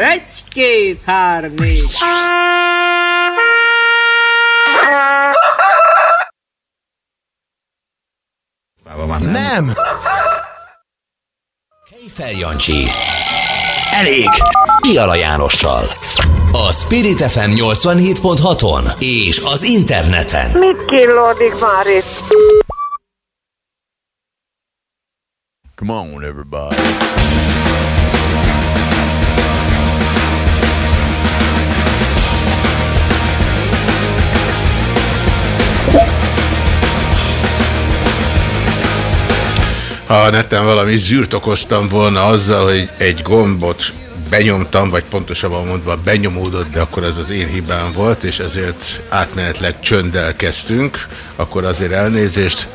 Egy, két, három, négy. Nem! Kejfel Jancsi. Elég! Piala Jánossal. A Spirit FM 87.6-on és az interneten. Mit killódik már itt? Come on, everybody. Ha neten valami zűrt okoztam volna azzal, hogy egy gombot benyomtam, vagy pontosabban mondva benyomódott, de akkor az az én hibám volt, és ezért átmenetleg csönddel kezdtünk, akkor azért elnézést,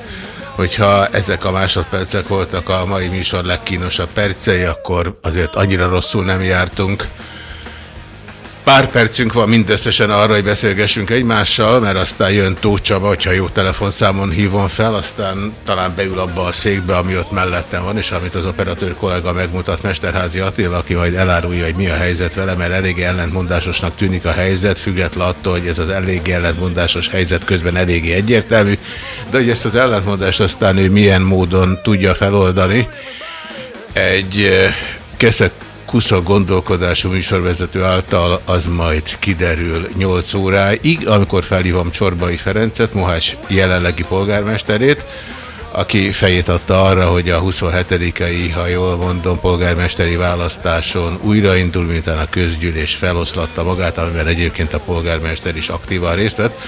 hogyha ezek a másodpercek voltak a mai műsor legkínosabb percei, akkor azért annyira rosszul nem jártunk. Pár percünk van mindösszesen arra, hogy beszélgessünk egymással, mert aztán jön Tóth Csaba, hogyha jó telefonszámon hívom fel, aztán talán beül abba a székbe, ami ott mellettem van, és amit az operatőr kollega megmutat Mesterházi Attila, aki majd elárulja, hogy mi a helyzet vele, mert eléggé ellentmondásosnak tűnik a helyzet, független attól, hogy ez az eléggé ellentmondásos helyzet közben eléggé egyértelmű, de hogy ezt az ellentmondást aztán ő milyen módon tudja feloldani, egy eh, keszet kusza gondolkodású műsorvezető által az majd kiderül 8 óráig, amikor felhívom Csorbai Ferencet, Mohás jelenlegi polgármesterét, aki fejét adta arra, hogy a 27-i, ha jól mondom, polgármesteri választáson újraindul, miután a közgyűlés feloszlatta magát, amiben egyébként a polgármester is aktívan részt vett.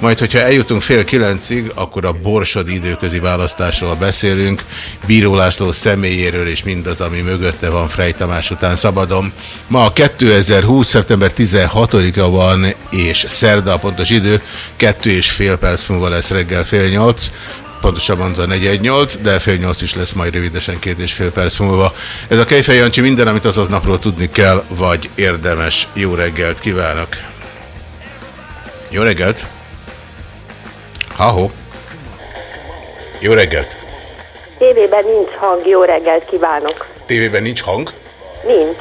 Majd, hogyha eljutunk fél kilencig, akkor a Borsod időközi választásról beszélünk, Bíró László személyéről és mindaz, ami mögötte van Frey Tamás után szabadon. Ma a 2020. szeptember 16-a van, és szerda a pontos idő, kettő és fél perc múlva lesz reggel fél nyolc pontosabban az a 418, de fél nyolc is lesz majd rövidesen két és fél perc múlva. Ez a Kejfej Jancsi minden, amit azaz napról tudni kell, vagy érdemes. Jó reggelt kívánok! Jó reggelt! Ha-ho! Jó reggelt! Tévében nincs hang, jó reggelt kívánok. Tévében nincs hang? Nincs.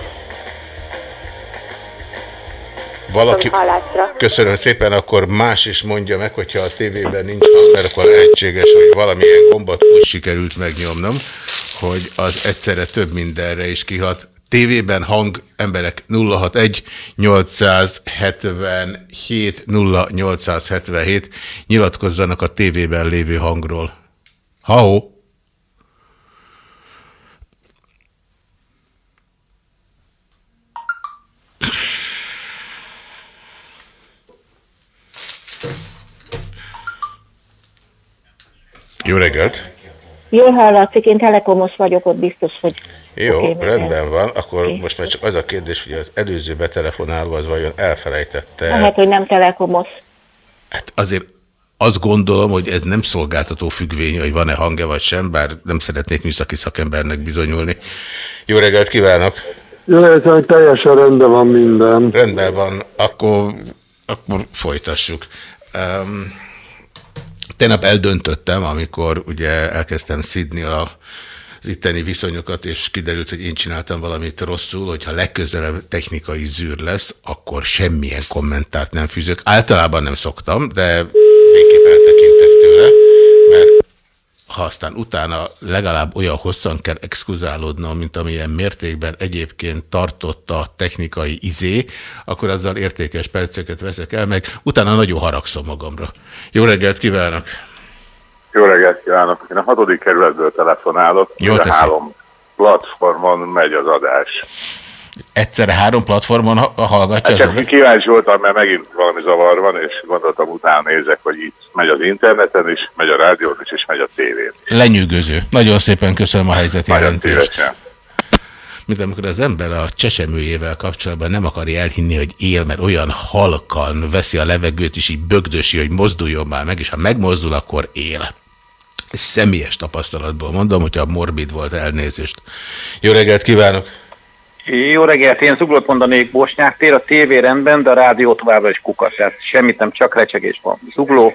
Valaki... Hallásra. Köszönöm szépen, akkor más is mondja meg, hogyha a tévében nincs hang, mert akkor lehetséges, hogy valamilyen gombot úgy sikerült megnyomnom, hogy az egyszerre több mindenre is kihat. Tévében hang emberek 061 877 0877 nyilatkozzanak a tévében lévő hangról. Ha-ho! Jó reggelt! Jól hallatszik, én telekomos vagyok, ott biztos, hogy... Jó, okay, rendben van. Akkor Oké. most már csak az a kérdés, hogy az előző betelefonáló az vajon elfelejtette. Lehet, hogy nem telekomos. Hát azért azt gondolom, hogy ez nem szolgáltató függvény, hogy van-e hangja vagy sem, bár nem szeretnék műszaki szakembernek bizonyulni. Jó reggelt kívánok! Jó, ez hogy teljesen rendben van minden. Rendben van, akkor, akkor folytassuk. Um, tegnap eldöntöttem, amikor ugye elkezdtem szidni a, az itteni viszonyokat, és kiderült, hogy én csináltam valamit rosszul, hogyha legközelebb technikai zűr lesz, akkor semmilyen kommentárt nem fűzök. Általában nem szoktam, de végképp eltekintek tőle, mert ha aztán utána legalább olyan hosszan kell exkluzálódnom, mint amilyen mértékben egyébként tartott a technikai izé, akkor azzal értékes perceket veszek el, meg utána nagyon haragszom magamra. Jó reggelt kívánok! Jó reggelt kívánok! Én a hatodik kerületből telefonálok. Jó három platformon megy az adás. Egyszerre három platformon ha- hallgatja Hát csak kíváncsi voltam, mert megint valami zavar van, és gondoltam utána nézek, hogy itt megy az interneten is, megy a rádión is, és megy a tévén. Lenyűgöző. Nagyon szépen köszönöm a Nagyon helyzetjelentést. szívesen. Mint amikor az ember a csecsemőjével kapcsolatban nem akarja elhinni, hogy él, mert olyan halkan veszi a levegőt, és így bögdösi, hogy mozduljon már meg, és ha megmozdul, akkor él. Személyes tapasztalatból mondom, hogyha morbid volt elnézést. Jó reggelt kívánok! Jó reggelt, én zuglót mondanék Bosnyák tér, a tévé rendben, de a rádió továbbra is kukas. Ez semmit nem, csak recsegés van. Zugló,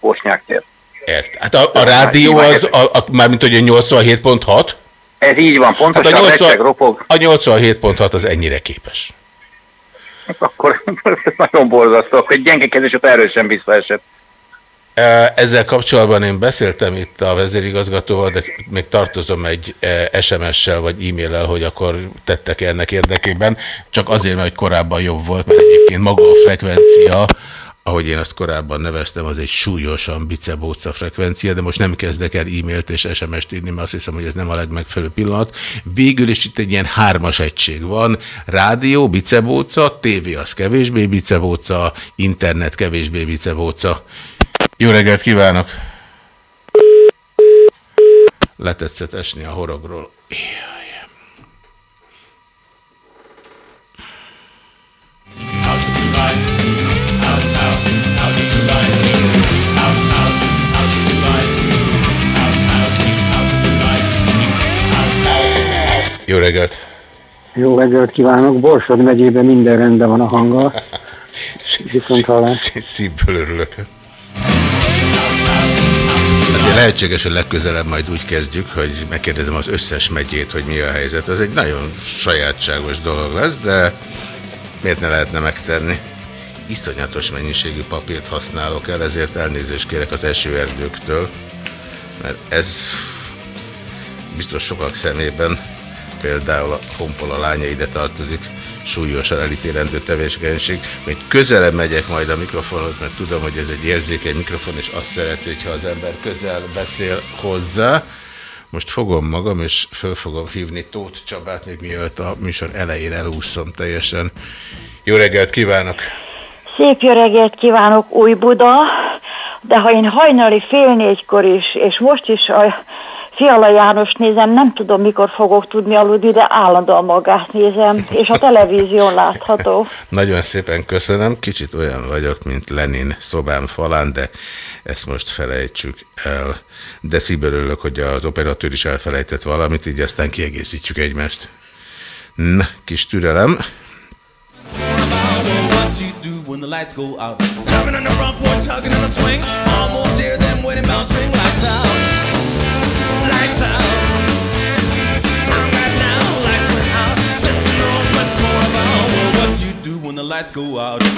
Bosnyák tér. Ért. Hát a, a rádió az, a, a, mármint hogy a 87.6? Ez így van, pontosan, Hát a hát 80 recseg, ropog. A 87.6 az ennyire képes. Akkor ez nagyon borzasztó, hogy gyenge kezés, erősen visszaesett. Ezzel kapcsolatban én beszéltem itt a vezérigazgatóval, de még tartozom egy SMS-sel vagy e-maillel, hogy akkor tettek -e ennek érdekében. Csak azért, mert korábban jobb volt, mert egyébként maga a frekvencia, ahogy én azt korábban neveztem, az egy súlyosan bicebóca frekvencia, de most nem kezdek el e-mailt és SMS-t írni, mert azt hiszem, hogy ez nem a legmegfelelőbb pillanat. Végül is itt egy ilyen hármas egység van. Rádió, bicebóca, tévé az kevésbé bicebóca, internet kevésbé bicebóca. Jó reggelt kívánok! Letetszett esni a horogról. Jó reggelt! Jó reggelt kívánok! Borsod megyében minden rendben van a hanggal. Viszont hallás. Szívből örülök. Azért lehetséges, hogy legközelebb majd úgy kezdjük, hogy megkérdezem az összes megyét, hogy mi a helyzet. Ez egy nagyon sajátságos dolog lesz, de miért ne lehetne megtenni? Iszonyatos mennyiségű papírt használok el, ezért elnézést kérek az esőerdőktől, mert ez biztos sokak szemében, például a Honpola lánya ide tartozik, súlyosan elítélendő tevékenység. Még közelebb megyek majd a mikrofonhoz, mert tudom, hogy ez egy érzékeny mikrofon, és azt szereti, hogyha az ember közel beszél hozzá. Most fogom magam, és föl fogom hívni Tóth Csabát, még mielőtt a műsor elején elúszom teljesen. Jó reggelt kívánok! Szép jó reggelt kívánok, Új Buda! De ha én hajnali fél négykor is, és most is a Fiala János nézem, nem tudom mikor fogok tudni aludni, de állandóan magát nézem, és a televízión látható. Nagyon szépen köszönöm, kicsit olyan vagyok, mint Lenin szobám falán, de ezt most felejtsük el. De szívből örülök, hogy az operatőr is elfelejtett valamit, így aztán kiegészítjük egymást. Na, kis türelem. when the lights go out. Coming in the front porch, hugging in the swing. Almost there, then waiting, bounce, ring lights out. when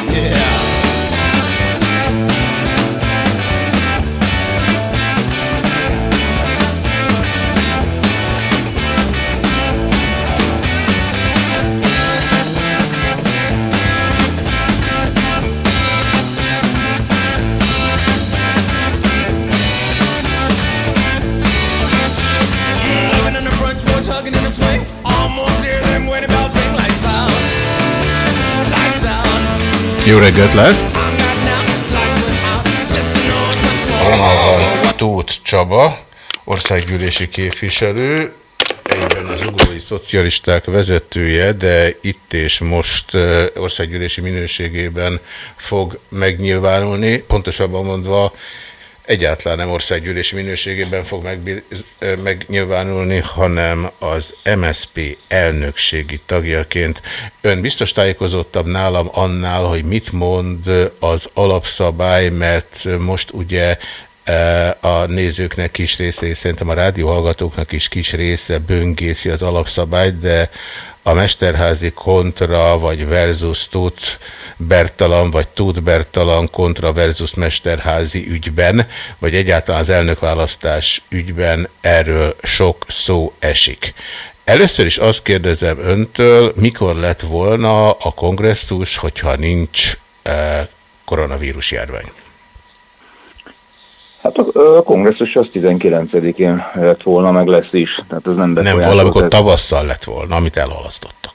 the lights go out. Jó reggelt lehet! Tóth Csaba, országgyűlési képviselő, egyben az ugói szocialisták vezetője, de itt és most országgyűlési minőségében fog megnyilvánulni, pontosabban mondva egyáltalán nem országgyűlési minőségében fog meg, megnyilvánulni, hanem az MSP elnökségi tagjaként. Ön biztos tájékozottabb nálam annál, hogy mit mond az alapszabály, mert most ugye a nézőknek kis része, és szerintem a rádióhallgatóknak is kis része böngészi az alapszabályt, de a Mesterházi kontra, vagy versus Tóth Bertalan, vagy Tóth Bertalan kontra versus Mesterházi ügyben, vagy egyáltalán az elnökválasztás ügyben erről sok szó esik. Először is azt kérdezem öntől, mikor lett volna a kongresszus, hogyha nincs eh, koronavírus járvány? Hát a, a kongresszus az 19-én lett volna, meg lesz is. Tehát ez nem Nem, valamikor tavasszal lett volna, amit elhalasztottak.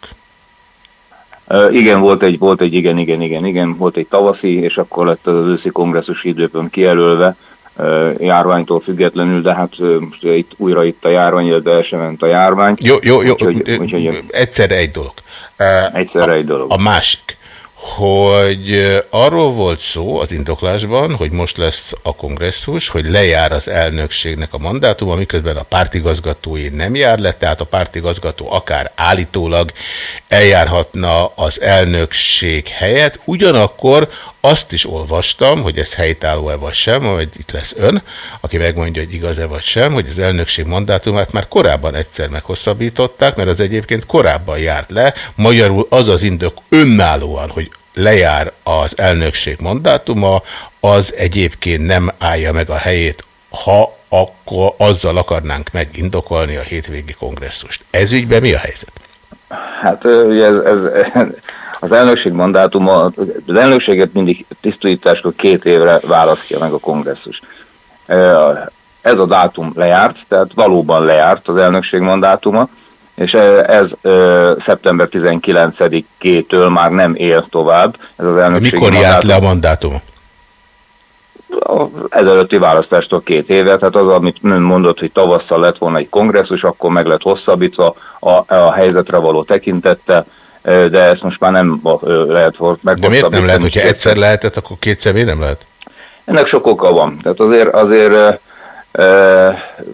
Uh, igen, volt egy, volt egy, igen, igen, igen, igen, volt egy tavaszi, és akkor lett az őszi kongresszus időpont kijelölve, uh, járványtól függetlenül, de hát uh, most itt, újra itt a járvány, illetve el sem ment a járvány. Jó, jó, jó, úgyhogy, úgyhogy, egyszerre egy dolog. Uh, egyszerre egy dolog. A másik hogy arról volt szó az indoklásban, hogy most lesz a kongresszus, hogy lejár az elnökségnek a mandátuma, miközben a pártigazgatói nem jár le, tehát a pártigazgató akár állítólag eljárhatna az elnökség helyett, ugyanakkor azt is olvastam, hogy ez helytálló-e vagy sem, majd itt lesz ön, aki megmondja, hogy igaz-e vagy sem, hogy az elnökség mandátumát már korábban egyszer meghosszabbították, mert az egyébként korábban járt le. Magyarul az az indok önállóan, hogy lejár az elnökség mandátuma, az egyébként nem állja meg a helyét, ha akkor azzal akarnánk megindokolni a hétvégi kongresszust. Ez ügyben mi a helyzet? Hát ez, ez, az elnökség mandátuma, az elnökséget mindig tisztújításkor két évre választja meg a kongresszus. Ez a dátum lejárt, tehát valóban lejárt az elnökség mandátuma, és ez szeptember 19-től már nem él tovább. Ez az elnökség Mikor járt le a mandátuma? ezelőtti választástól két éve, tehát az, amit ön mondott, hogy tavasszal lett volna egy kongresszus, akkor meg lett hosszabbítva a, a helyzetre való tekintettel, de ezt most már nem lehet meg. De miért nem lehet, hogyha egyszer lehetett, akkor kétszer miért nem lehet? Ennek sok oka van. Tehát azért, azért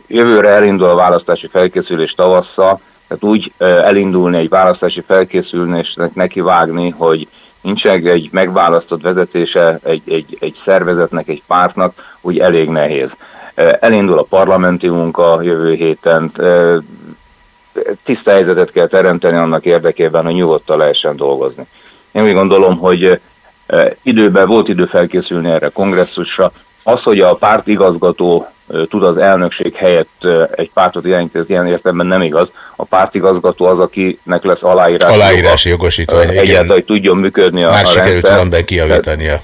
jövőre elindul a választási felkészülés tavasszal, tehát úgy elindulni egy választási felkészülésnek neki vágni, hogy nincsen egy megválasztott vezetése egy, egy, egy szervezetnek, egy pártnak, úgy elég nehéz. Elindul a parlamenti munka jövő héten, tiszta helyzetet kell teremteni annak érdekében, hogy nyugodtan lehessen dolgozni. Én úgy gondolom, hogy időben volt idő felkészülni erre a kongresszusra. Az, hogy a pártigazgató tud az elnökség helyett egy pártot irányítani, ilyen értelemben nem igaz. A pártigazgató az, akinek lesz aláírás. Aláírási jogosítvány. Egyáltalán, hogy tudjon működni a, Már a sikerült valamben kijavítania.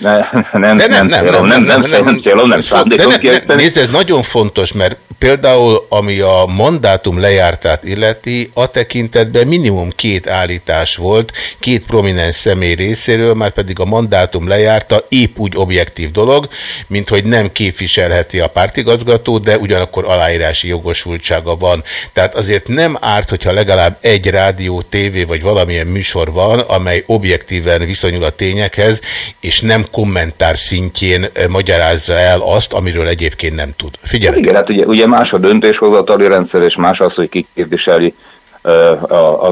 Ne, nem, de nem, nem, nem, nem, nem, nem, nem, célom, nem szándékom Nézd, ez nagyon fontos, mert például ami a mandátum lejártát illeti, a tekintetben minimum két állítás volt, két prominens személy részéről, már pedig a mandátum lejárta épp úgy objektív dolog, mint hogy nem képviselheti a pártigazgató, de ugyanakkor aláírási jogosultsága van. Tehát azért nem árt, hogyha legalább egy rádió, tévé vagy valamilyen műsor van, amely objektíven viszonyul a tényekhez, és nem kommentár szintjén magyarázza el azt, amiről egyébként nem tud. Figyelj! Igen, hát ugye, ugye más a döntéshozatali rendszer, és más az, hogy ki képviseli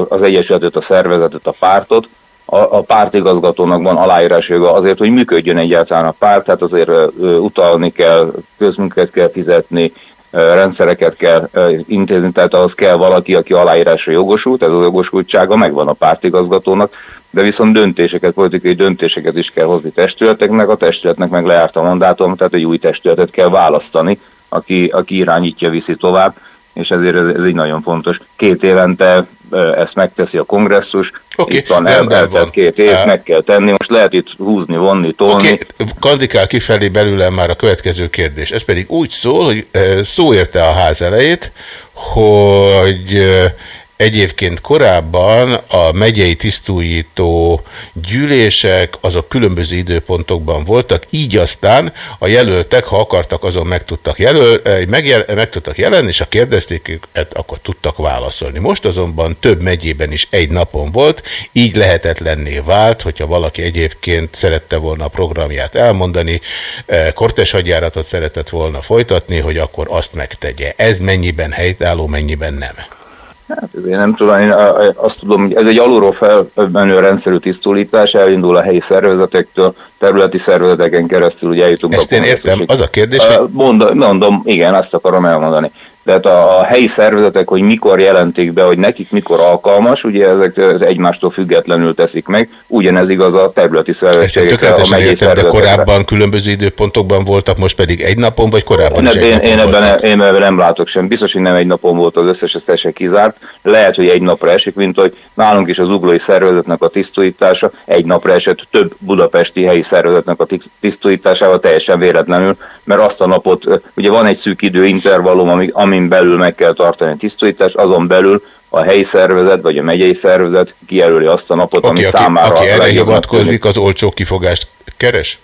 az egyesületet, a szervezetet, a pártot. A, a pártigazgatónak van aláírás joga azért, hogy működjön egyáltalán a párt, tehát azért utalni kell, közmunket kell fizetni, rendszereket kell intézni, tehát ahhoz kell valaki, aki aláírásra jogosult, ez a jogosultsága megvan a pártigazgatónak, de viszont döntéseket, politikai döntéseket is kell hozni testületeknek, a testületnek meg lejárt a mandátum, tehát egy új testületet kell választani, aki, aki irányítja, viszi tovább, és ezért ez, ez így nagyon fontos. Két évente ezt megteszi a kongresszus, okay, itt van, el, van. két év, meg kell tenni, most lehet itt húzni, vonni, tolni. Okay. Kandikál kifelé belőlem már a következő kérdés. Ez pedig úgy szól, hogy szó érte a ház elejét, hogy Egyébként korábban a megyei tisztújító gyűlések azok különböző időpontokban voltak, így aztán a jelöltek, ha akartak, azon meg tudtak, jelöl, megjel, meg tudtak jelenni, és ha kérdezték őket, akkor tudtak válaszolni. Most azonban több megyében is egy napon volt, így lehetetlenné vált, hogyha valaki egyébként szerette volna a programját elmondani, kortes hadjáratot szeretett volna folytatni, hogy akkor azt megtegye. Ez mennyiben helytálló, mennyiben nem? Hát én nem tudom, én azt tudom, hogy ez egy alulról felmenő rendszerű tisztulítás, elindul a helyi szervezetektől, területi szervezeteken keresztül, ugye eljutunk. Ezt én értem, az a kérdés, hogy... Mondom, mondom, igen, azt akarom elmondani tehát a, a helyi szervezetek, hogy mikor jelentik be, hogy nekik mikor alkalmas, ugye ezek egymástól függetlenül teszik meg, ugyanez igaz a területi szervezetekre. Ezt én értem, de korábban különböző időpontokban voltak, most pedig egy napon, vagy korábban én, is én, én, ebben, ne, én ebben nem látok sem. Biztos, hogy nem egy napon volt az összes, ez teljesen kizárt. Lehet, hogy egy napra esik, mint hogy nálunk is az uglói szervezetnek a tisztítása egy napra esett több budapesti helyi szervezetnek a tisztításával teljesen véletlenül, mert azt a napot, ugye van egy szűk időintervallum, ami, ami amin belül meg kell tartani a tisztítást, azon belül a helyi szervezet vagy a megyei szervezet kijelöli azt a napot, aki, ami aki, számára aki erre hivatkozik, az olcsó kifogást keres?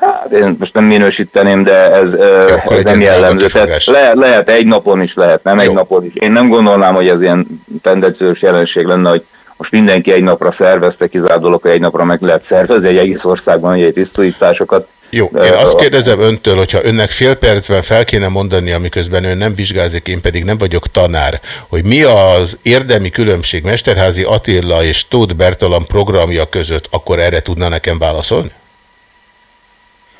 Hát én most nem minősíteném, de ez, Jó, ez nem jellemző. Tehát le, lehet egy napon is, lehet nem Jó. egy napon is. Én nem gondolnám, hogy ez ilyen tendenciós jelenség lenne, hogy most mindenki egy napra szervezte, hogy egy napra meg lehet szervezni egy egész országban egy tisztításokat. Jó, én azt kérdezem öntől, hogyha önnek fél percben fel kéne mondani, amiközben ön nem vizsgázik, én pedig nem vagyok tanár, hogy mi az érdemi különbség Mesterházi Attila és Tóth Bertalan programja között, akkor erre tudna nekem válaszolni?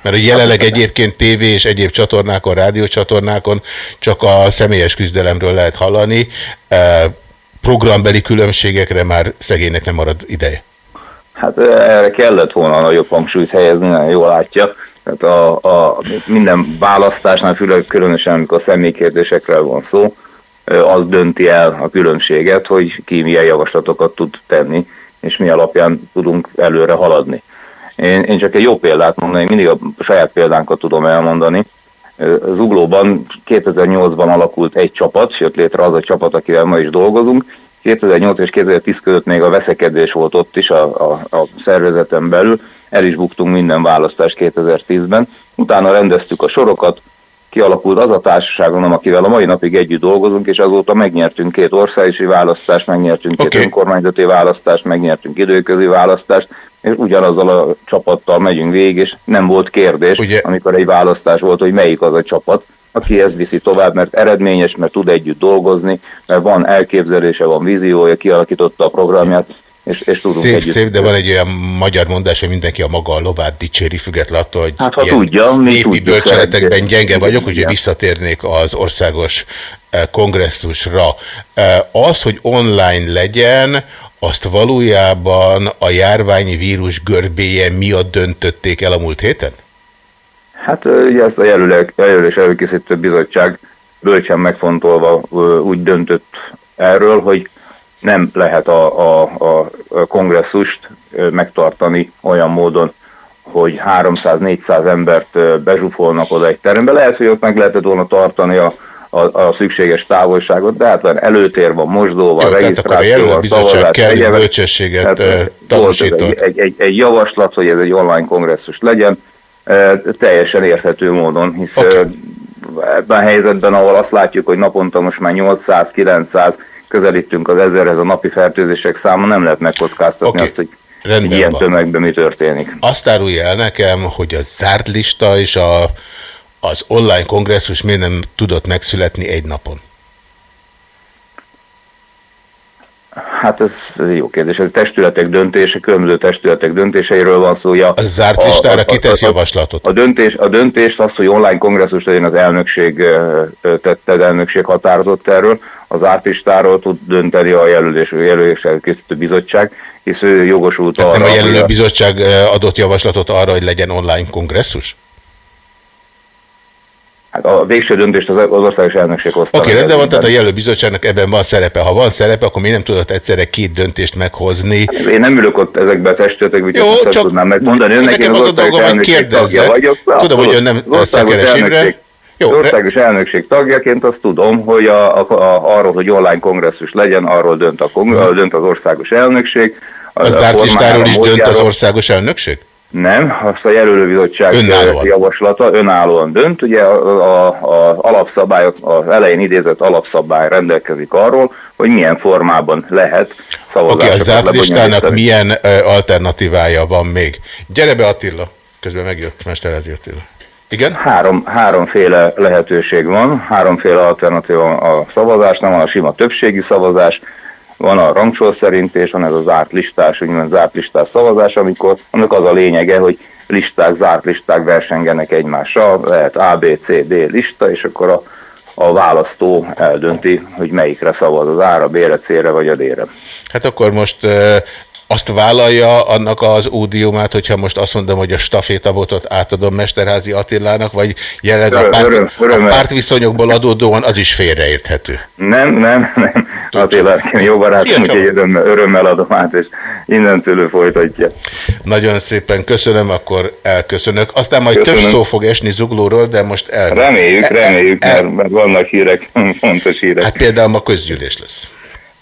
Mert a jelenleg egyébként tévé és egyéb csatornákon, rádiócsatornákon csak a személyes küzdelemről lehet hallani, programbeli különbségekre már szegénynek nem marad ideje. Hát erre kellett volna nagyobb hangsúlyt helyezni, nagyon jól látja. Tehát a, a, minden választásnál, főleg különösen, amikor személykérdésekről van szó, az dönti el a különbséget, hogy ki milyen javaslatokat tud tenni, és mi alapján tudunk előre haladni. Én, én csak egy jó példát mondani, mindig a saját példánkat tudom elmondani. Zuglóban 2008-ban alakult egy csapat, jött létre az a csapat, akivel ma is dolgozunk. 2008 és 2010 között még a veszekedés volt ott is a, a, a szervezeten belül, el is buktunk minden választást 2010-ben. Utána rendeztük a sorokat, kialakult az a társaságon, akivel a mai napig együtt dolgozunk, és azóta megnyertünk két országisi választást, megnyertünk két okay. önkormányzati választást, megnyertünk időközi választást, és ugyanazzal a csapattal megyünk végig, és nem volt kérdés, Ugye... amikor egy választás volt, hogy melyik az a csapat, aki ezt viszi tovább, mert eredményes, mert tud együtt dolgozni, mert van elképzelése, van víziója, kialakította a programját, és, és tudunk szép, együtt. Szép, de van egy olyan magyar mondás, hogy mindenki a maga a lovát dicséri, függetlenül attól, hogy hát, ha tudja, mi népi bölcseletekben gyenge vagyok, úgyhogy visszatérnék az országos eh, kongresszusra. Eh, az, hogy online legyen, azt valójában a járványvírus görbéje miatt döntötték el a múlt héten? Hát ugye ezt a jelölés előkészítő bizottság bölcsen megfontolva úgy döntött erről, hogy nem lehet a, a, a kongresszust megtartani olyan módon, hogy 300-400 embert bezsúfolnak oda egy terembe. Lehet, hogy ott meg lehetett volna tartani a, a, a szükséges távolságot, de hát előtér, van mosdó, van Jó, regisztráció, van szavazás, kellő bölcsességet tanúsított. Egy, egy, egy, egy javaslat, hogy ez egy online kongresszus legyen, teljesen érthető módon, hisz okay. ebben a helyzetben, ahol azt látjuk, hogy naponta most már 800-900 közelítünk az ezerhez a napi fertőzések száma, nem lehet megkockáztatni okay. azt, hogy Rendben ilyen van. tömegben mi történik. Azt árulja el nekem, hogy a zárt lista és a, az online kongresszus miért nem tudott megszületni egy napon? Hát ez, ez jó kérdés. Ez testületek döntése, különböző testületek döntéseiről van szó. A zárt listára ki tesz javaslatot? A, döntés, a döntést az, hogy online kongresszus legyen az elnökség tette, az elnökség határozott erről. Az zárt listáról tud dönteni a jelölés, jelöléssel készítő bizottság, hisz ő jogosult Tehát arra, nem a jelölő bizottság adott javaslatot arra, hogy legyen online kongresszus? Hát a végső döntést az, az országos elnökség hozta. Oké, okay, rendben van, tehát a jelölőbizottságnak ebben van szerepe. Ha van szerepe, akkor mi nem tudott egyszerre két döntést meghozni? Hát én nem ülök ott ezekben a testületekben, úgyhogy Jó, csak tudnám megmondani. Önnek nekem az a dolgom, hogy kérdezzek. Vagyok, Tudom, hogy ön nem szekeres Imre. Jó, az országos elnökség tagjaként azt tudom, hogy a, a, a, arról, hogy online kongresszus legyen, arról dönt, a kongre, dönt az országos elnökség. A, a zárt listáról is dönt az országos elnökség? Nem, azt a jelölőbizottság önállóan. javaslata önállóan dönt. Ugye az alapszabályok, az elején idézett alapszabály rendelkezik arról, hogy milyen formában lehet szavazásokat Oké, okay, a zárt listának milyen alternatívája van még? Gyere be Attila, közben megjött Mesterezi Attila. Igen? Három, háromféle lehetőség van, háromféle alternatíva a szavazásnál, van a sima többségi szavazás, van a rangsor szerint, és van ez a zárt listás, úgymond zárt listás szavazás, amikor annak az a lényege, hogy listák, zárt listák versengenek egymással, lehet A, B, C, D lista, és akkor a, a választó eldönti, hogy melyikre szavaz az A-ra, B-re, C-re vagy a D-re. Hát akkor most azt vállalja annak az ódiumát, hogyha most azt mondom, hogy a stafétabotot átadom Mesterházi Attilának, vagy jelenleg a, párt, öröm, öröm, a pártviszonyokból adódóan az is félreérthető. Nem, nem, nem. Attila, jó barátom, úgyhogy örömmel, örömmel adom át, és innentől folytatja. Nagyon szépen köszönöm, akkor elköszönök. Aztán majd köszönöm. több szó fog esni Zuglóról, de most el... Reméljük, reméljük, el, mert, mert vannak hírek, fontos hírek. Hát például ma közgyűlés lesz.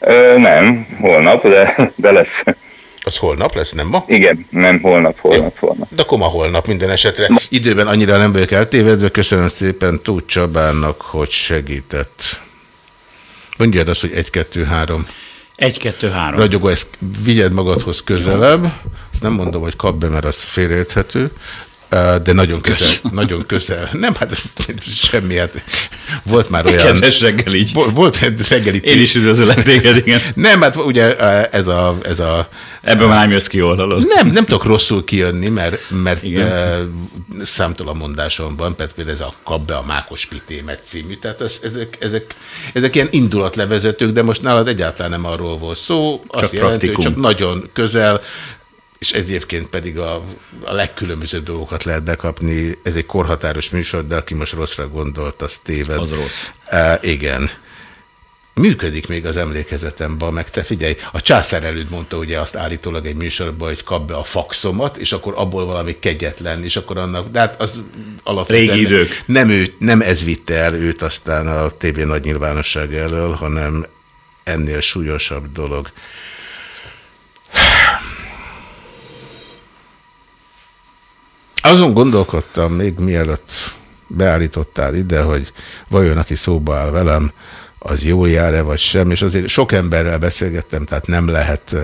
Ö, nem, holnap, de, de lesz. Az holnap lesz, nem ma? Igen, nem holnap, holnap, Jó. holnap. De akkor ma holnap minden esetre. Ma. Időben annyira nem vagyok eltévedve, köszönöm szépen Tóth Csabának, hogy segített. Mondjad azt, hogy 1, 2, 3. 1, 2, 3. Ragyogó, ezt vigyed magadhoz közelebb. Ezt nem mondom, hogy kap be, mert az félreérthető de nagyon közel, nagyon közel. Nem, hát semmi, hát volt már olyan... Kedves reggel így. Volt reggeli... Én is üdvözöllek téged, igen. Nem, hát ugye ez a... Ez a Ebből már nem jössz ki jól, Nem, nem tudok rosszul kijönni, mert, mert igen. számtalan mondásom van, például ez a kap be a Mákos Pitémet című, tehát ez, ezek, ezek, ezek ilyen indulatlevezetők, de most nálad egyáltalán nem arról volt szó, azt csak jelenti, hogy csak nagyon közel, és egyébként pedig a, a legkülönbözőbb dolgokat lehet bekapni. Ez egy korhatáros műsor, de aki most rosszra gondolt, az téved. Az rossz. Uh, igen. Működik még az emlékezetemben, meg te figyelj, a császár előtt mondta ugye azt állítólag egy műsorban, hogy kap be a faxomat, és akkor abból valami kegyetlen, és akkor annak, de hát az alapvetően Régi idők. Nem, ő, nem ez vitte el őt aztán a tévé nagy nyilvánosság elől, hanem ennél súlyosabb dolog. Azon gondolkodtam még mielőtt beállítottál ide, hogy vajon aki szóba áll velem, az jól jár-e vagy sem, és azért sok emberrel beszélgettem, tehát nem lehet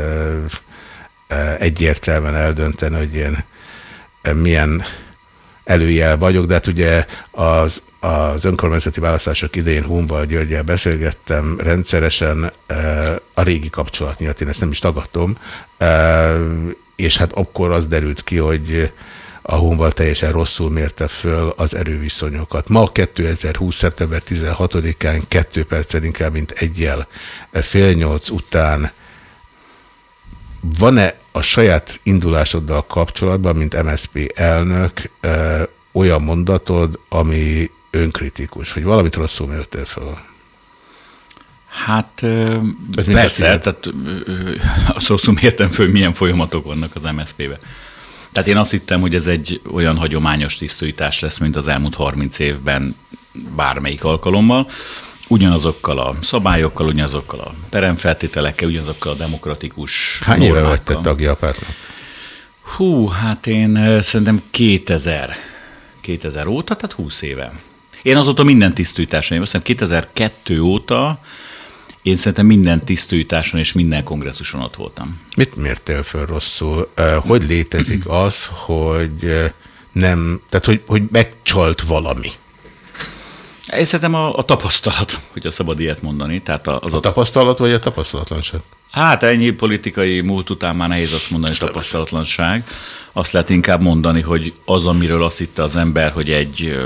egyértelműen eldönteni, hogy én milyen előjel vagyok, de hát ugye az, az önkormányzati választások idején Humval Györgyel beszélgettem rendszeresen a régi kapcsolat miatt, én ezt nem is tagadtam, és hát akkor az derült ki, hogy a Honval teljesen rosszul mérte föl az erőviszonyokat. Ma 2020. szeptember 16-án kettő perccel inkább, mint egyel fél nyolc után van-e a saját indulásoddal kapcsolatban, mint MSZP elnök, olyan mondatod, ami önkritikus, hogy valamit rosszul mértél föl? Hát Ez persze, tehát azt rosszul mértem föl, milyen folyamatok vannak az MSZP-ben. Tehát én azt hittem, hogy ez egy olyan hagyományos tisztújítás lesz, mint az elmúlt 30 évben bármelyik alkalommal. Ugyanazokkal a szabályokkal, ugyanazokkal a peremfeltételekkel, ugyanazokkal a demokratikus Hány éve vagy te tagja a pártnak? Hú, hát én szerintem 2000, 2000 óta, tehát 20 éve. Én azóta minden tisztújításon, én azt hiszem 2002 óta én szerintem minden tisztújításon és minden kongresszuson ott voltam. Mit mértél föl rosszul? Hogy létezik az, hogy nem, tehát hogy, hogy megcsalt valami? Én szerintem a, a tapasztalat, hogy a szabad ilyet mondani. Tehát az a, a tapasztalat vagy a tapasztalatlanság? Hát ennyi politikai múlt után már nehéz azt mondani, hogy tapasztalatlanság. Azt lehet inkább mondani, hogy az, amiről azt hitte az ember, hogy egy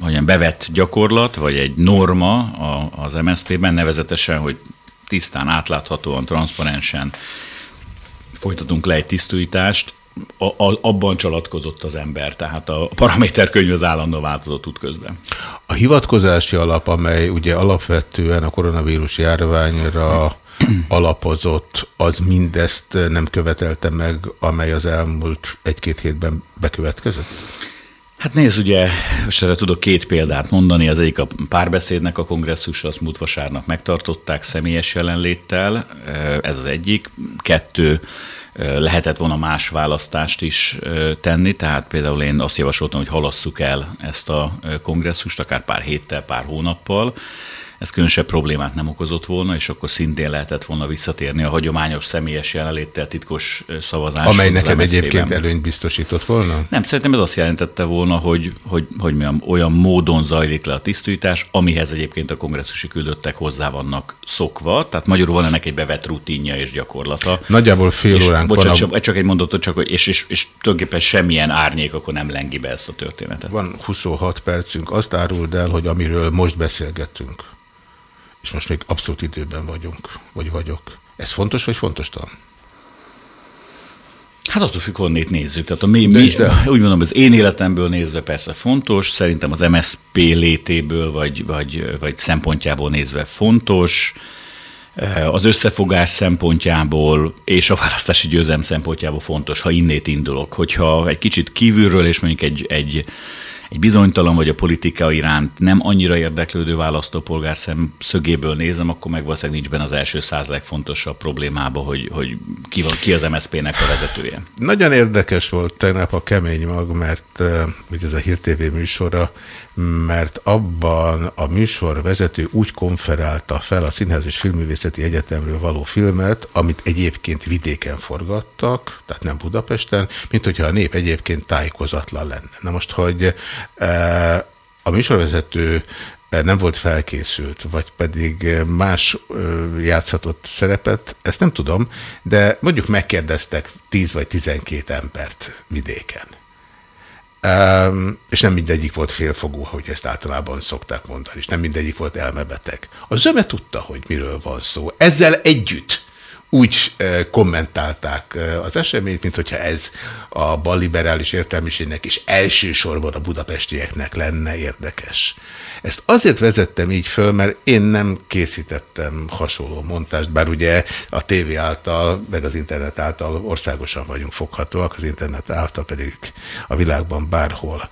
hogyan, bevett gyakorlat, vagy egy norma az MSZP-ben, nevezetesen, hogy tisztán, átláthatóan, transzparensen folytatunk le egy tisztújítást, a, a, abban csalatkozott az ember, tehát a paraméterkönyv az állandó változott útközben. A hivatkozási alap, amely ugye alapvetően a koronavírus járványra alapozott, az mindezt nem követelte meg, amely az elmúlt egy-két hétben bekövetkezett? Hát nézd, ugye, most erre tudok két példát mondani. Az egyik a párbeszédnek a kongresszus, azt múlt vasárnap megtartották személyes jelenléttel, ez az egyik. Kettő, lehetett volna más választást is tenni, tehát például én azt javasoltam, hogy halasszuk el ezt a kongresszust, akár pár héttel, pár hónappal, ez különösebb problémát nem okozott volna, és akkor szintén lehetett volna visszatérni a hagyományos személyes jelenléttel titkos szavazás. Amely neked egyébként előnyt biztosított volna? Nem, szerintem ez azt jelentette volna, hogy, hogy, hogy mondjam, olyan módon zajlik le a tisztítás, amihez egyébként a kongresszusi küldöttek hozzá vannak szokva, tehát magyarul van ennek egy bevett rutinja és gyakorlata. Nagyjából fél és, óránk bocsánat, van. A... Csak, egy mondatot, csak, és, és, és tulajdonképpen semmilyen árnyék akkor nem lengi be ezt a történetet. Van 26 percünk, azt áruld el, hogy amiről most beszélgetünk és most még abszolút időben vagyunk, vagy vagyok. Ez fontos, vagy fontos talán? Hát attól függ, honnét nézzük. Tehát a mi, mi, úgy mondom, az én életemből nézve persze fontos, szerintem az MSP létéből vagy, vagy, vagy szempontjából nézve fontos, az összefogás szempontjából és a választási győzelem szempontjából fontos, ha innét indulok. Hogyha egy kicsit kívülről és mondjuk egy, egy egy bizonytalan vagy a politika iránt nem annyira érdeklődő választópolgár szögéből nézem, akkor meg valószínűleg nincs benne az első száz legfontosabb problémába, hogy, hogy ki, van, ki az MSZP-nek a vezetője. Nagyon érdekes volt tegnap a kemény mag, mert uh, ugye ez a Hír TV műsora, mert abban a műsor vezető úgy konferálta fel a Színház és Filmművészeti Egyetemről való filmet, amit egyébként vidéken forgattak, tehát nem Budapesten, mint hogyha a nép egyébként tájékozatlan lenne. Na most, hogy e, a műsorvezető e, nem volt felkészült, vagy pedig más e, játszhatott szerepet, ezt nem tudom, de mondjuk megkérdeztek 10 vagy 12 embert vidéken Um, és nem mindegyik volt félfogú, hogy ezt általában szokták mondani, és nem mindegyik volt elmebeteg. A zöme tudta, hogy miről van szó. Ezzel együtt úgy kommentálták az eseményt, mint hogyha ez a balliberális értelmiségnek is elsősorban a budapestieknek lenne érdekes. Ezt azért vezettem így föl, mert én nem készítettem hasonló montást, bár ugye a tévé által, meg az internet által országosan vagyunk foghatóak, az internet által pedig a világban bárhol.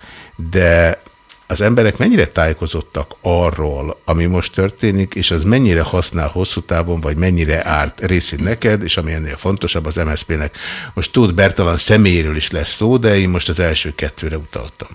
De az emberek mennyire tájékozottak arról, ami most történik, és az mennyire használ hosszú távon, vagy mennyire árt részint neked, és ami ennél fontosabb az MSZP-nek. Most tud Bertalan személyéről is lesz szó, de én most az első kettőre utaltam.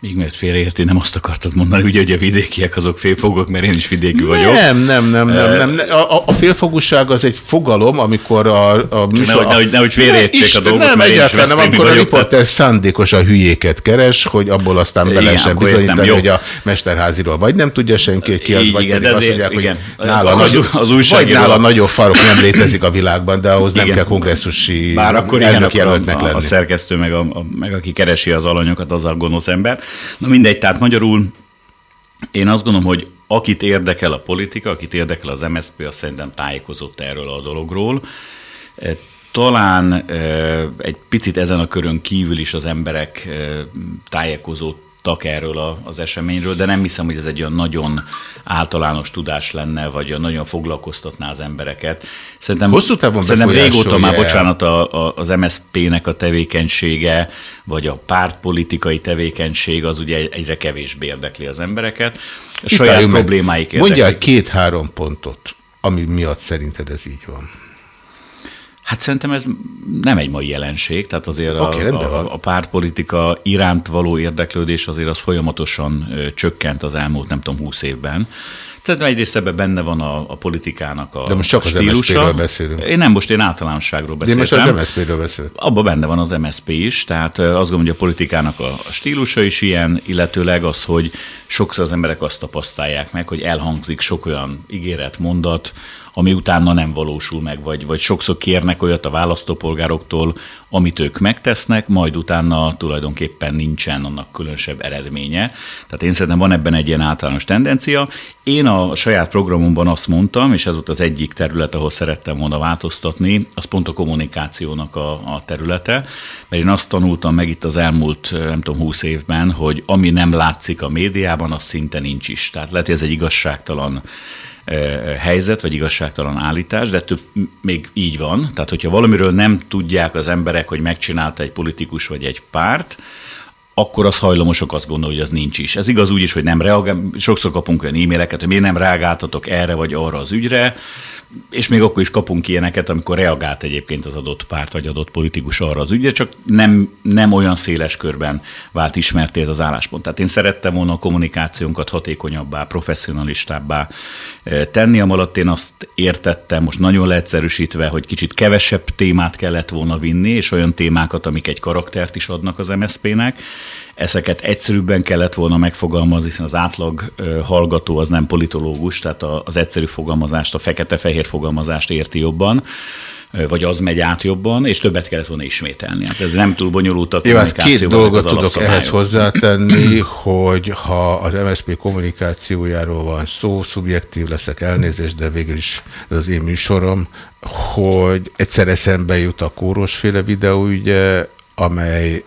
Még mert félreérti, nem azt akartad mondani, ugye, hogy a vidékiek azok félfogok, mert én is vidéki vagyok. Nem, nem, nem, nem. nem. A, a félfogúság az egy fogalom, amikor a, a műsor... Nehogy, nehogy, nehogy félreértsék a dolgot, Nem, egyáltalán nem, amikor a riporter szándékosan hülyéket keres, hogy abból aztán be lehessen bizonyítani, hogy a Mesterháziról vagy nem tudja senki, ki az, vagy pedig azt mondják, hogy nála, az, nagyobb, az, az vagy nála nagyobb farok nem létezik a világban, de ahhoz nem kell kongresszusi Bár akkor igen, akkor a, a, szerkesztő, meg, a, a, meg aki keresi az alanyokat, az a gonosz ember. Na mindegy, tehát magyarul én azt gondolom, hogy akit érdekel a politika, akit érdekel az MSZP, azt szerintem tájékozott erről a dologról. E, talán e, egy picit ezen a körön kívül is az emberek e, tájékozott tudtak erről az eseményről, de nem hiszem, hogy ez egy olyan nagyon általános tudás lenne, vagy olyan nagyon foglalkoztatná az embereket. Szerintem, Hosszú távon szerintem régóta már, bocsánat, a, a, az MSZP-nek a tevékenysége, vagy a pártpolitikai tevékenység az ugye egyre kevésbé érdekli az embereket. A saját problémáik érdekli. Mondjál két-három pontot, ami miatt szerinted ez így van. Hát szerintem ez nem egy mai jelenség, tehát azért okay, a, a, a pártpolitika iránt való érdeklődés azért az folyamatosan csökkent az elmúlt, nem tudom, húsz évben. Tehát egyrészt ebben benne van a, a politikának a De most csak stílusa. az MSZP-ről beszélünk. Én nem, most én általánosságról beszéltem. De most az MSZP-ről beszélek. Abban benne van az MSZP is, tehát azt gondolom, hogy a politikának a, a stílusa is ilyen, illetőleg az, hogy sokszor az emberek azt tapasztalják meg, hogy elhangzik sok olyan ígéret, mondat, ami utána nem valósul meg, vagy, vagy sokszor kérnek olyat a választópolgároktól, amit ők megtesznek, majd utána tulajdonképpen nincsen annak különösebb eredménye. Tehát én szerintem van ebben egy ilyen általános tendencia. Én a saját programomban azt mondtam, és ez volt az egyik terület, ahol szerettem volna változtatni, az pont a kommunikációnak a, a területe, mert én azt tanultam meg itt az elmúlt, nem tudom, húsz évben, hogy ami nem látszik a médiában, az szinte nincs is. Tehát lehet, hogy ez egy igazságtalan helyzet, vagy igazságtalan állítás, de több még így van. Tehát, hogyha valamiről nem tudják az emberek, hogy megcsinálta egy politikus vagy egy párt, akkor az hajlamosok azt gondolni, hogy az nincs is. Ez igaz úgy is, hogy nem reagál, sokszor kapunk olyan e-maileket, hogy miért nem reagáltatok erre vagy arra az ügyre, és még akkor is kapunk ilyeneket, amikor reagált egyébként az adott párt vagy adott politikus arra az ügyre, csak nem, nem olyan széles körben vált ismerté ez az álláspont. Tehát én szerettem volna a kommunikációnkat hatékonyabbá, professzionalistábbá eh, tenni, amalatt én azt értettem, most nagyon leegyszerűsítve, hogy kicsit kevesebb témát kellett volna vinni, és olyan témákat, amik egy karaktert is adnak az MSZP-nek, ezeket egyszerűbben kellett volna megfogalmazni, hiszen az átlag hallgató az nem politológus, tehát az egyszerű fogalmazást, a fekete-fehér fogalmazást érti jobban vagy az megy át jobban, és többet kellett volna ismételni. Hát ez nem túl bonyolult a Jó, hát két dolgot tudok ehhez hozzátenni, hogy ha az MSZP kommunikációjáról van szó, szubjektív leszek elnézést, de végül is ez az én műsorom, hogy egyszer eszembe jut a kórosféle videóügye, amely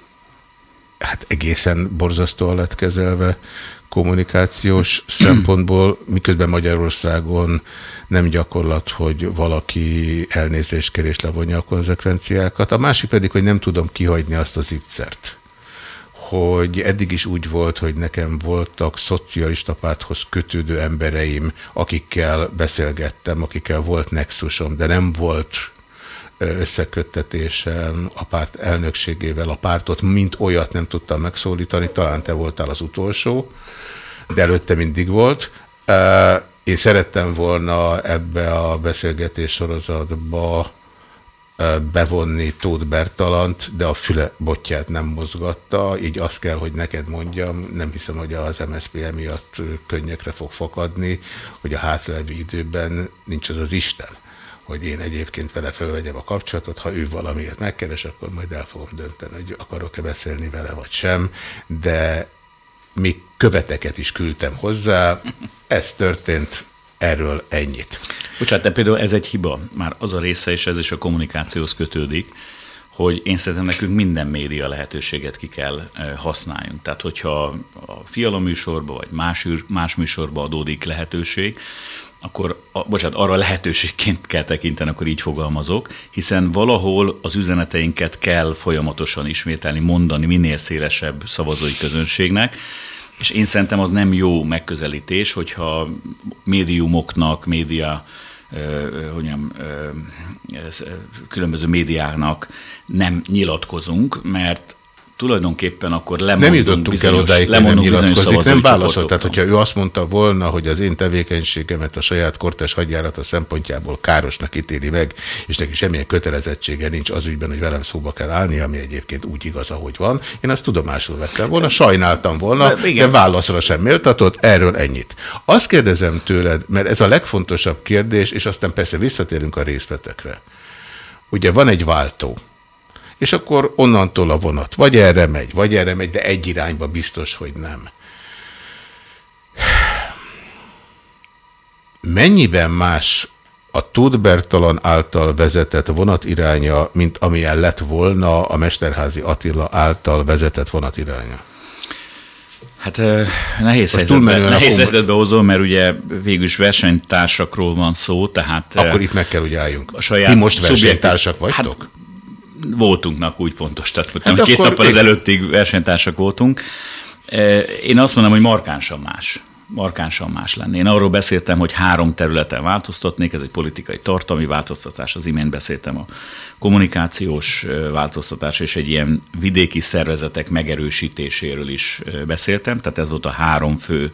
hát egészen borzasztóan lett kezelve kommunikációs szempontból, miközben Magyarországon nem gyakorlat, hogy valaki elnézést kér és levonja a konzekvenciákat. A másik pedig, hogy nem tudom kihagyni azt az ittszert hogy eddig is úgy volt, hogy nekem voltak szocialista párthoz kötődő embereim, akikkel beszélgettem, akikkel volt nexusom, de nem volt összeköttetésen a párt elnökségével a pártot, mint olyat nem tudtam megszólítani, talán te voltál az utolsó, de előtte mindig volt. Én szerettem volna ebbe a beszélgetés sorozatba bevonni Tóth Bertalant, de a füle botját nem mozgatta, így azt kell, hogy neked mondjam, nem hiszem, hogy az MSZP emiatt könnyekre fog fakadni, hogy a hátlevő időben nincs az az Isten hogy én egyébként vele felvegyem a kapcsolatot, ha ő valamiért megkeres, akkor majd el fogom dönteni, hogy akarok-e beszélni vele, vagy sem, de még követeket is küldtem hozzá, ez történt, Erről ennyit. Bocsánat, de például ez egy hiba. Már az a része, és ez is a kommunikációhoz kötődik, hogy én szerintem nekünk minden média lehetőséget ki kell használjunk. Tehát, hogyha a fiala vagy más, más műsorba adódik lehetőség, akkor, a, bocsánat, arra lehetőségként kell tekinteni, akkor így fogalmazok, hiszen valahol az üzeneteinket kell folyamatosan ismételni, mondani minél szélesebb szavazói közönségnek, és én szerintem az nem jó megközelítés, hogyha médiumoknak, média hogy mondjam, különböző médiáknak nem nyilatkozunk, mert tulajdonképpen akkor lemondunk Nem jutottunk bizonyos, el odáig, nem nyilatkozik, nem válaszolt. Tehát, hogyha ő azt mondta volna, hogy az én tevékenységemet a saját kortes hadjárata szempontjából károsnak ítéli meg, és neki semmilyen kötelezettsége nincs az ügyben, hogy velem szóba kell állni, ami egyébként úgy igaz, ahogy van, én azt tudomásul vettem volna, sajnáltam volna, de, de válaszra sem méltatott, erről ennyit. Azt kérdezem tőled, mert ez a legfontosabb kérdés, és aztán persze visszatérünk a részletekre. Ugye van egy váltó, és akkor onnantól a vonat vagy erre megy, vagy erre megy, de egy irányba biztos, hogy nem. Mennyiben más a Tudbertalan által vezetett vonat iránya, mint amilyen lett volna a Mesterházi Attila által vezetett vonat iránya? Hát nehéz helyzetbe, nehéz helyzetbe hozom, mert ugye végülis versenytársakról van szó, tehát... Akkor itt meg kell, hogy álljunk. A saját Ti most versenytársak vagytok? Hát, voltunknak úgy pontos, tehát hát két nappal az előttig versenytársak voltunk. E, én azt mondom, hogy markánsan más. Markánsan más lenni. Én arról beszéltem, hogy három területen változtatnék, ez egy politikai tartalmi változtatás, az imént beszéltem a kommunikációs e, változtatás, és egy ilyen vidéki szervezetek megerősítéséről is e, beszéltem, tehát ez volt a három fő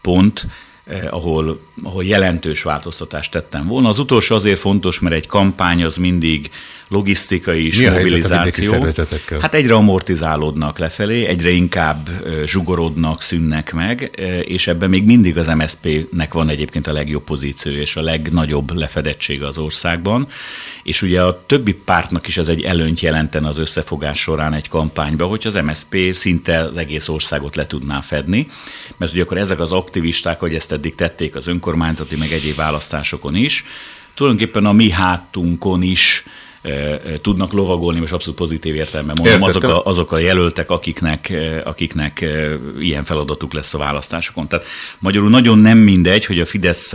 pont, eh, ahol, ahol jelentős változtatást tettem volna. Az utolsó azért fontos, mert egy kampány az mindig logisztikai és Mi mobilizáció. Hát egyre amortizálódnak lefelé, egyre inkább zsugorodnak, szűnnek meg, és ebben még mindig az MSZP-nek van egyébként a legjobb pozíció és a legnagyobb lefedettsége az országban, és ugye a többi pártnak is ez egy előnyt jelenten az összefogás során egy kampányba, hogy az MSZP szinte az egész országot le tudná fedni, mert ugye akkor ezek az aktivisták, hogy ezt eddig tették az önkormányzati meg egyéb választásokon is, tulajdonképpen a mi hátunkon is tudnak lovagolni, most abszolút pozitív értelemben mondom, azok a, azok a jelöltek, akiknek, akiknek ilyen feladatuk lesz a választásokon. Tehát magyarul nagyon nem mindegy, hogy a fidesz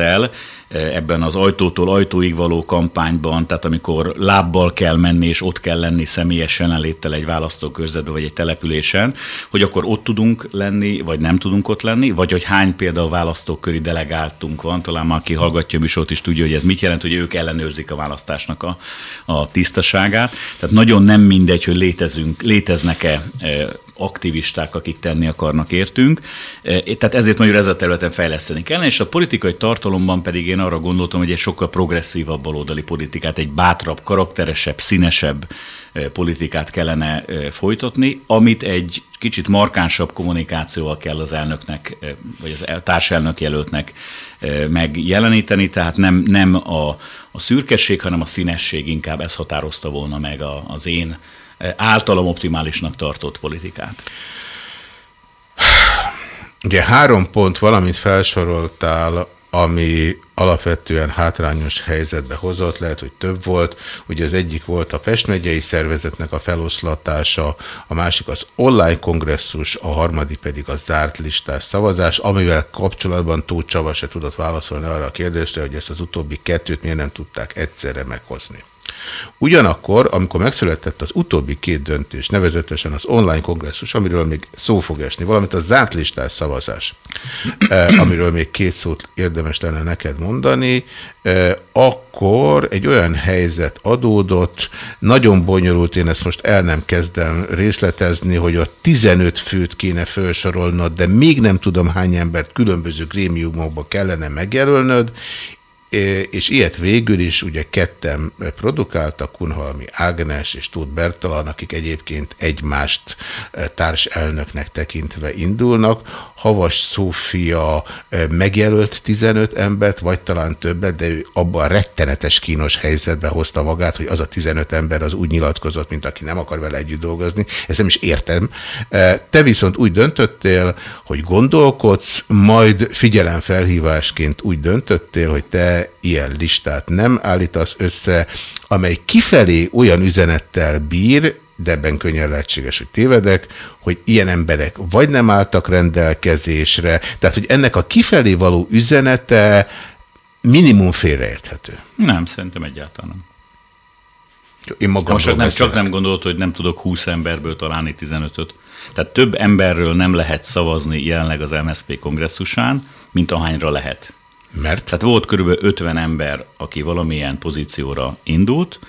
ebben az ajtótól ajtóig való kampányban, tehát amikor lábbal kell menni, és ott kell lenni személyesen eléttel egy választókörzetben, vagy egy településen, hogy akkor ott tudunk lenni, vagy nem tudunk ott lenni, vagy hogy hány például választóköri delegáltunk van, talán már aki hallgatja a műsort is tudja, hogy ez mit jelent, hogy ők ellenőrzik a választásnak a, a tisztaságát. Tehát nagyon nem mindegy, hogy létezünk, léteznek-e aktivisták, akik tenni akarnak értünk. E, tehát ezért nagyon ez a területen fejleszteni kellene, és a politikai tartalomban pedig én arra gondoltam, hogy egy sokkal progresszívabb baloldali politikát, egy bátrabb, karakteresebb, színesebb e, politikát kellene folytatni, amit egy kicsit markánsabb kommunikációval kell az elnöknek, vagy az társelnök jelöltnek megjeleníteni, tehát nem, nem a, a szürkesség, hanem a színesség inkább ez határozta volna meg a, az én általam optimálisnak tartott politikát. Ugye három pont valamit felsoroltál ami alapvetően hátrányos helyzetbe hozott, lehet, hogy több volt. Ugye az egyik volt a Pest szervezetnek a feloszlatása, a másik az online kongresszus, a harmadik pedig a zárt listás szavazás, amivel kapcsolatban Tóth Csaba se tudott válaszolni arra a kérdésre, hogy ezt az utóbbi kettőt miért nem tudták egyszerre meghozni. Ugyanakkor, amikor megszületett az utóbbi két döntés, nevezetesen az online kongresszus, amiről még szó fog esni, valamint a zárt listás szavazás, eh, amiről még két szót érdemes lenne neked mondani, eh, akkor egy olyan helyzet adódott, nagyon bonyolult, én ezt most el nem kezdem részletezni, hogy a 15 főt kéne felsorolnod, de még nem tudom hány embert különböző grémiumokba kellene megjelölnöd, és ilyet végül is ugye kettem produkáltak, Kunhalmi Ágnes és Tóth Bertalan, akik egyébként egymást társelnöknek tekintve indulnak. Havas Szófia megjelölt 15 embert, vagy talán többet, de ő abban a rettenetes kínos helyzetbe hozta magát, hogy az a 15 ember az úgy nyilatkozott, mint aki nem akar vele együtt dolgozni. Ezt nem is értem. Te viszont úgy döntöttél, hogy gondolkodsz, majd figyelemfelhívásként úgy döntöttél, hogy te ilyen listát nem állítasz össze, amely kifelé olyan üzenettel bír, de ebben könnyen lehetséges, hogy tévedek, hogy ilyen emberek vagy nem álltak rendelkezésre, tehát hogy ennek a kifelé való üzenete minimum félreérthető. Nem, szerintem egyáltalán nem. Én magam csak nem, csak nem gondolt, hogy nem tudok 20 emberből találni 15-öt. Tehát több emberről nem lehet szavazni jelenleg az MSZP kongresszusán, mint ahányra lehet. Mert? Tehát volt körülbelül 50 ember, aki valamilyen pozícióra indult,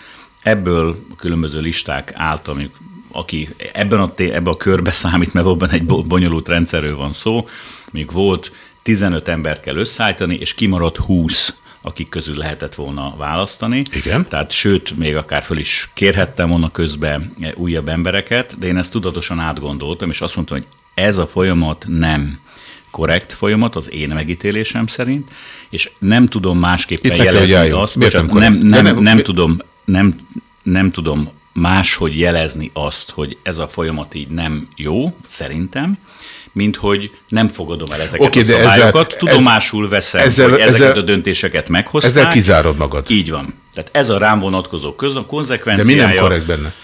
ebből a különböző listák által, aki ebben a, ebben a körbe számít, mert abban egy bonyolult rendszerről van szó, még volt 15 embert kell összeállítani, és kimaradt 20 akik közül lehetett volna választani. Igen. Tehát sőt, még akár föl is kérhettem volna közben újabb embereket, de én ezt tudatosan átgondoltam, és azt mondtam, hogy ez a folyamat nem korrekt folyamat az én megítélésem szerint, és nem tudom másképpen Itt jelezni azt, bocsánat, nem, nem, nem, nem, tudom, nem, nem tudom máshogy jelezni azt, hogy ez a folyamat így nem jó, szerintem, mint hogy nem fogadom el ezeket okay, a szabályokat, ezzel, tudomásul veszem, ezzel, hogy ezeket ezzel, a döntéseket meghozták. Ezzel kizárod magad. Így van. Tehát ez a rám vonatkozó konzekvenciája. De mi nem korrekt benne?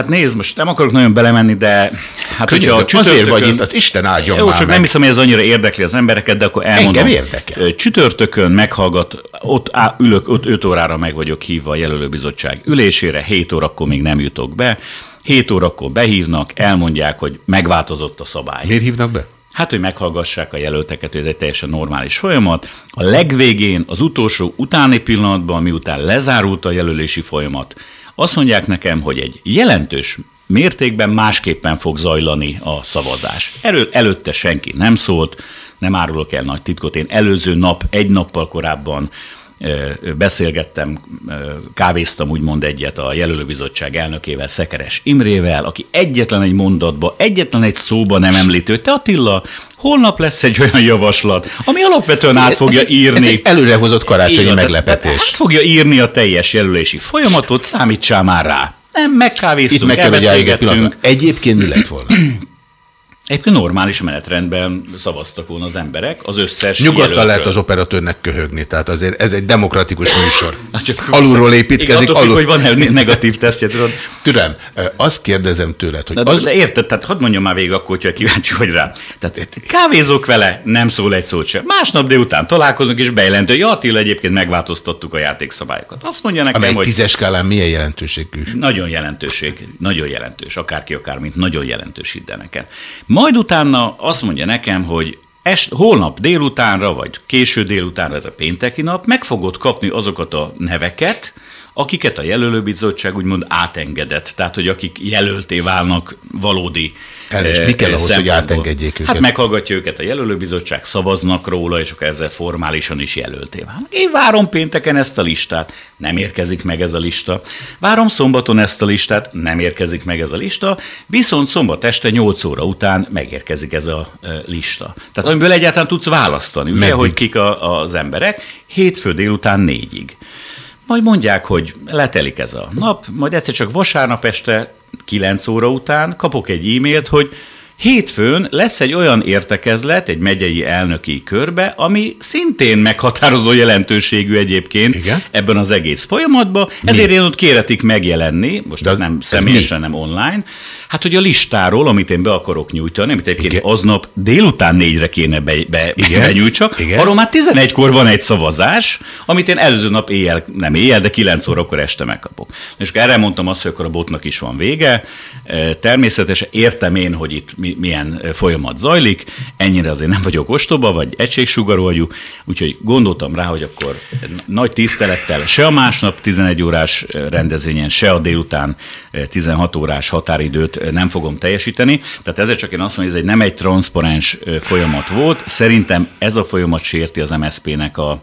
Hát nézd, most nem akarok nagyon belemenni, de hát Könyörgöm, hogyha azért vagy itt, az Isten áldjon jó, már csak meg. nem hiszem, hogy ez annyira érdekli az embereket, de akkor elmondom. Engem érdekel. Csütörtökön meghallgat, ott á, ülök, ott 5 órára meg vagyok hívva a jelölőbizottság ülésére, 7 órakor még nem jutok be, 7 órakor behívnak, elmondják, hogy megváltozott a szabály. Miért hívnak be? Hát, hogy meghallgassák a jelölteket, hogy ez egy teljesen normális folyamat. A legvégén, az utolsó utáni pillanatban, miután lezárult a jelölési folyamat, azt mondják nekem, hogy egy jelentős mértékben másképpen fog zajlani a szavazás. Erről előtte senki nem szólt, nem árulok el nagy titkot. Én előző nap, egy nappal korábban beszélgettem, kávéztam úgymond egyet a jelölőbizottság elnökével, Szekeres Imrével, aki egyetlen egy mondatba, egyetlen egy szóba nem említő. Te Attila, holnap lesz egy olyan javaslat, ami alapvetően át fogja írni. Ez egy előrehozott karácsonyi Igen, meglepetés. Át fogja írni a teljes jelölési folyamatot, számítsál már rá. Nem, megkávéztunk, Itt meg kell, hogy Egyébként mi lett volna? Egyébként normális menetrendben szavaztak volna az emberek, az összes Nyugodtan jelöltről. lehet az operatőrnek köhögni, tehát azért ez egy demokratikus műsor. Alulról építkezik. Igen, alul... hogy van-e negatív tesztje, tudod? Tudom, azt kérdezem tőled, hogy de, az... De érted, tehát hadd mondjam már végig akkor, hogyha kíváncsi vagy rá. Tehát kávézok vele, nem szól egy szót sem. Másnap délután találkozunk, és bejelentő, hogy Attila egyébként megváltoztattuk a játékszabályokat. Azt mondja nekem, Amely hogy... tízes skálán milyen jelentőségű? Nagyon jelentőség, nagyon jelentős, akárki akár, mint nagyon jelentős ide nekem. Majd utána azt mondja nekem, hogy est, holnap délutánra, vagy késő délutánra, ez a pénteki nap, meg fogod kapni azokat a neveket, akiket a jelölőbizottság úgymond átengedett, tehát hogy akik jelölté válnak valódi El, és mi kell ahhoz, hogy átengedjék őket? Hát meghallgatja őket a jelölőbizottság, szavaznak róla, és akkor ezzel formálisan is jelölté válnak. Én várom pénteken ezt a listát, nem érkezik meg ez a lista. Várom szombaton ezt a listát, nem érkezik meg ez a lista, viszont szombat este 8 óra után megérkezik ez a lista. Tehát amiből egyáltalán tudsz választani, ugye, hogy kik a, az emberek, hétfő délután négyig. Majd mondják, hogy letelik ez a nap, majd egyszer csak vasárnap este 9 óra után kapok egy e-mailt, hogy Hétfőn lesz egy olyan értekezlet egy megyei elnöki körbe, ami szintén meghatározó jelentőségű egyébként Igen? ebben az egész folyamatban, mi? ezért én ott kéretik megjelenni, most De az, nem személyesen, nem online, hát hogy a listáról, amit én be akarok nyújtani, amit egyébként Igen. aznap délután négyre kéne be, be, Igen. benyújtsak, Igen. arról már 11-kor van egy szavazás, amit én előző nap éjjel, nem éjjel, de 9 órakor este megkapok. És erre mondtam azt, hogy akkor a botnak is van vége. Természetesen értem én, hogy itt milyen folyamat zajlik, ennyire azért nem vagyok ostoba, vagy egységsugarú agyú, úgyhogy gondoltam rá, hogy akkor nagy tisztelettel se a másnap 11 órás rendezvényen, se a délután 16 órás határidőt nem fogom teljesíteni. Tehát ezért csak én azt mondom, hogy ez egy nem egy transzparens folyamat volt. Szerintem ez a folyamat sérti az MSZP-nek a,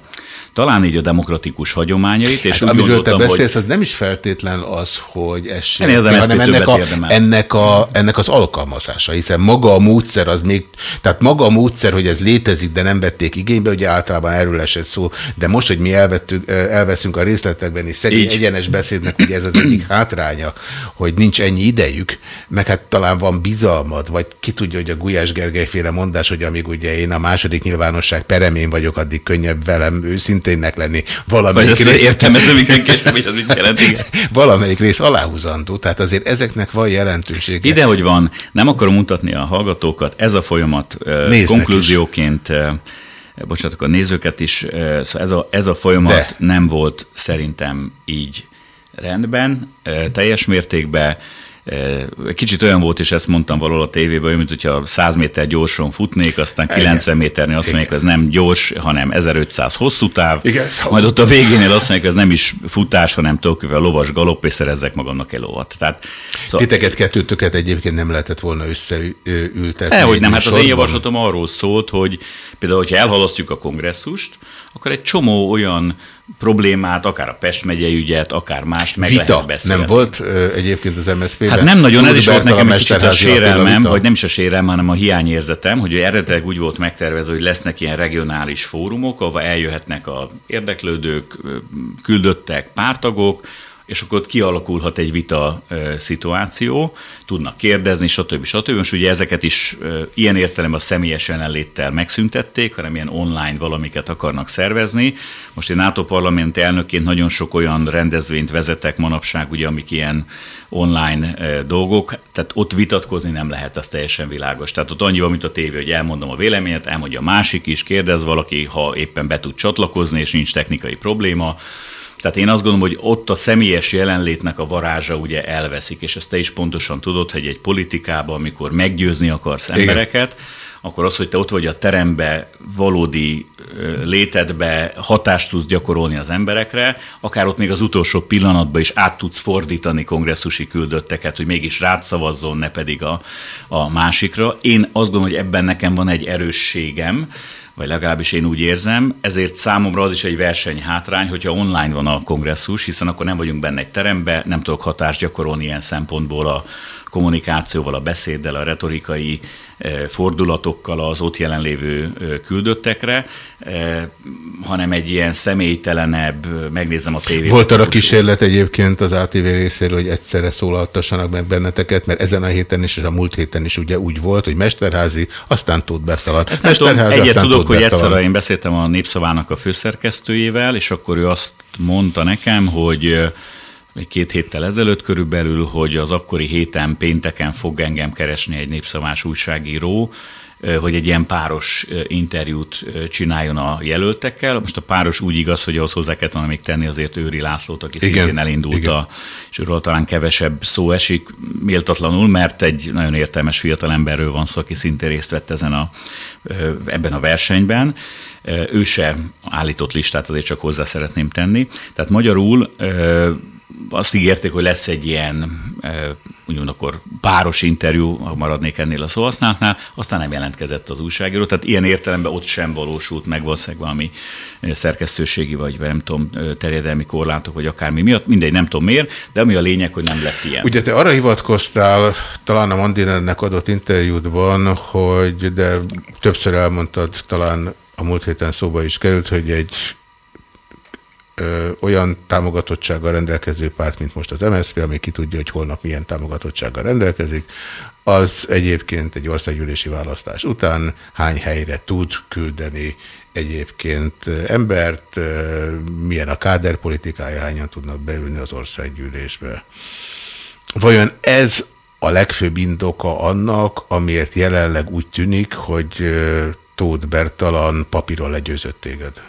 talán így a demokratikus hagyományait. És hát, amiről te beszélsz, hogy... az nem is feltétlen az, hogy ez sem, hanem ennek, a, ennek, a, ennek az alkalmazása, hiszen maga a módszer az még, tehát maga a módszer, hogy ez létezik, de nem vették igénybe, ugye általában erről esett szó, de most, hogy mi elvettük, elveszünk a részletekben, és szegény Így. egyenes beszédnek, ugye ez az egyik hátránya, hogy nincs ennyi idejük, meg hát talán van bizalmad, vagy ki tudja, hogy a Gulyás Gergely féle mondás, hogy amíg ugye én a második nyilvánosság peremén vagyok, addig könnyebb velem őszintén őszintének lenni. Valamelyik rész... értelmezem, hogy az mit jelent, igen. Valamelyik rész aláhúzandó, tehát azért ezeknek van jelentősége. Ide, hogy van, nem akarom mutatni a hallgatókat, ez a folyamat Néznek konklúzióként is bocsánat, a nézőket is, szóval ez a, ez a folyamat De. nem volt szerintem így rendben, teljes mértékben, Kicsit olyan volt, és ezt mondtam valahol a tévében, mint hogyha 100 méter gyorsan futnék, aztán 90 méternél azt mondják, hogy ez nem gyors, hanem 1500 hosszú táv. Igen, szóval. Majd ott a végénél azt mondják, hogy ez nem is futás, hanem a lovas galopp, és szerezzek magamnak egy lovat. Tehát, szóval... Titeket kettőtöket egyébként nem lehetett volna összeültetni. Eh, hogy nem, hát az én javaslatom arról szólt, hogy például, hogyha elhalasztjuk a kongresszust, akkor egy csomó olyan problémát, akár a Pest megyei ügyet, akár mást meg vita lehet beszélni. nem volt egyébként az MSZP-ben? Hát nem nagyon, ez is volt nekem egy kicsit a sérelmem, vagy nem is a sérelmem, hanem a hiányérzetem, hogy eredetileg úgy volt megtervezve, hogy lesznek ilyen regionális fórumok, ahol eljöhetnek a érdeklődők, küldöttek, pártagok, és akkor ott kialakulhat egy vita szituáció, tudnak kérdezni, stb. stb. Most ugye ezeket is ilyen értelemben a személyes jelenléttel megszüntették, hanem ilyen online valamiket akarnak szervezni. Most én NATO parlament elnökként nagyon sok olyan rendezvényt vezetek manapság, ugye, amik ilyen online dolgok, tehát ott vitatkozni nem lehet, az teljesen világos. Tehát ott annyi van, mint a tévé, hogy elmondom a véleményet, elmondja a másik is, kérdez valaki, ha éppen be tud csatlakozni, és nincs technikai probléma, tehát én azt gondolom, hogy ott a személyes jelenlétnek a varázsa ugye elveszik, és ezt te is pontosan tudod, hogy egy politikában, amikor meggyőzni akarsz embereket, Igen. akkor az, hogy te ott vagy a terembe, valódi létedbe hatást tudsz gyakorolni az emberekre, akár ott még az utolsó pillanatban is át tudsz fordítani kongresszusi küldötteket, hogy mégis rád szavazzon, ne pedig a, a másikra. Én azt gondolom, hogy ebben nekem van egy erősségem, vagy legalábbis én úgy érzem, ezért számomra az is egy verseny hátrány, hogyha online van a kongresszus, hiszen akkor nem vagyunk benne egy terembe, nem tudok hatást gyakorolni ilyen szempontból a kommunikációval, a beszéddel, a retorikai fordulatokkal az ott jelenlévő küldöttekre, hanem egy ilyen személytelenebb, megnézem a tévét. Volt arra kísérlet egyébként az ATV részéről, hogy egyszerre szólaltassanak meg benneteket, mert ezen a héten is, és a múlt héten is ugye úgy volt, hogy Mesterházi, aztán Tóth Bertalan. Ezt nem tudom, egyet tudok, hogy egyszer én beszéltem a Népszavának a főszerkesztőjével, és akkor ő azt mondta nekem, hogy két héttel ezelőtt körülbelül, hogy az akkori héten pénteken fog engem keresni egy népszavás újságíró, hogy egy ilyen páros interjút csináljon a jelöltekkel. Most a páros úgy igaz, hogy ahhoz hozzá kellett volna még tenni azért Őri Lászlót, aki igen, szintén elindult, igen. A, és őről talán kevesebb szó esik, méltatlanul, mert egy nagyon értelmes fiatalemberről van szó, aki szintén részt vett ezen a, ebben a versenyben. Ő se állított listát, azért csak hozzá szeretném tenni. Tehát magyarul azt ígérték, hogy lesz egy ilyen, úgymond akkor páros interjú, ha maradnék ennél a szóhasználatnál, aztán nem jelentkezett az újságíró, tehát ilyen értelemben ott sem valósult meg valószínűleg valami szerkesztőségi, vagy nem tudom, terjedelmi korlátok, vagy akármi miatt, mindegy, nem tudom miért, de ami a lényeg, hogy nem lett ilyen. Ugye te arra hivatkoztál, talán a Mandinennek adott interjútban, hogy de többször elmondtad, talán a múlt héten szóba is került, hogy egy ö, olyan támogatottsággal rendelkező párt, mint most az MSZP, ami ki tudja, hogy holnap milyen támogatottsággal rendelkezik, az egyébként egy országgyűlési választás után hány helyre tud küldeni egyébként embert, milyen a káderpolitikája, hányan tudnak beülni az országgyűlésbe. Vajon ez a legfőbb indoka annak, amiért jelenleg úgy tűnik, hogy Tóth Bertalan papíron legyőzött téged?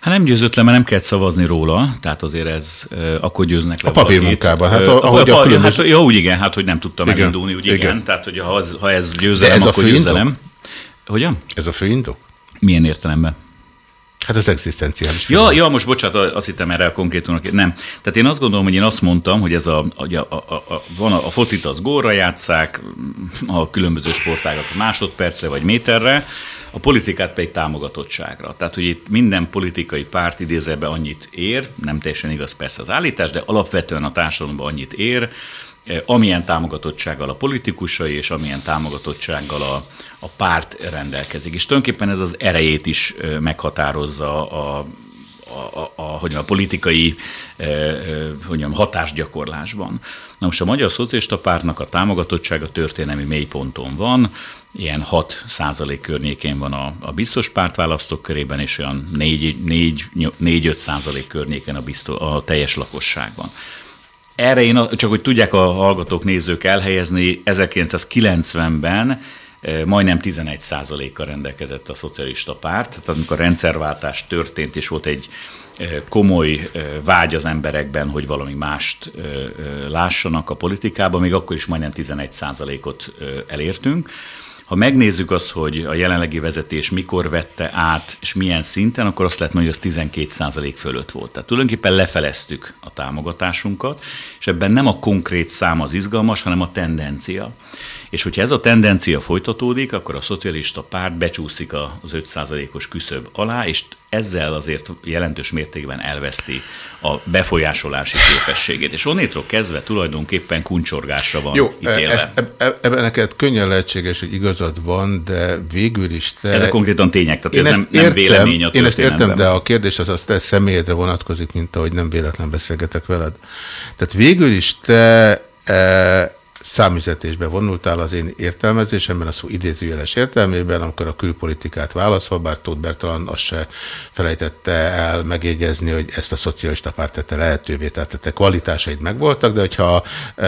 Hát nem győzött le, mert nem kellett szavazni róla, tehát azért ez akkor győznek le A papírmunkában, hát a, ahogy a, a, a különböző... Hát, jó, úgy igen, hát hogy nem tudta igen, megindulni, úgy igen. igen. Tehát, hogy ha, az, ha ez győzelem, ez akkor a győzelem. Hogyan? Ez a fő indok? Milyen értelemben? Hát az egzisztenciális. Ja, ja, most bocsánat, azt hittem erre a konkrétumnak. Nem. Tehát én azt gondolom, hogy én azt mondtam, hogy ez a, a, a, a, van a, a focit az gólra játszák, a különböző sportágat másodpercre vagy méterre, a politikát pedig támogatottságra. Tehát, hogy itt minden politikai párt idézőbe annyit ér, nem teljesen igaz persze az állítás, de alapvetően a társadalomban annyit ér, eh, amilyen támogatottsággal a politikusai, és amilyen támogatottsággal a, a párt rendelkezik. És tulajdonképpen ez az erejét is eh, meghatározza a, a, a, a, hogy a politikai eh, eh, hogy mondjam, hatásgyakorlásban. Na most a Magyar Szocialista Pártnak a támogatottsága történelmi mélyponton van, ilyen 6 százalék környékén van a, a biztos pártválasztók körében, és olyan 4-5 százalék környéken a, biztos, a teljes lakosságban. Erre én, csak hogy tudják a hallgatók, nézők elhelyezni, 1990-ben eh, majdnem 11 százalékkal rendelkezett a szocialista párt. Tehát amikor rendszerváltás történt, és volt egy eh, komoly eh, vágy az emberekben, hogy valami mást lássanak a politikában, még akkor is majdnem 11 százalékot elértünk. Ha megnézzük azt, hogy a jelenlegi vezetés mikor vette át, és milyen szinten, akkor azt lehet mondani, hogy az 12% fölött volt. Tehát tulajdonképpen lefeleztük a támogatásunkat, és ebben nem a konkrét szám az izgalmas, hanem a tendencia. És hogyha ez a tendencia folytatódik, akkor a szocialista párt becsúszik az 5%-os küszöb alá, és ezzel azért jelentős mértékben elveszti a befolyásolási képességét. És onnétról kezdve tulajdonképpen kuncsorgásra van Jó, ítélve. Ezt, ebben neked könnyen lehetséges, hogy igazad van, de végül is te... Ezek konkrétan tények, tehát én ez nem, nem értem, vélemény a Én ezt értem, de a kérdés az az te személyedre vonatkozik, mint ahogy nem véletlen beszélgetek veled. Tehát végül is te... E, számüzetésbe vonultál az én értelmezésemben, a szó idézőjeles értelmében, amikor a külpolitikát válaszol, bár Tóth Bertalan azt se felejtette el megjegyezni, hogy ezt a szocialista párt tette lehetővé, tehát te kvalitásaid megvoltak, de hogyha e,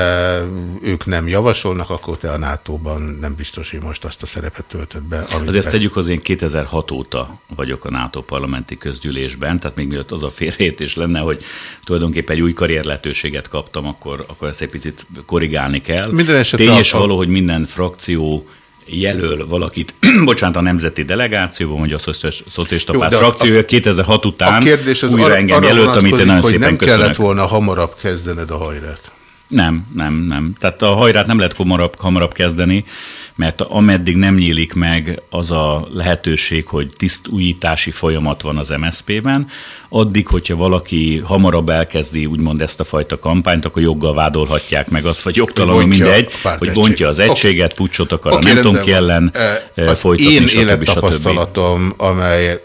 ők nem javasolnak, akkor te a NATO-ban nem biztos, hogy most azt a szerepet töltött be. Azért ezt tegyük az én 2006 óta vagyok a NATO parlamenti közgyűlésben, tehát még mielőtt az a félreértés lenne, hogy tulajdonképpen egy új karrier lehetőséget kaptam, akkor, akkor ezt egy picit korrigálni kell. Minden esetre Tény és való, hogy minden frakció jelöl valakit, bocsánat, a nemzeti delegációban, vagy a szocialista párt frakciója 2006 után a kérdés az újra engem jelölt, amit én nagyon szépen nem köszönök. kellett volna hamarabb kezdened a hajrát. Nem, nem, nem. Tehát a hajrát nem lehet hamarabb, hamarabb kezdeni, mert ameddig nem nyílik meg az a lehetőség, hogy tisztújítási folyamat van az MSZP-ben, addig, hogyha valaki hamarabb elkezdi úgymond ezt a fajta kampányt, akkor joggal vádolhatják meg azt, vagy jogtalanul mindegy, hogy bontja az egységet, pucsot akar okay, a nem tudom ki ellen e, folytatni, én élettapasztalatom, amely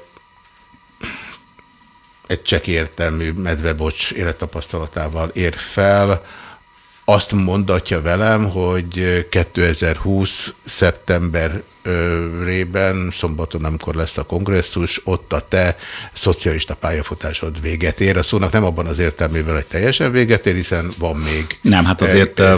egy csek értelmű medvebocs élettapasztalatával ér fel, azt mondatja velem, hogy 2020. szeptember rében, szombaton, amikor lesz a kongresszus, ott a te szocialista pályafutásod véget ér. A szónak nem abban az értelmében, hogy teljesen véget ér, hiszen van még... Nem, hát azért, e,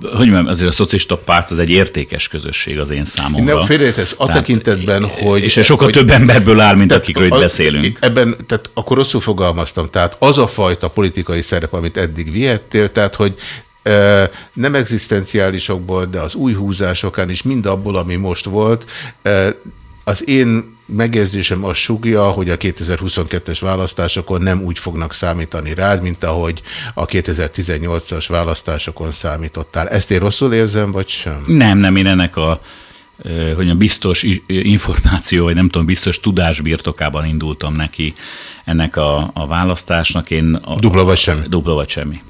hogy mondjam, azért a szocialista párt az egy értékes közösség az én számomra. Nem félretesz a tehát, tekintetben, hogy... És sokkal hogy, több emberből áll, mint akikről itt beszélünk. Ebben, tehát akkor rosszul fogalmaztam, tehát az a fajta politikai szerep, amit eddig vihettél, tehát hogy nem egzisztenciálisokból, de az új húzásokán is, mind abból, ami most volt. Az én megjegyzésem az sugja, hogy a 2022-es választásokon nem úgy fognak számítani rád, mint ahogy a 2018-as választásokon számítottál. Ezt én rosszul érzem, vagy sem? Nem, nem, én ennek a hogy a biztos információ, vagy nem tudom, biztos tudás birtokában indultam neki ennek a, a választásnak. Én a, dupla vagy semmi? Dupla vagy semmi.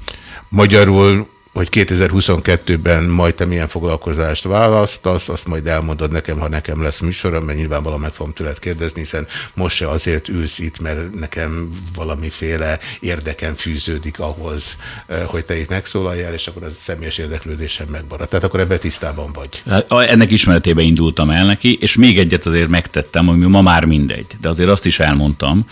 Magyarul hogy 2022-ben majd te milyen foglalkozást választasz, azt majd elmondod nekem, ha nekem lesz műsorom, mert nyilvánvalóan meg fogom tőled kérdezni, hiszen most se azért ülsz itt, mert nekem valamiféle érdeken fűződik ahhoz, eh, hogy te itt megszólaljál, és akkor az személyes érdeklődésem megmarad. Tehát akkor ebben tisztában vagy. Hát, ennek ismeretében indultam el neki, és még egyet azért megtettem, ami ma már mindegy, de azért azt is elmondtam,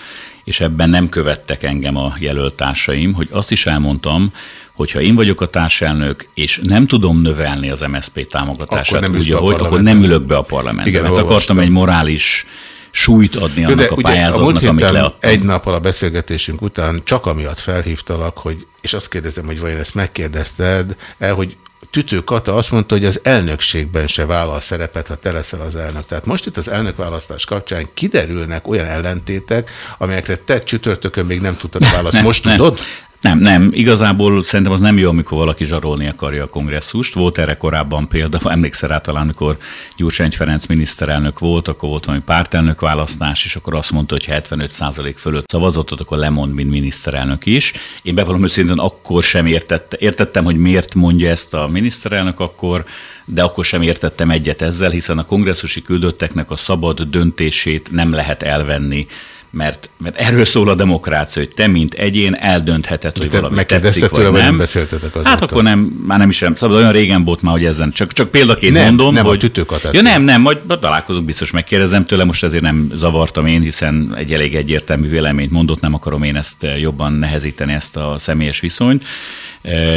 és ebben nem követtek engem a jelöltársaim, hogy azt is elmondtam, hogyha én vagyok a társelnök, és nem tudom növelni az MSZP támogatását, akkor nem, úgy, ahogy, akkor nem ülök be a parlamentbe. Igen, mert olvastam. akartam egy morális súlyt adni annak de a pályázatnak, a amit leadtam. Egy nappal a beszélgetésünk után csak amiatt felhívtalak, hogy, és azt kérdezem, hogy vajon ezt megkérdezted el, hogy Tütő Kata azt mondta, hogy az elnökségben se vállal szerepet, ha te leszel az elnök. Tehát most itt az elnökválasztás kapcsán kiderülnek olyan ellentétek, amelyekre te csütörtökön még nem tudtad választ. Most tudod? Nem, nem. Igazából szerintem az nem jó, amikor valaki zsarolni akarja a kongresszust. Volt erre korábban példa, emlékszel rá talán, amikor Gyurcsány Ferenc miniszterelnök volt, akkor volt valami pártelnök választás, és akkor azt mondta, hogy 75% fölött szavazott, akkor lemond, mint miniszterelnök is. Én bevallom őszintén akkor sem értette, értettem, hogy miért mondja ezt a miniszterelnök akkor, de akkor sem értettem egyet ezzel, hiszen a kongresszusi küldötteknek a szabad döntését nem lehet elvenni mert, mert erről szól a demokrácia, hogy te, mint egyén eldöntheted, hogy valami tetszik, vagy tőle, nem. nem beszéltetek azóta. Hát akkor nem, már nem is nem szabad, olyan régen volt már, hogy ezen, csak, csak példaként nem, mondom, nem hogy... a tütőkatát. Ja nem, nem, majd találkozunk, biztos megkérdezem tőle, most ezért nem zavartam én, hiszen egy elég egyértelmű véleményt mondott, nem akarom én ezt jobban nehezíteni, ezt a személyes viszonyt.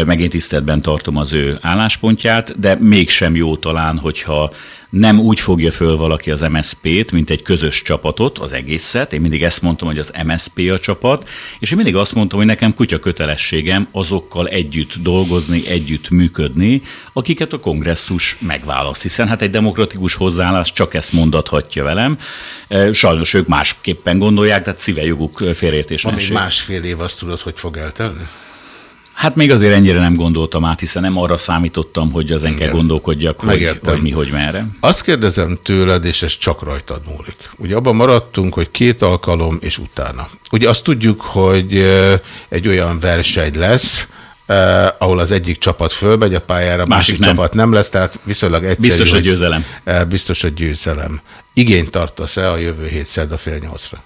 Megint tiszteletben tartom az ő álláspontját, de mégsem jó talán, hogyha nem úgy fogja föl valaki az MSZP-t, mint egy közös csapatot, az egészet. Én mindig ezt mondtam, hogy az MSZP a csapat, és én mindig azt mondtam, hogy nekem kutya kötelességem azokkal együtt dolgozni, együtt működni, akiket a kongresszus megválaszt, hiszen hát egy demokratikus hozzáállás csak ezt mondathatja velem. Sajnos ők másképpen gondolják, tehát szíve joguk félreértés. Ami másfél év, azt tudod, hogy fog eltelni? Hát még azért ennyire nem gondoltam át, hiszen nem arra számítottam, hogy az enkel gondolkodjak, hogy, hogy mi, hogy merre. Azt kérdezem tőled, és ez csak rajtad múlik. Ugye abban maradtunk, hogy két alkalom, és utána. Ugye azt tudjuk, hogy egy olyan verseny lesz, Uh, ahol az egyik csapat fölmegy a pályára, a másik, másik nem. csapat nem lesz, tehát viszonylag egyszerű. Biztos a győzelem. Uh, biztos a győzelem. Igényt tartasz-e a jövő hét szerda fél nyolcra?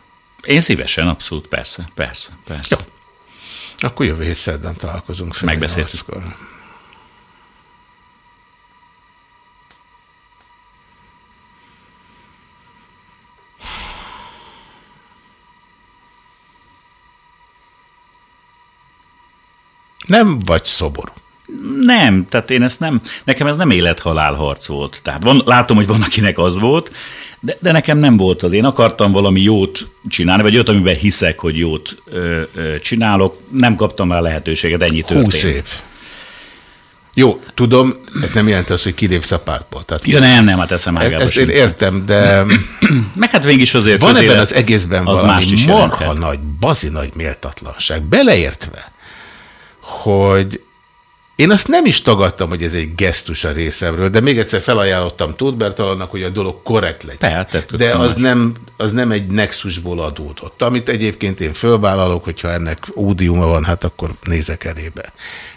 Én szívesen, abszolút, persze, persze, persze. Jó. Akkor jövő hét szerdán találkozunk. Megbeszéltük. Nem vagy szobor. Nem, tehát én ezt nem, nekem ez nem élet-halál harc volt. Tehát van, látom, hogy van, akinek az volt, de, de nekem nem volt az. Én akartam valami jót csinálni, vagy olyat, amiben hiszek, hogy jót ö, ö, csinálok. Nem kaptam rá lehetőséget, ennyi történt. 20 év. Jó, tudom, ez nem jelenti azt, hogy kilépsz a pártból. Tehát ja nem, nem, hát eszem Ezt, ezt én értem, de... Meg hát végig is azért Van ebben az egészben az valami marha jelenthet. nagy, bazi nagy méltatlanság, beleértve, hogy én azt nem is tagadtam, hogy ez egy gesztus a részemről, de még egyszer felajánlottam Tóth Bertalannak, hogy a dolog korrekt legyen. Tehát, de az nem, az nem egy nexusból adódott. Amit egyébként én fölvállalok, hogyha ennek ódiuma van, hát akkor nézek elébe.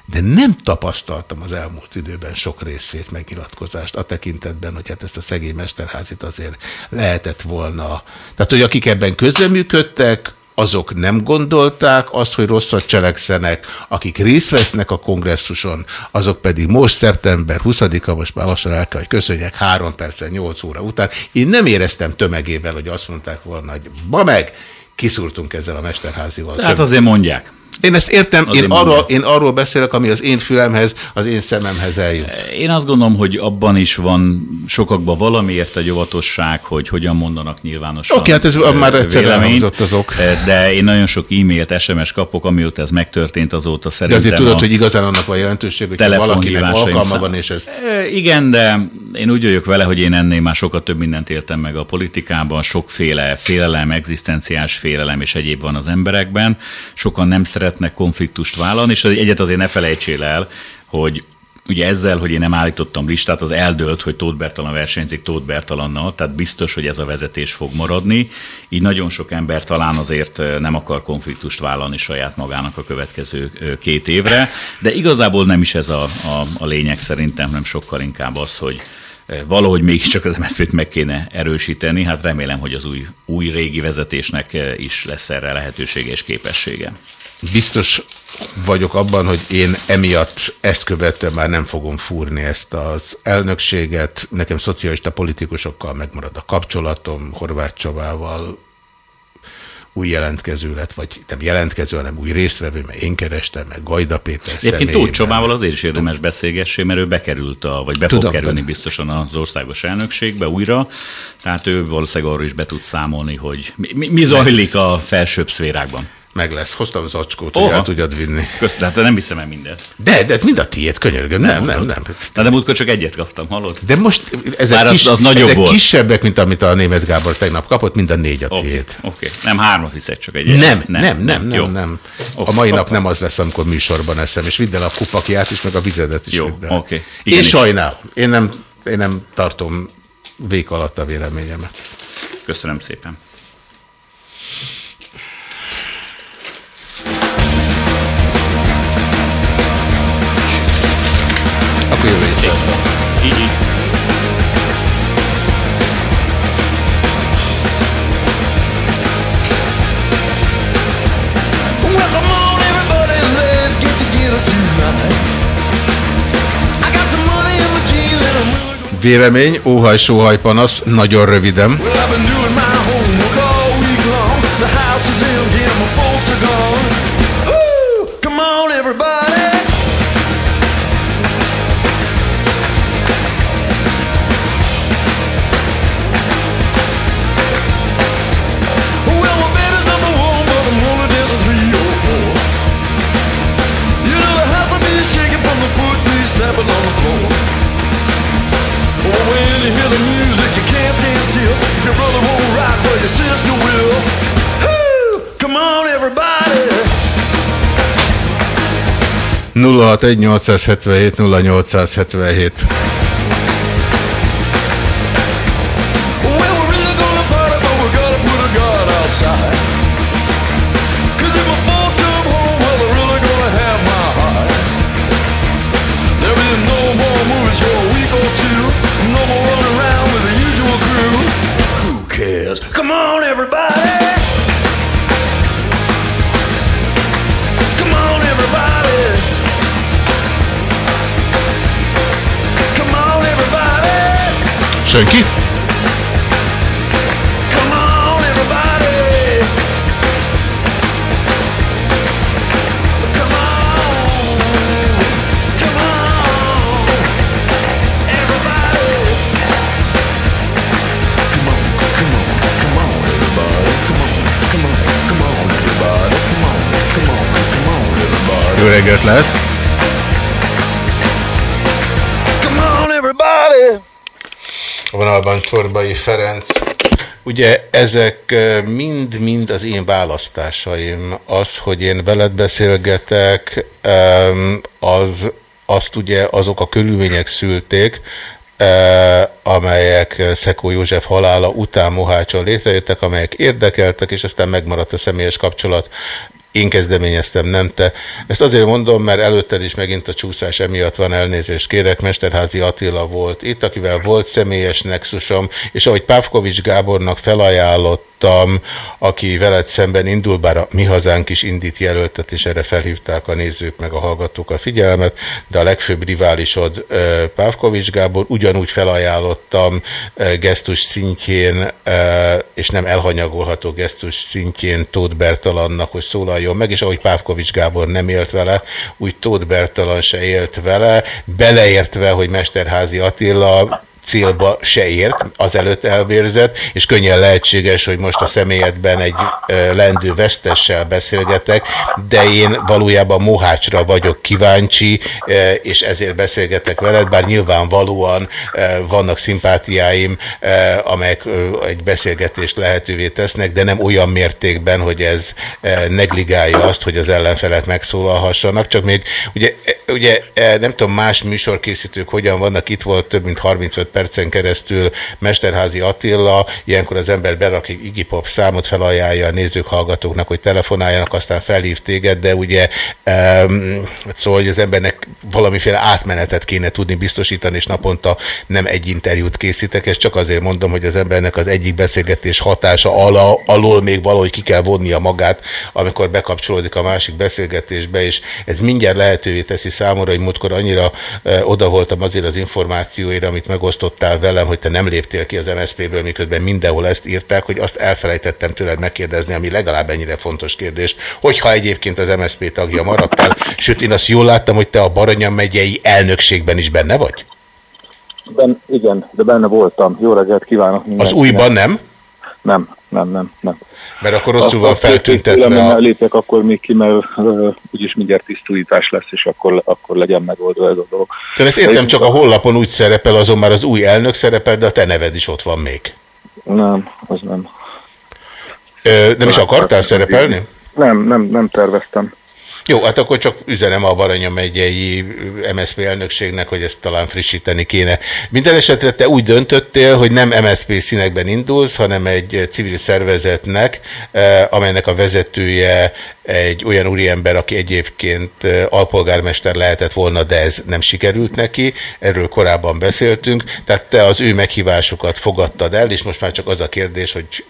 De nem tapasztaltam az elmúlt időben sok részfét megnyilatkozást a tekintetben, hogy hát ezt a szegény mesterházit azért lehetett volna. Tehát, hogy akik ebben közreműködtek, azok nem gondolták azt, hogy rosszat cselekszenek, akik részt vesznek a kongresszuson, azok pedig most szeptember 20-a, most már lassan el kell, hogy köszönjek, 3 percen 8 óra után. Én nem éreztem tömegével, hogy azt mondták volna, hogy ma meg, kiszúrtunk ezzel a mesterházival. Hát azért mondják. Én ezt értem, én arról, én arról beszélek, ami az én fülemhez, az én szememhez eljut. Én azt gondolom, hogy abban is van sokakban valamiért egy óvatosság, hogy hogyan mondanak nyilvánosan. Oké, hát ez már egyszer elhangzott az ok. De én nagyon sok e-mailt, SMS kapok, amióta ez megtörtént, azóta szerintem. De azért tudod, hogy igazán annak van jelentőség, hogy valakinek alkalma van, és ezt... Igen, de én úgy vagyok vele, hogy én ennél már sokat több mindent éltem meg a politikában, sokféle félelem, egzisztenciás félelem és egyéb van az emberekben. Sokan nem szeret szeretnek konfliktust vállalni, és egyet azért ne felejtsél el, hogy ugye ezzel, hogy én nem állítottam listát, az eldőlt, hogy Tóth Bertalan versenyzik Tóth Bertalannal, tehát biztos, hogy ez a vezetés fog maradni. Így nagyon sok ember talán azért nem akar konfliktust vállalni saját magának a következő két évre, de igazából nem is ez a, a, a lényeg szerintem, nem sokkal inkább az, hogy valahogy mégiscsak az MSZP-t meg kéne erősíteni, hát remélem, hogy az új, új régi vezetésnek is lesz erre lehetősége és képessége. Biztos vagyok abban, hogy én emiatt ezt követően már nem fogom fúrni ezt az elnökséget. Nekem szocialista politikusokkal megmarad a kapcsolatom, Horváth Csavával, új jelentkező lett, vagy nem jelentkező, hanem új résztvevő, mert én kerestem, meg Gajda Péter Egyébként Tóth Csabával azért is érdemes beszélgessé, mert ő bekerült, a, vagy be Tudom, fog kerülni biztosan az országos elnökségbe újra, tehát ő valószínűleg arról is be tud számolni, hogy mi, mi zajlik a felsőbb szférákban. Meg lesz. Hoztam az acskót, hogy el tudjad vinni. Köszönöm, hát nem hiszem el mindent. De, de ez mind a tiéd, könyörgöm. Nem, nem, nem. nem. Na, de múltkor csak egyet kaptam, hallod? De most ezek, Már kis, az, az nagyobb ezek volt. kisebbek, mint amit a német Gábor tegnap kapott, mind a négy a okay, tiéd. Oké, okay. nem hármat viszek, csak egyet. Nem, nem, nem, nem, nem. nem. Okay. A mai nap nem az lesz, amikor műsorban eszem, és vidd el a kupakját is, meg a vizedet is. Jó, oké. Okay. Én sajnálom. Én nem, én nem tartom vék alatt a véleményemet. Köszönöm szépen. Akkor jövő éjszaka. Így, így. Vélemény, óhaj, sóhaj, panasz, nagyon röviden. 061 877 0877 Senki? Jó reggelt lehet! Vonalban Csorbai Ferenc. Ugye ezek mind-mind az én választásaim. Az, hogy én veled beszélgetek, az, azt ugye azok a körülmények szülték, amelyek Szekó József halála után Mohácson létrejöttek, amelyek érdekeltek, és aztán megmaradt a személyes kapcsolat én kezdeményeztem, nem te. Ezt azért mondom, mert előtted is megint a csúszás emiatt van elnézést kérek. Mesterházi Attila volt itt, akivel volt személyes nexusom, és ahogy Pávkovics Gábornak felajánlott hallottam, aki veled szemben indul, bár a mi hazánk is indít jelöltet, és erre felhívták a nézők meg a hallgatók a figyelmet, de a legfőbb riválisod Pávkovics Gábor, ugyanúgy felajánlottam gesztus szintjén, és nem elhanyagolható gesztus szintjén Tóth Bertalannak, hogy szólaljon meg, és ahogy Pávkovics Gábor nem élt vele, úgy Tóth Bertalan se élt vele, beleértve, hogy Mesterházi Attila célba se ért, azelőtt elvérzett, és könnyen lehetséges, hogy most a személyedben egy lendő vesztessel beszélgetek, de én valójában Mohácsra vagyok kíváncsi, és ezért beszélgetek veled, bár nyilvánvalóan vannak szimpátiáim, amelyek egy beszélgetést lehetővé tesznek, de nem olyan mértékben, hogy ez negligálja azt, hogy az ellenfelek megszólalhassanak, csak még ugye, ugye nem tudom, más műsorkészítők hogyan vannak, itt volt több mint 35 percen keresztül Mesterházi Attila, ilyenkor az ember berak egy Iggy Pop számot, felajánlja a nézők, hallgatóknak, hogy telefonáljanak, aztán felhív téged, de ugye um, szóval, hogy az embernek valamiféle átmenetet kéne tudni biztosítani, és naponta nem egy interjút készítek, és csak azért mondom, hogy az embernek az egyik beszélgetés hatása ala, alól még valahogy ki kell vonnia magát, amikor bekapcsolódik a másik beszélgetésbe, és ez mindjárt lehetővé teszi számomra, hogy múltkor annyira uh, oda voltam azért az információira, amit megoszt megosztottál velem, hogy te nem léptél ki az MSZP-ből, miközben mindenhol ezt írták, hogy azt elfelejtettem tőled megkérdezni, ami legalább ennyire fontos kérdés, hogyha egyébként az MSZP tagja maradtál, sőt én azt jól láttam, hogy te a Baranya megyei elnökségben is benne vagy? Ben, igen, de benne voltam. Jó reggelt kívánok Az újban nem? Nem, nem, nem, nem. Mert akkor rosszul van feltüntetve. Ha a... lépek, akkor még ki, mert uh, úgyis mindjárt tisztújítás lesz, és akkor, akkor legyen megoldva ez a dolog. De ezt értem, csak a honlapon úgy szerepel, azon már az új elnök szerepel, de a te neved is ott van még. Nem, az nem. Ö, nem is akartál szerepelni? Nem, nem, nem terveztem. Jó, hát akkor csak üzenem a Baranya megyei MSZP elnökségnek, hogy ezt talán frissíteni kéne. Minden esetre te úgy döntöttél, hogy nem MSZP színekben indulsz, hanem egy civil szervezetnek, eh, amelynek a vezetője egy olyan úriember, aki egyébként eh, alpolgármester lehetett volna, de ez nem sikerült neki, erről korábban beszéltünk, tehát te az ő meghívásokat fogadtad el, és most már csak az a kérdés, hogy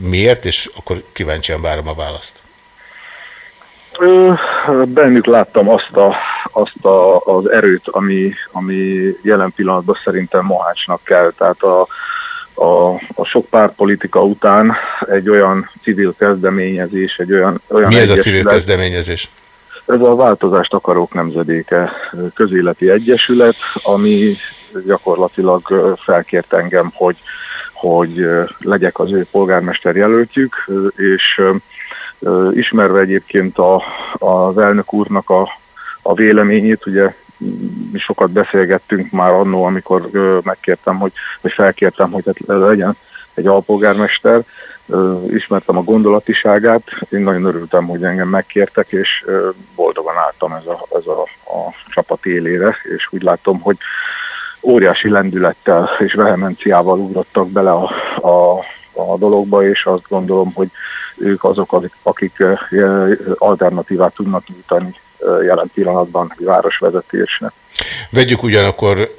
miért, és akkor kíváncsian várom a választ. Bennük láttam azt, a, azt a, az erőt, ami, ami jelen pillanatban szerintem Mohácsnak kell. Tehát a, a, a sok pártpolitika után egy olyan civil kezdeményezés, egy olyan... olyan Mi ez a civil kezdeményezés? Ez a Változást Akarók Nemzedéke közéleti egyesület, ami gyakorlatilag felkért engem, hogy, hogy legyek az ő polgármester jelöltjük, és ismerve egyébként a, az elnök úrnak a, a véleményét, ugye mi sokat beszélgettünk már annó, amikor megkértem, hogy, vagy felkértem, hogy hát legyen egy alpolgármester, ismertem a gondolatiságát, én nagyon örültem, hogy engem megkértek, és boldogan álltam ez a, ez a, a csapat élére, és úgy látom, hogy óriási lendülettel és vehemenciával ugrottak bele a, a, a dologba, és azt gondolom, hogy ők azok, akik alternatívát tudnak nyújtani jelen pillanatban a városvezetésnek. Vegyük ugyanakkor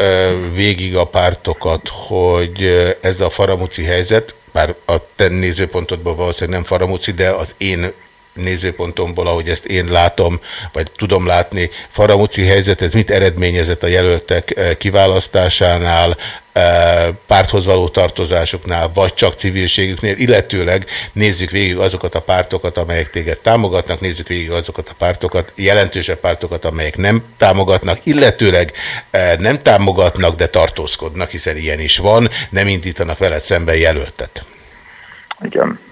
végig a pártokat, hogy ez a faramuci helyzet, bár a te nézőpontodban valószínűleg nem faramuci, de az én nézőpontomból, ahogy ezt én látom, vagy tudom látni, Faramuci helyzet, ez mit eredményezett a jelöltek eh, kiválasztásánál, eh, párthoz való tartozásoknál, vagy csak civilségüknél, illetőleg nézzük végig azokat a pártokat, amelyek téged támogatnak, nézzük végig azokat a pártokat, jelentősebb pártokat, amelyek nem támogatnak, illetőleg eh, nem támogatnak, de tartózkodnak, hiszen ilyen is van, nem indítanak veled szemben jelöltet. Igen.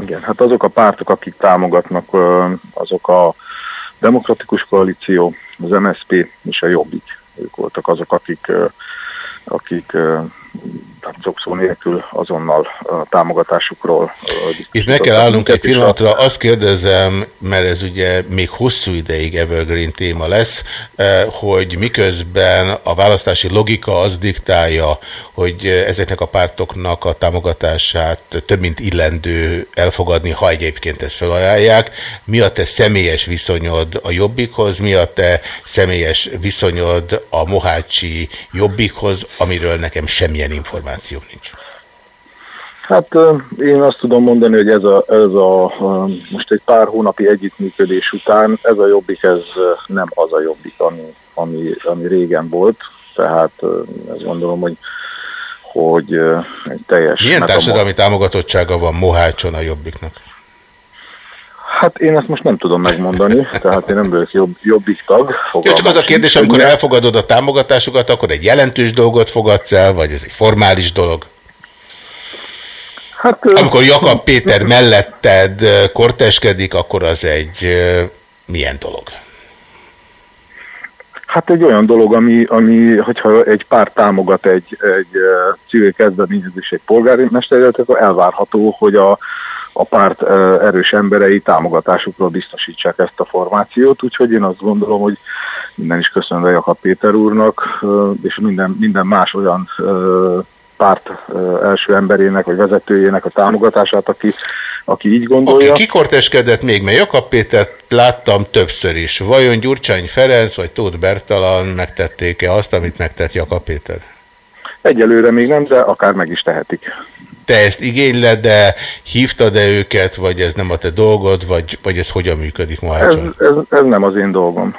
Igen, hát azok a pártok, akik támogatnak, azok a Demokratikus Koalíció, az MSZP és a Jobbik. Ők voltak azok, akik, akik tehát szó nélkül azonnal a Itt meg kell állnunk egy pillanatra, azt kérdezem, mert ez ugye még hosszú ideig Evergreen téma lesz, hogy miközben a választási logika az diktálja, hogy ezeknek a pártoknak a támogatását több mint illendő elfogadni, ha egyébként ezt felajánlják. Mi a te személyes viszonyod a Jobbikhoz, mi a te személyes viszonyod a Mohácsi Jobbikhoz, amiről nekem semmilyen információ nincs? Hát én azt tudom mondani, hogy ez a, ez a most egy pár hónapi együttműködés után ez a jobbik, ez nem az a jobbik, ami, ami, ami régen volt. Tehát ezt gondolom, hogy hogy egy teljes... Milyen társadalmi támogatottsága van Mohácson a Jobbiknak? Hát én ezt most nem tudom megmondani, tehát én nem vagyok jobb, jobbik tag. Jó, csak az a kérdés, amikor elfogadod a támogatásokat, akkor egy jelentős dolgot fogadsz el, vagy ez egy formális dolog? Hát, amikor Jakab Péter melletted korteskedik, akkor az egy milyen dolog? Hát egy olyan dolog, ami, ami hogyha egy pár támogat egy, egy civil kezdeményezés, egy polgári mesterületet, akkor elvárható, hogy a, a párt erős emberei támogatásukról biztosítsák ezt a formációt, úgyhogy én azt gondolom, hogy minden is köszönve Jakab Péter úrnak, és minden, minden más olyan párt első emberének vagy vezetőjének a támogatását, aki, aki így gondolja. Aki kikorteskedett még, mert Jakab Pétert láttam többször is. Vajon Gyurcsány Ferenc vagy Tóth Bertalan megtették-e azt, amit megtett Jakab Péter? Egyelőre még nem, de akár meg is tehetik te ezt igényled, de hívtad-e őket, vagy ez nem a te dolgod, vagy, vagy ez hogyan működik ma? Ez, ez, ez nem az én dolgom.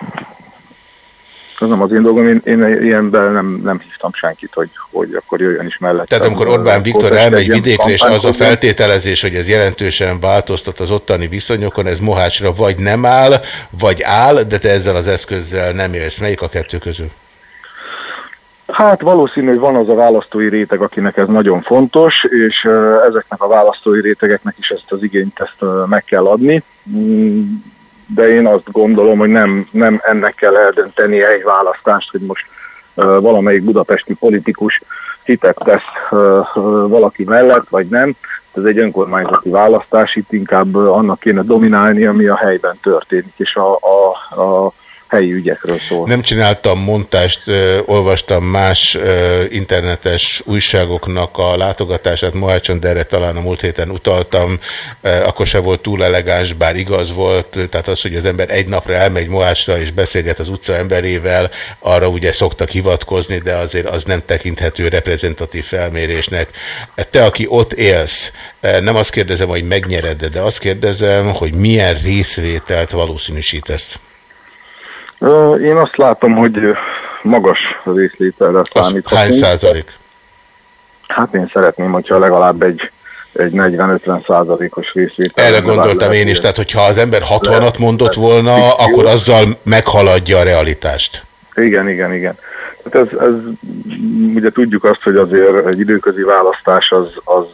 Ez nem az én dolgom, én, én ilyenben nem, nem hívtam senkit, hogy, hogy akkor jöjjön is mellett. Tehát amikor Orbán Viktor elmegy vidékre, és az a feltételezés, hogy ez jelentősen változtat az ottani viszonyokon, ez Mohácsra vagy nem áll, vagy áll, de te ezzel az eszközzel nem élsz. Melyik a kettő közül? Hát valószínű, hogy van az a választói réteg, akinek ez nagyon fontos, és ezeknek a választói rétegeknek is ezt az igényt ezt meg kell adni. De én azt gondolom, hogy nem, nem ennek kell eldönteni egy választást, hogy most valamelyik budapesti politikus hitet tesz valaki mellett, vagy nem. Ez egy önkormányzati választás, itt inkább annak kéne dominálni, ami a helyben történik, és a, a, a helyi ügyekről szól. Nem csináltam montást, olvastam más internetes újságoknak a látogatását Mohácson, de erre talán a múlt héten utaltam, akkor se volt túl elegáns, bár igaz volt, tehát az, hogy az ember egy napra elmegy Mohácsra és beszélget az utca emberével, arra ugye szoktak hivatkozni, de azért az nem tekinthető reprezentatív felmérésnek. Te, aki ott élsz, nem azt kérdezem, hogy megnyered, de azt kérdezem, hogy milyen részvételt valószínűsítesz? Én azt látom, hogy magas részlételre számíthatunk. Hány százalék? Hát én szeretném, hogyha legalább egy, egy 40-50 százalékos részvétel. Erre gondoltam én is, tehát hogyha az ember 60-at mondott volna, akkor azzal meghaladja a realitást. Igen, igen, igen. Tehát ez, ez, ugye tudjuk azt, hogy azért egy időközi választás az, az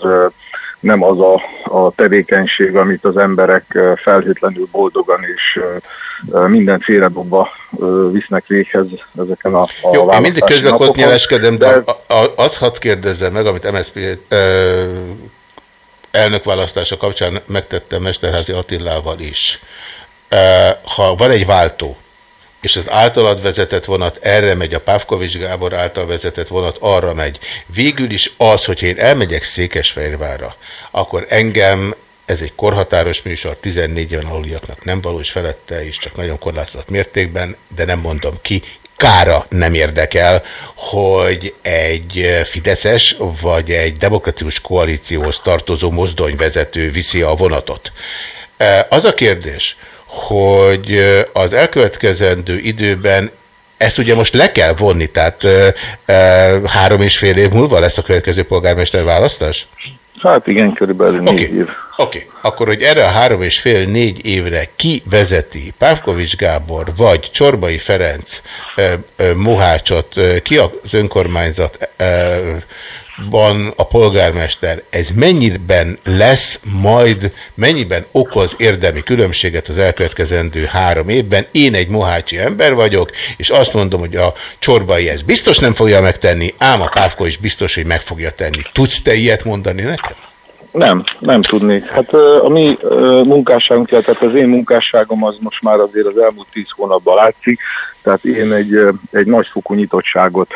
nem az a, a tevékenység, amit az emberek felhőtlenül boldogan és minden félredobva visznek véghez ezeken a, a Jó, én mindig közbekott nyereskedem, de, de azt hadd kérdezzem meg, amit MSZP elnökválasztása kapcsán megtettem Mesterházi Attilával is. Ha van egy váltó, és az általad vezetett vonat erre megy, a Pávkovics Gábor által vezetett vonat arra megy. Végül is az, hogyha én elmegyek Székesfehérvárra, akkor engem ez egy korhatáros műsor, 14 éven aluliaknak nem való, és felette is csak nagyon korlátozott mértékben, de nem mondom ki, kára nem érdekel, hogy egy Fideszes vagy egy demokratikus koalícióhoz tartozó mozdonyvezető viszi a vonatot. Az a kérdés, hogy az elkövetkezendő időben ezt ugye most le kell vonni, tehát e, három és fél év múlva lesz a következő polgármester választás? Hát igen, körülbelül négy okay. év. Oké, okay. akkor hogy erre a három és fél, négy évre ki vezeti Pávkovics Gábor, vagy Csorbai Ferenc e, e, Mohácsot, e, ki az önkormányzat e, ban a polgármester, ez mennyiben lesz majd, mennyiben okoz érdemi különbséget az elkövetkezendő három évben. Én egy mohácsi ember vagyok, és azt mondom, hogy a csorbai ez biztos nem fogja megtenni, ám a Pávko is biztos, hogy meg fogja tenni. Tudsz te ilyet mondani nekem? Nem, nem tudnék. Hát a mi munkásságunk, tehát az én munkásságom az most már azért az elmúlt tíz hónapban látszik, tehát én egy, egy nagyfokú nyitottságot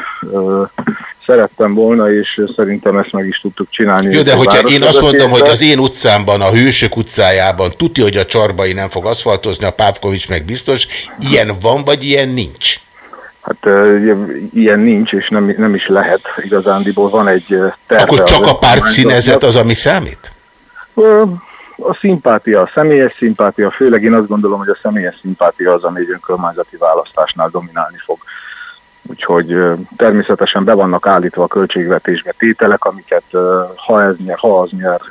szerettem volna, és szerintem ezt meg is tudtuk csinálni. Jó, de hogyha én azt mondom, hogy az én utcámban, a Hősök utcájában tudja, hogy a Csorbai nem fog aszfaltozni, a Pávkovics meg biztos, ilyen van, vagy ilyen nincs? Hát ilyen nincs, és nem, nem is lehet igazándiból. Van egy terve. Akkor csak a párt színezet az, ami számít? A szimpátia, a személyes szimpátia, főleg én azt gondolom, hogy a személyes szimpátia az, ami egy önkormányzati választásnál dominálni fog. Úgyhogy természetesen be vannak állítva a költségvetésbe tételek, amiket ha ez nyer, ha az nyer,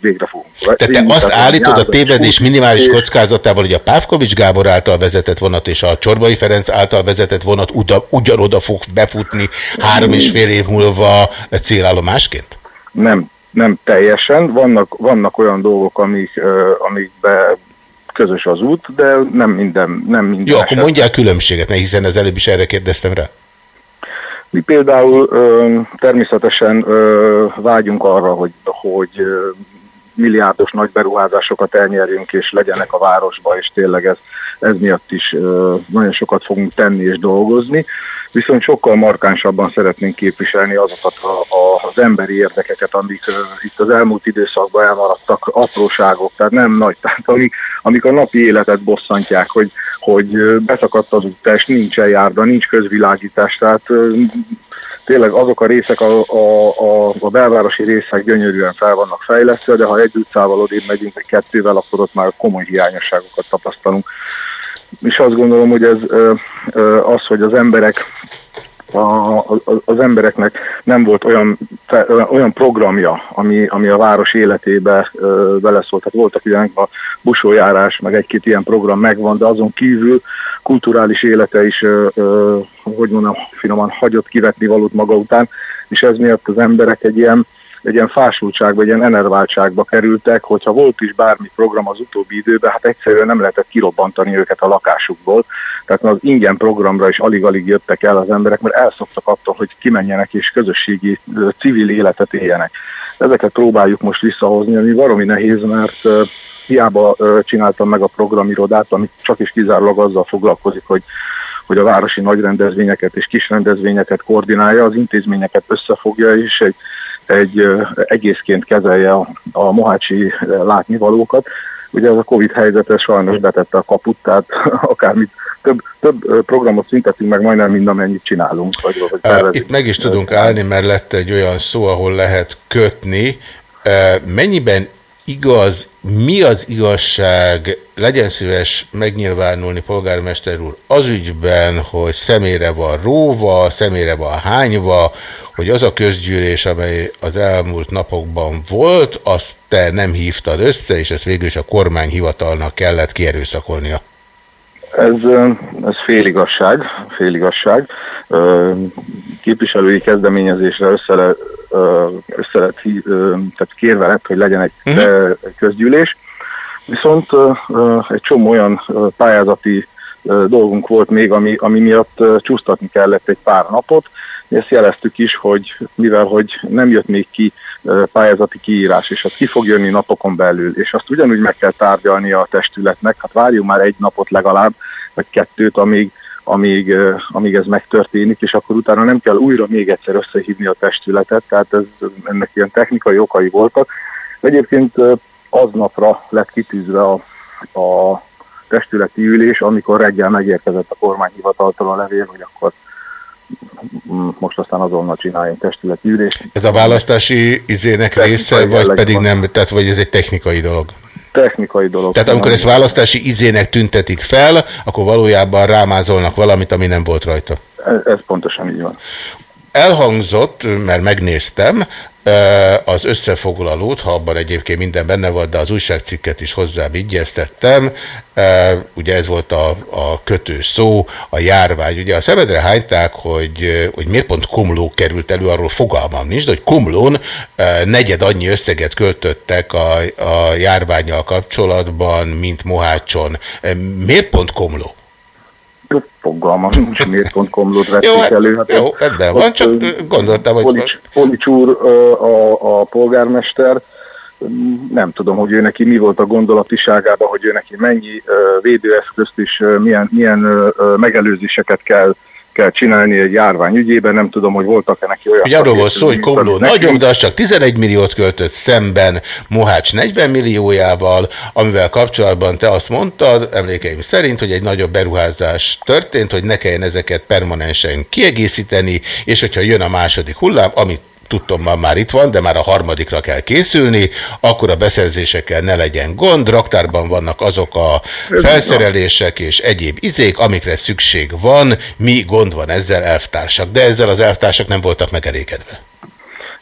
végre fogunk. Tehát te azt állítod a tévedés minimális és... kockázatával, hogy a Pávkovics Gábor által vezetett vonat és a Csorbai Ferenc által vezetett vonat uda, ugyanoda fog befutni három és fél év múlva célállomásként? Nem, nem teljesen. Vannak, vannak olyan dolgok, amik, amikbe közös az út, de nem minden. Nem minden Jó, esetben. akkor mondjál különbséget, mert hiszen az előbb is erre kérdeztem rá. Mi például ö, természetesen ö, vágyunk arra, hogy, hogy milliárdos nagy beruházásokat elnyerjünk, és legyenek a városba, és tényleg ez, ez miatt is nagyon sokat fogunk tenni és dolgozni. Viszont sokkal markánsabban szeretnénk képviselni azokat a, a, az emberi érdekeket, amik uh, itt az elmúlt időszakban elmaradtak, apróságok, tehát nem nagy, tehát amik, amik a napi életet bosszantják, hogy, hogy beszakadt az úttest, nincsen járda, nincs közvilágítás, tehát uh, tényleg azok a részek, a, a, a, a belvárosi részek gyönyörűen fel vannak fejlesztve, de ha egy utcával odébb megyünk, vagy kettővel, akkor ott már komoly hiányosságokat tapasztalunk. és azt gondolom, hogy ez az, hogy az emberek a, az embereknek nem volt olyan, olyan programja, ami, ami a város életébe beleszólt. Tehát voltak ilyen a busójárás, meg egy-két ilyen program megvan, de azon kívül kulturális élete is, ö, ö, hogy mondjam, finoman hagyott kivetni valót maga után, és ez miatt az emberek egy ilyen egy ilyen fásultságba, egy ilyen enerváltságba kerültek, hogyha volt is bármi program az utóbbi időben, hát egyszerűen nem lehetett kirobbantani őket a lakásukból. Tehát az ingyen programra is alig-alig jöttek el az emberek, mert elszoktak attól, hogy kimenjenek és közösségi civil életet éljenek. Ezeket próbáljuk most visszahozni, ami valami nehéz, mert hiába csináltam meg a programirodát, ami csak is kizárólag azzal foglalkozik, hogy hogy a városi nagy rendezvényeket és kis rendezvényeket koordinálja, az intézményeket összefogja, és egy egy egészként kezelje a, a mohácsi látnivalókat. Ugye ez a Covid helyzet sajnos betette a kaput, tehát akármit több, több programot szüntetünk meg, majdnem mind amennyit csinálunk. Vagy, vagy Itt meg is tudunk állni, mert lett egy olyan szó, ahol lehet kötni. Mennyiben igaz, mi az igazság, legyen szíves megnyilvánulni polgármester úr az ügyben, hogy szemére van róva, szemére van hányva, hogy az a közgyűlés, amely az elmúlt napokban volt, azt te nem hívtad össze, és ezt végül is a kormányhivatalnak kellett kierőszakolnia. Ez, ez féligasság, féligasság. Képviselői kezdeményezésre össze, le, össze lett, tehát kérve lett, hogy legyen egy mhm. közgyűlés. Viszont egy csomó olyan pályázati dolgunk volt még, ami, ami miatt csúsztatni kellett egy pár napot, ezt jeleztük is, hogy mivel hogy nem jött még ki pályázati kiírás, és az ki fog jönni napokon belül, és azt ugyanúgy meg kell tárgyalni a testületnek, hát várjunk már egy napot legalább, vagy kettőt, amíg, amíg, amíg ez megtörténik, és akkor utána nem kell újra még egyszer összehívni a testületet, tehát ez, ennek ilyen technikai okai voltak. Egyébként aznapra lett kitűzve a, a testületi ülés, amikor reggel megérkezett a kormányhivataltól a levél, hogy akkor most aztán azonnal csináljunk testületi ülést. Ez a választási izének része, vagy pedig van. nem, tehát vagy ez egy technikai dolog? Technikai dolog. Tehát amikor ezt választási izének tüntetik fel, akkor valójában rámázolnak valamit, ami nem volt rajta. Ez, ez pontosan így van. Elhangzott, mert megnéztem, az összefoglalót, ha abban egyébként minden benne volt, de az újságcikket is hozzá vigyeztettem. Ugye ez volt a, a kötő szó, a járvány. Ugye a szemedre hányták, hogy, hogy miért pont Komló került elő, arról fogalmam nincs, de hogy Komlón negyed annyi összeget költöttek a, a járványjal kapcsolatban, mint Mohácson. Miért pont Komló? Fogalmam nincs, miért pont komlót vették jó, hát- elő. Hát jó, ebben van, csak gondoltam, hogy... Polics, Polics úr a, a polgármester, nem tudom, hogy ő neki mi volt a gondolatiságában, hogy ő neki mennyi védőeszközt és milyen, milyen megelőzéseket kell kell csinálni egy járvány ügyében, nem tudom, hogy voltak-e neki olyan... Ugye arról volt szó, hogy Komló nagyobb, de az csak 11 milliót költött szemben Mohács 40 milliójával, amivel kapcsolatban te azt mondtad, emlékeim szerint, hogy egy nagyobb beruházás történt, hogy ne kelljen ezeket permanensen kiegészíteni, és hogyha jön a második hullám, amit tudtommal már itt van, de már a harmadikra kell készülni, akkor a beszerzésekkel ne legyen gond, raktárban vannak azok a felszerelések és egyéb izék, amikre szükség van, mi gond van ezzel elvtársak, de ezzel az elvtársak nem voltak megelégedve.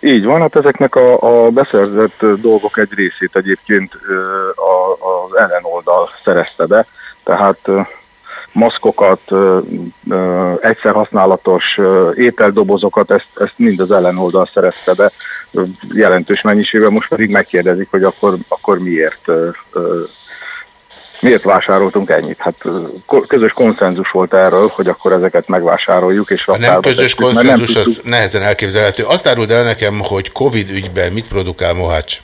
Így van, hát ezeknek a, a beszerzett dolgok egy részét egyébként az ellenoldal szerezte be, tehát maszkokat, egyszer használatos ételdobozokat, ezt, ezt mind az ellenoldal szerezte be jelentős mennyiségben, most pedig megkérdezik, hogy akkor, akkor miért miért vásároltunk ennyit? Hát közös konszenzus volt erről, hogy akkor ezeket megvásároljuk. És a nem közös konszenzus, nem az nehezen elképzelhető. Azt áruld el nekem, hogy Covid ügyben mit produkál Mohács?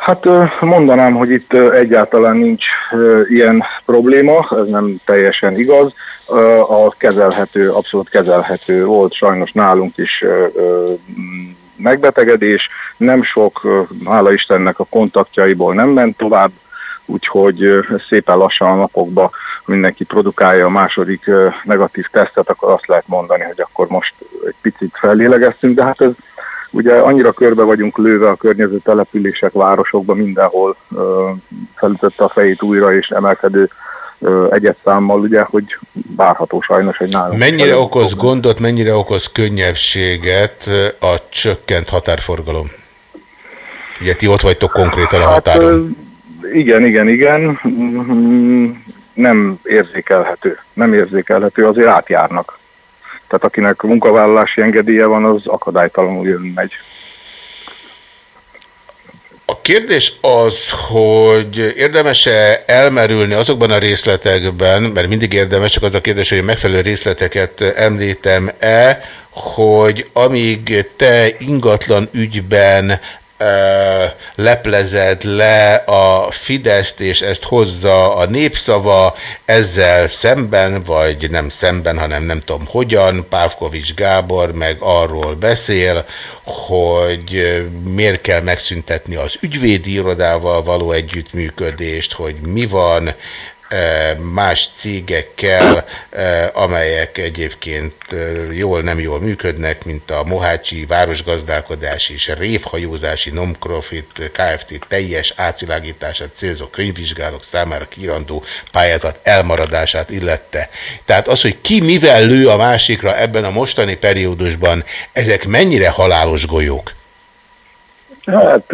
Hát mondanám, hogy itt egyáltalán nincs ilyen probléma, ez nem teljesen igaz. A kezelhető, abszolút kezelhető volt sajnos nálunk is megbetegedés, nem sok, hála Istennek a kontaktjaiból nem ment tovább, úgyhogy szépen lassan a napokban mindenki produkálja a második negatív tesztet, akkor azt lehet mondani, hogy akkor most egy picit fellélegeztünk, de hát ez Ugye annyira körbe vagyunk lőve a környező települések, városokban, mindenhol felütötte a fejét újra, és emelkedő egyet számmal, ugye, hogy várható sajnos, hogy nálunk. Mennyire okoz gondot, mennyire okoz könnyebbséget a csökkent határforgalom? Ugye ti ott vagytok konkrétan a hát, határon. Igen, igen, igen. Mm, nem érzékelhető. Nem érzékelhető, azért átjárnak. Tehát akinek munkavállalási engedélye van, az akadálytalanul jön megy. A kérdés az, hogy érdemes-e elmerülni azokban a részletekben, mert mindig érdemes, csak az a kérdés, hogy megfelelő részleteket említem-e, hogy amíg te ingatlan ügyben leplezed le a Fideszt, és ezt hozza a népszava, ezzel szemben, vagy nem szemben, hanem nem tudom hogyan, Pávkovics Gábor meg arról beszél, hogy miért kell megszüntetni az ügyvédi irodával való együttműködést, hogy mi van, más cégekkel, amelyek egyébként jól nem jól működnek, mint a Mohácsi Városgazdálkodás és Révhajózási Nomprofit Kft. teljes átvilágítását célzó könyvvizsgálók számára kiírandó pályázat elmaradását illette. Tehát az, hogy ki mivel lő a másikra ebben a mostani periódusban, ezek mennyire halálos golyók? Hát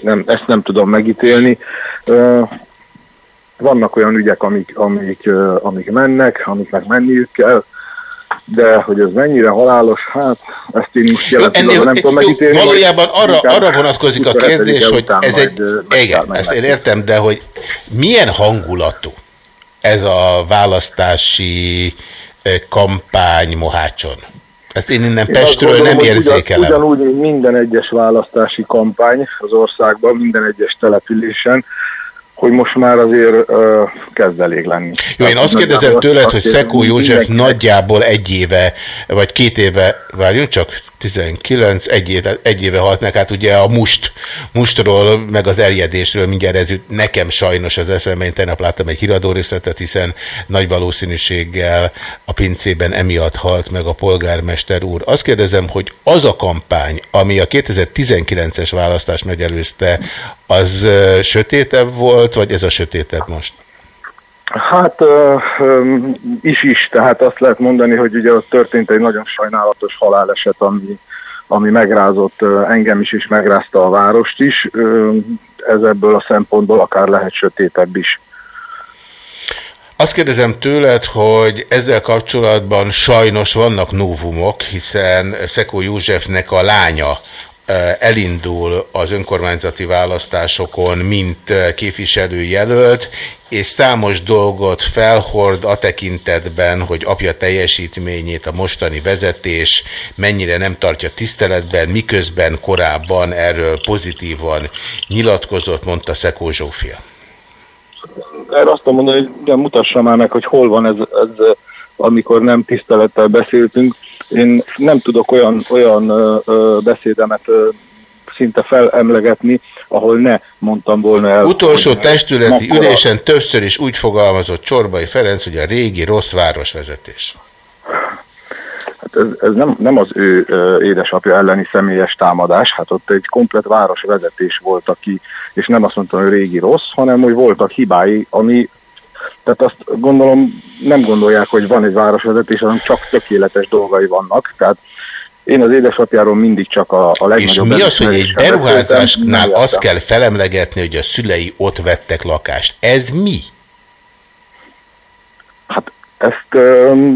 nem, ezt nem tudom megítélni vannak olyan ügyek, amik, amik, amik mennek, amiknek menniük kell, de hogy ez mennyire halálos, hát ezt én most jelenleg nem tudom megítélni. Valójában arra, arra vonatkozik a kérdés, hogy ez egy, igen, ezt én értem, de hogy milyen hangulatú ez a választási kampány Mohácson? Ezt én innen én Pestről gondolom, nem érzékelem. Ugyanúgy, mint minden egyes választási kampány az országban, minden egyes településen, hogy most már azért uh, kezd elég lenni. Jó, én azt kérdezem tőled, hogy Szekó József nagyjából egy éve, vagy két éve, várjunk csak, 19, egy éve, egy éve halt meg, hát ugye a must, mustról, meg az erjedésről mindjárt ez nekem sajnos az eszembe, én tegnap láttam egy híradó részletet, hiszen nagy valószínűséggel a pincében emiatt halt meg a polgármester úr. Azt kérdezem, hogy az a kampány, ami a 2019-es választást megelőzte, az sötétebb volt, vagy ez a sötétebb most? Hát is is, tehát azt lehet mondani, hogy ugye ott történt egy nagyon sajnálatos haláleset, ami, ami megrázott engem is, és megrázta a várost is. Ez ebből a szempontból akár lehet sötétebb is. Azt kérdezem tőled, hogy ezzel kapcsolatban sajnos vannak novumok, hiszen Szekó Józsefnek a lánya elindul az önkormányzati választásokon, mint képviselőjelölt, és számos dolgot felhord a tekintetben, hogy apja teljesítményét a mostani vezetés mennyire nem tartja tiszteletben, miközben korábban erről pozitívan nyilatkozott, mondta Szekó Zsófia. Erre azt mondani, hogy de mutassa már meg, hogy hol van ez, ez amikor nem tisztelettel beszéltünk. Én nem tudok olyan, olyan ö, ö, beszédemet ö, szinte felemlegetni, ahol ne mondtam volna el. Utolsó testületi makora... ülésen többször is úgy fogalmazott Csorbai Ferenc, hogy a régi rossz városvezetés. Hát ez, ez nem, nem az ő édesapja elleni személyes támadás, hát ott egy komplet városvezetés volt, aki, és nem azt mondtam, hogy régi rossz, hanem hogy voltak hibái, ami tehát azt gondolom nem gondolják, hogy van egy városvezetés, hanem csak tökéletes dolgai vannak. Tehát én az édesapjáról mindig csak a, a legnagyobb... És mi az, hogy egy beruházásnál azt kell felemlegetni, hogy a szülei ott vettek lakást? Ez mi? Hát ezt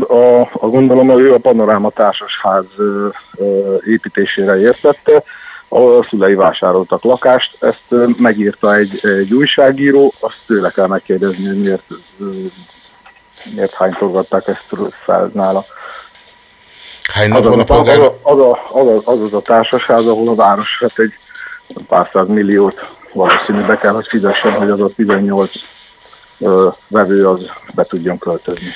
a, a gondolom, hogy ő a Panoráma Társasház építésére értette, ahol a szülei vásároltak lakást, ezt megírta egy, egy újságíró, azt tőle kell megkérdezni, hogy miért, miért hánytorgatták ezt fel nála. Hány nap van a polgár? Az, az, az, az, az a társaság, ahol a város hát egy pár száz milliót valószínű be kell, hogy fizessen, hogy az a 18 ö, vevő az be tudjon költözni.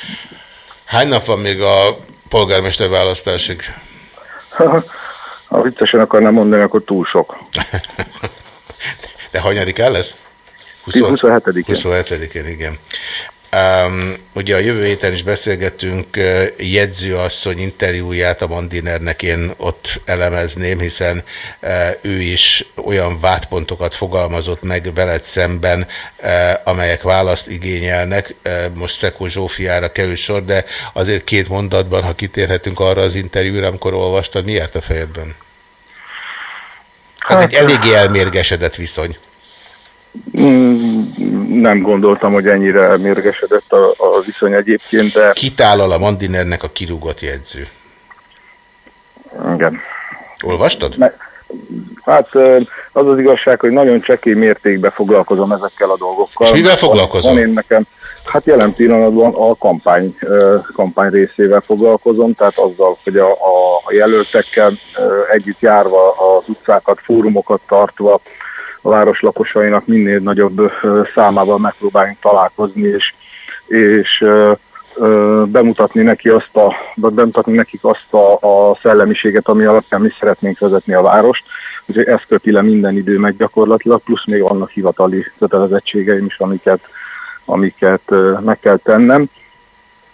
Hány nap van még a polgármester választásig? ha viccesen akarnám mondani, akkor túl sok. De hanyadik el lesz? 27-én. 27-én, igen. Um, ugye a jövő héten is beszélgetünk uh, jegyzőasszony interjúját a Mandinernek én ott elemezném, hiszen uh, ő is olyan vádpontokat fogalmazott meg veled szemben, uh, amelyek választ igényelnek. Most Szekó Zsófiára kerül sor, de azért két mondatban, ha kitérhetünk arra az interjúra, amikor olvastad, miért a fejedben? Ez hát, egy eléggé elmérgesedett viszony. Mm, nem gondoltam, hogy ennyire mérgesedett a, a viszony egyébként, de... Kitállal a Mandinernek a kirúgott jegyző. Igen. Olvastad? Ne, hát az az igazság, hogy nagyon csekély mértékben foglalkozom ezekkel a dolgokkal. És mivel foglalkozom? Van én nekem, hát jelen pillanatban a kampány, kampány részével foglalkozom, tehát azzal, hogy a, a jelöltekkel együtt járva az utcákat, fórumokat tartva, a város lakosainak minél nagyobb számával megpróbáljunk találkozni, és, és bemutatni neki azt a, bemutatni nekik azt a, a szellemiséget, ami alapján mi szeretnénk vezetni a várost. Úgyhogy ez köti le minden időmet gyakorlatilag, plusz még vannak hivatali kötelezettségeim is, amiket, amiket meg kell tennem.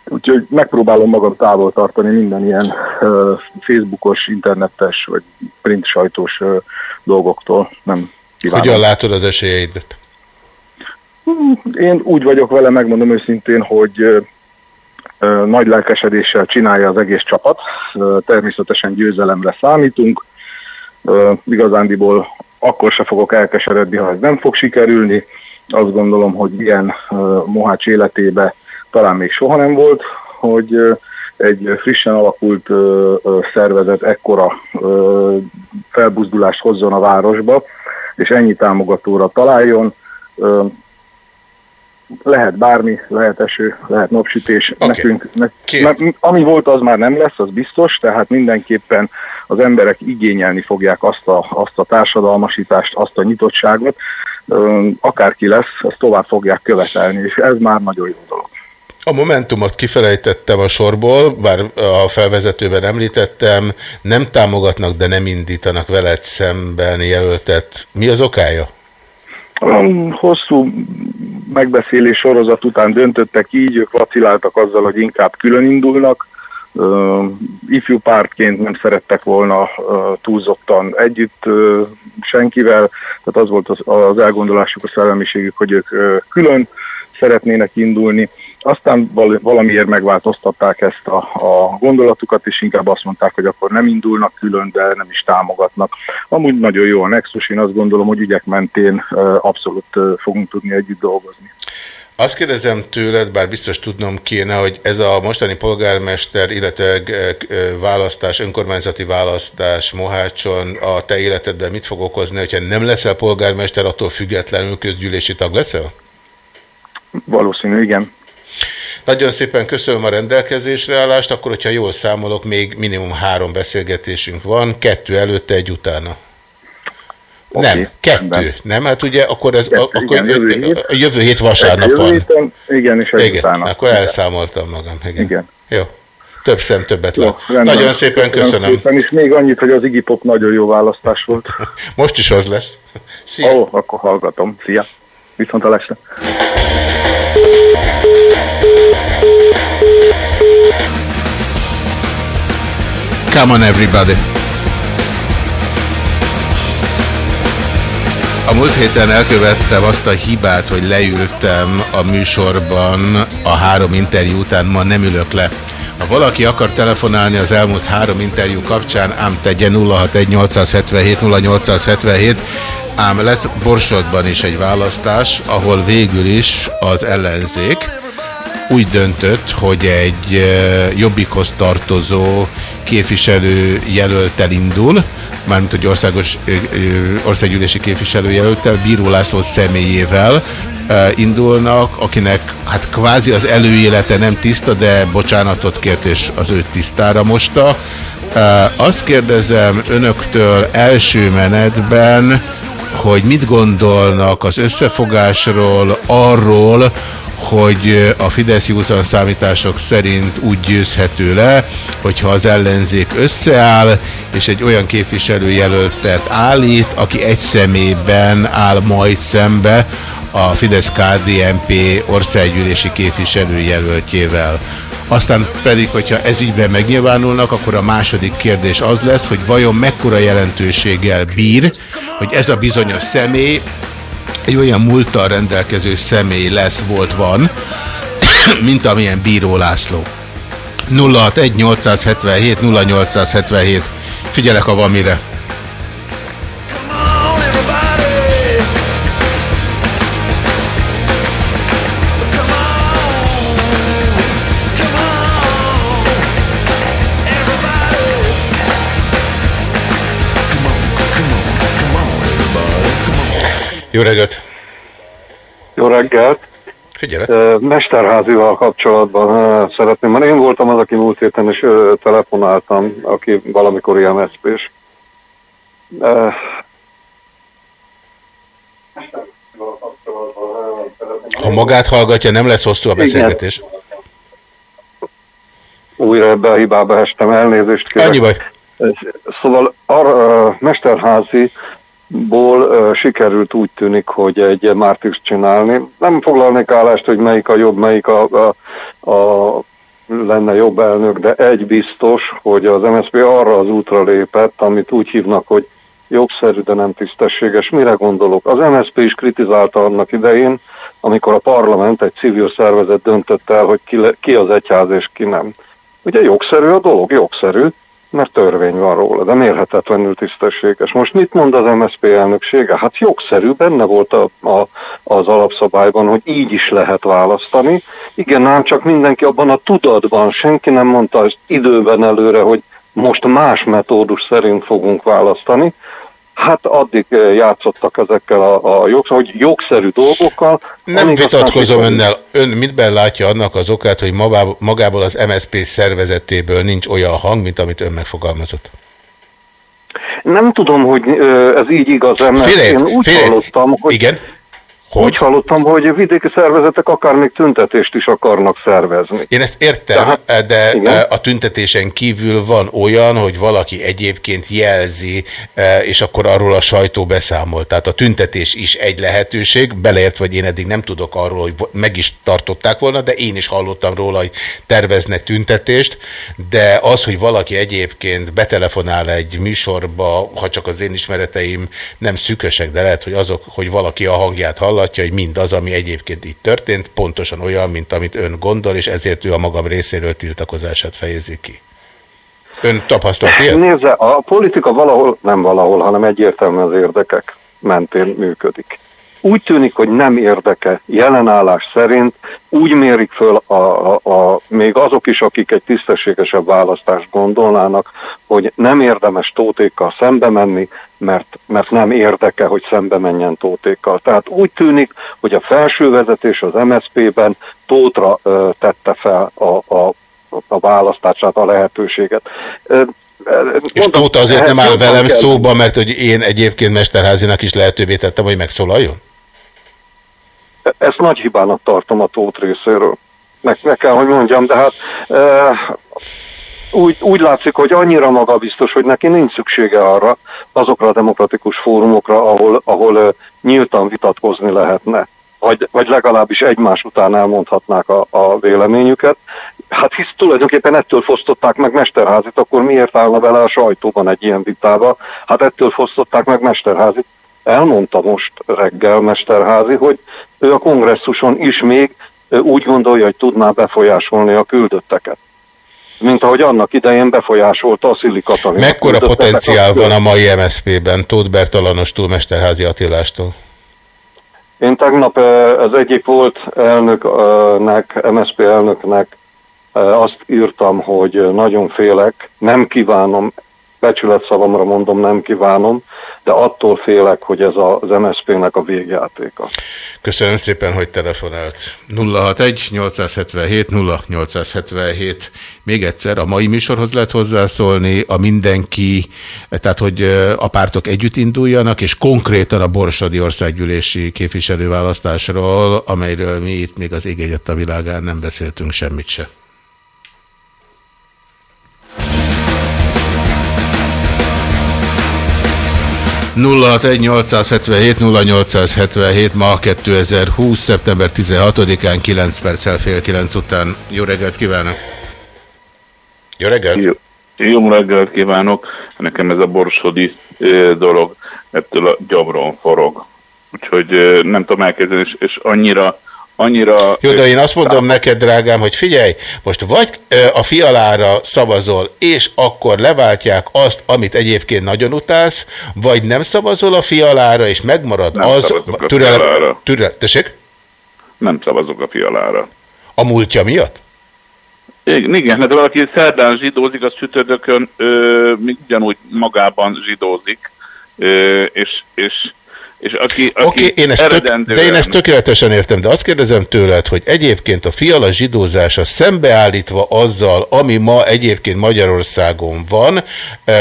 Úgyhogy megpróbálom magam távol tartani minden ilyen uh, Facebookos, internetes vagy print sajtós uh, dolgoktól. Nem kívánom. Hogyan látod az esélyeidet? Én úgy vagyok vele, megmondom őszintén, hogy nagy lelkesedéssel csinálja az egész csapat. Természetesen győzelemre számítunk. Igazándiból akkor se fogok elkeseredni, ha ez nem fog sikerülni. Azt gondolom, hogy ilyen Mohács életébe talán még soha nem volt, hogy egy frissen alakult szervezet ekkora felbuzdulást hozzon a városba, és ennyi támogatóra találjon. Lehet bármi, lehet eső, lehet napsütés. Okay. Nekünk, ne, ne, ami volt, az már nem lesz, az biztos, tehát mindenképpen az emberek igényelni fogják azt a, azt a társadalmasítást, azt a nyitottságot, akárki lesz, azt tovább fogják követelni, és ez már nagyon jó dolog. A Momentumot kifelejtettem a sorból, bár a felvezetőben említettem, nem támogatnak, de nem indítanak veled szemben jelöltet. Mi az okája? Hosszú megbeszélés sorozat után döntöttek így, ők vaciláltak azzal, hogy inkább külön indulnak. Ifjú pártként nem szerettek volna túlzottan együtt senkivel, tehát az volt az, elgondolásuk, a szellemiségük, hogy ők külön szeretnének indulni. Aztán valamiért megváltoztatták ezt a, a gondolatukat, és inkább azt mondták, hogy akkor nem indulnak külön, de nem is támogatnak. Amúgy nagyon jó a Nexus, én azt gondolom, hogy ügyek mentén abszolút fogunk tudni együtt dolgozni. Azt kérdezem tőled, bár biztos tudnom kéne, hogy ez a mostani polgármester, illetve választás, önkormányzati választás Mohácson a te életedben mit fog okozni, hogyha nem leszel polgármester, attól függetlenül közgyűlési tag leszel? Valószínű, igen. Nagyon szépen köszönöm a rendelkezésre állást, akkor, hogyha jól számolok, még minimum három beszélgetésünk van, kettő előtte, egy utána. Okay, nem, kettő. Rendben. Nem, hát ugye akkor ez kettő, akkor igen, jövő, hét, a jövő hét vasárnap jövő héten, igen, és egy igen, utána. Akkor elszámoltam magam. Igen. igen. Jó. Több szem, többet lát. Nagyon szépen köszönöm. Szépen, és még annyit, hogy az Iggy Pop nagyon jó választás volt. Most is az lesz. Szia. Ó, akkor hallgatom. Szia. Viszont a lesre. Come on everybody! A múlt héten elkövettem azt a hibát, hogy leültem a műsorban a három interjú után, ma nem ülök le. Ha valaki akar telefonálni az elmúlt három interjú kapcsán, ám tegye 061 877 0877, ám lesz Borsodban is egy választás, ahol végül is az ellenzék úgy döntött, hogy egy jobbikhoz tartozó képviselő jelöltel indul, mármint hogy országos országgyűlési képviselő jelöltel, Bíró László személyével indulnak, akinek hát kvázi az előélete nem tiszta, de bocsánatot kért és az őt tisztára mosta. Azt kérdezem önöktől első menetben, hogy mit gondolnak az összefogásról, arról, hogy a Fidesz Józan számítások szerint úgy győzhető le, hogyha az ellenzék összeáll, és egy olyan képviselőjelöltet állít, aki egy szemében áll majd szembe a Fidesz-KDNP országgyűlési képviselőjelöltjével. Aztán pedig, hogyha ez ügyben megnyilvánulnak, akkor a második kérdés az lesz, hogy vajon mekkora jelentőséggel bír, hogy ez a bizonyos személy egy olyan múlttal rendelkező személy lesz, volt, van, mint amilyen Bíró László. 061 877 0877 Figyelek, ha van mire. Jó reggelt! Jó reggelt! Figyelek! Mesterházival kapcsolatban szeretném, mert én voltam az, aki múlt héten is telefonáltam, aki valamikor ilyen MSZP-s. Ha magát hallgatja, nem lesz hosszú a beszélgetés. Igen. Újra ebbe a hibába estem, elnézést kérek. Ennyi vagy. Szóval a Mesterházi ból sikerült úgy tűnik, hogy egy Mártis csinálni. Nem foglalnék állást, hogy melyik a jobb, melyik a, a, a lenne jobb elnök, de egy biztos, hogy az MSZP arra az útra lépett, amit úgy hívnak, hogy jogszerű, de nem tisztességes. Mire gondolok? Az MSZP is kritizálta annak idején, amikor a parlament, egy civil szervezet döntött el, hogy ki, le, ki az egyház és ki nem. Ugye jogszerű a dolog, jogszerű, mert törvény van róla, de mérhetetlenül tisztességes. Most mit mond az MSZP elnöksége? Hát jogszerű, benne volt a, a, az alapszabályban, hogy így is lehet választani. Igen, ám csak mindenki abban a tudatban, senki nem mondta ezt időben előre, hogy most más metódus szerint fogunk választani, Hát addig eh, játszottak ezekkel a, a jog, hogy jogszerű dolgokkal. Nem vitatkozom önnel. Ön mitben látja annak az okát, hogy magából az MSZP szervezetéből nincs olyan hang, mint amit ön megfogalmazott? Nem tudom, hogy eh, ez így igaz, mert félét, én úgy félét. hallottam, hogy... Igen? Hogy? Úgy hallottam, hogy vidéki szervezetek akár még tüntetést is akarnak szervezni. Én ezt értem, Tehát, de igen? a tüntetésen kívül van olyan, hogy valaki egyébként jelzi, és akkor arról a sajtó beszámol. Tehát a tüntetés is egy lehetőség, beleért, vagy én eddig nem tudok arról, hogy meg is tartották volna, de én is hallottam róla, hogy terveznek tüntetést, de az, hogy valaki egyébként betelefonál egy műsorba, ha csak az én ismereteim nem szükösek, de lehet, hogy azok, hogy valaki a hangját hall, hallatja, hogy mindaz, ami egyébként itt történt, pontosan olyan, mint amit ön gondol, és ezért ő a magam részéről tiltakozását fejezi ki. Ön tapasztalt ilyet? Nézze, a politika valahol, nem valahol, hanem egyértelműen az érdekek mentén működik úgy tűnik, hogy nem érdeke jelenállás szerint, úgy mérik föl a, a, a, még azok is, akik egy tisztességesebb választást gondolnának, hogy nem érdemes tótékkal szembe menni, mert, mert nem érdeke, hogy szembe menjen tótékkal. Tehát úgy tűnik, hogy a felső vezetés az MSZP-ben tótra ö, tette fel a, a, a választását, a lehetőséget. És Tóta azért nem áll velem szóba, mert hogy én egyébként Mesterházinak is lehetővé tettem, hogy megszólaljon? Ezt nagy hibának tartom a tót részéről. Meg, meg kell, hogy mondjam, de hát e, úgy, úgy látszik, hogy annyira magabiztos, hogy neki nincs szüksége arra, azokra a demokratikus fórumokra, ahol, ahol nyíltan vitatkozni lehetne. Vagy, vagy legalábbis egymás után elmondhatnák a, a véleményüket. Hát hisz tulajdonképpen ettől fosztották meg Mesterházit, akkor miért állna vele a sajtóban egy ilyen vitába? Hát ettől fosztották meg Mesterházit, elmondta most reggel Mesterházi, hogy ő a kongresszuson is még úgy gondolja, hogy tudná befolyásolni a küldötteket. Mint ahogy annak idején befolyásolta a Szili Katalin. Mekkora potenciál van a mai MSZP-ben Tóth Bertalanostól, Mesterházi Attilástól? Én tegnap az egyik volt elnöknek, MSZP elnöknek azt írtam, hogy nagyon félek, nem kívánom becsület szavamra mondom, nem kívánom, de attól félek, hogy ez az MSZP-nek a végjátéka. Köszönöm szépen, hogy telefonált. 061 877 0877. Még egyszer, a mai műsorhoz lehet hozzászólni, a mindenki, tehát hogy a pártok együtt induljanak, és konkrétan a Borsodi Országgyűlési képviselőválasztásról, amelyről mi itt még az ég a világán nem beszéltünk semmit se. 061 0877 ma 2020. szeptember 16-án 9 perccel fél 9 után. Jó reggelt kívánok! Jó reggelt! Jó, jó reggelt kívánok! Nekem ez a borsodi dolog ettől a gyabron forog. Úgyhogy nem tudom elkezdeni, és, és annyira annyira... Jó, de én azt mondom neked, drágám, hogy figyelj, most vagy a fialára szavazol, és akkor leváltják azt, amit egyébként nagyon utálsz, vagy nem szavazol a fialára, és megmarad nem az... a türele... fialára. Türele... Tessék? Nem szavazok a fialára. A múltja miatt? Igen, hát valaki szerdán zsidózik, az csütörtökön még ugyanúgy magában zsidózik, ö, és, és és aki, aki okay, én ezt tök, de én ezt tökéletesen értem, de azt kérdezem tőled, hogy egyébként a fiala zsidózása szembeállítva azzal, ami ma egyébként Magyarországon van,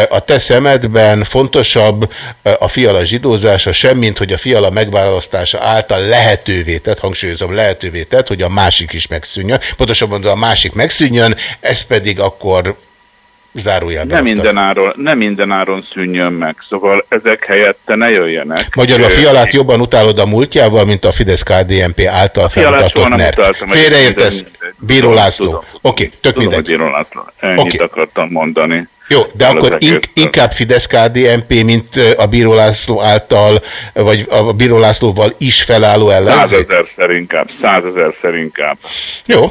a te szemedben fontosabb a fiala zsidózása semmint, hogy a fiala megválasztása által lehetővé tett, hangsúlyozom, lehetővé tett, hogy a másik is megszűnjön. Pontosabban a másik megszűnjön, ez pedig akkor zárójelben. Nem minden, áron, nem minden áron szűnjön meg, szóval ezek helyette ne jöjjenek. Magyarul a fialát jobban utálod a múltjával, mint a Fidesz-KDNP által felmutatott NERT. Félreértesz, Bíró László. Oké, tök mindegy. Bíró László. Ennyit okay. akartam mondani. Jó, de akkor ink, inkább Fidesz-KDNP, mint a Bíró László által, vagy a Bíró Lászlóval is felálló ellenzék? Százezer inkább, százezer inkább. Jó,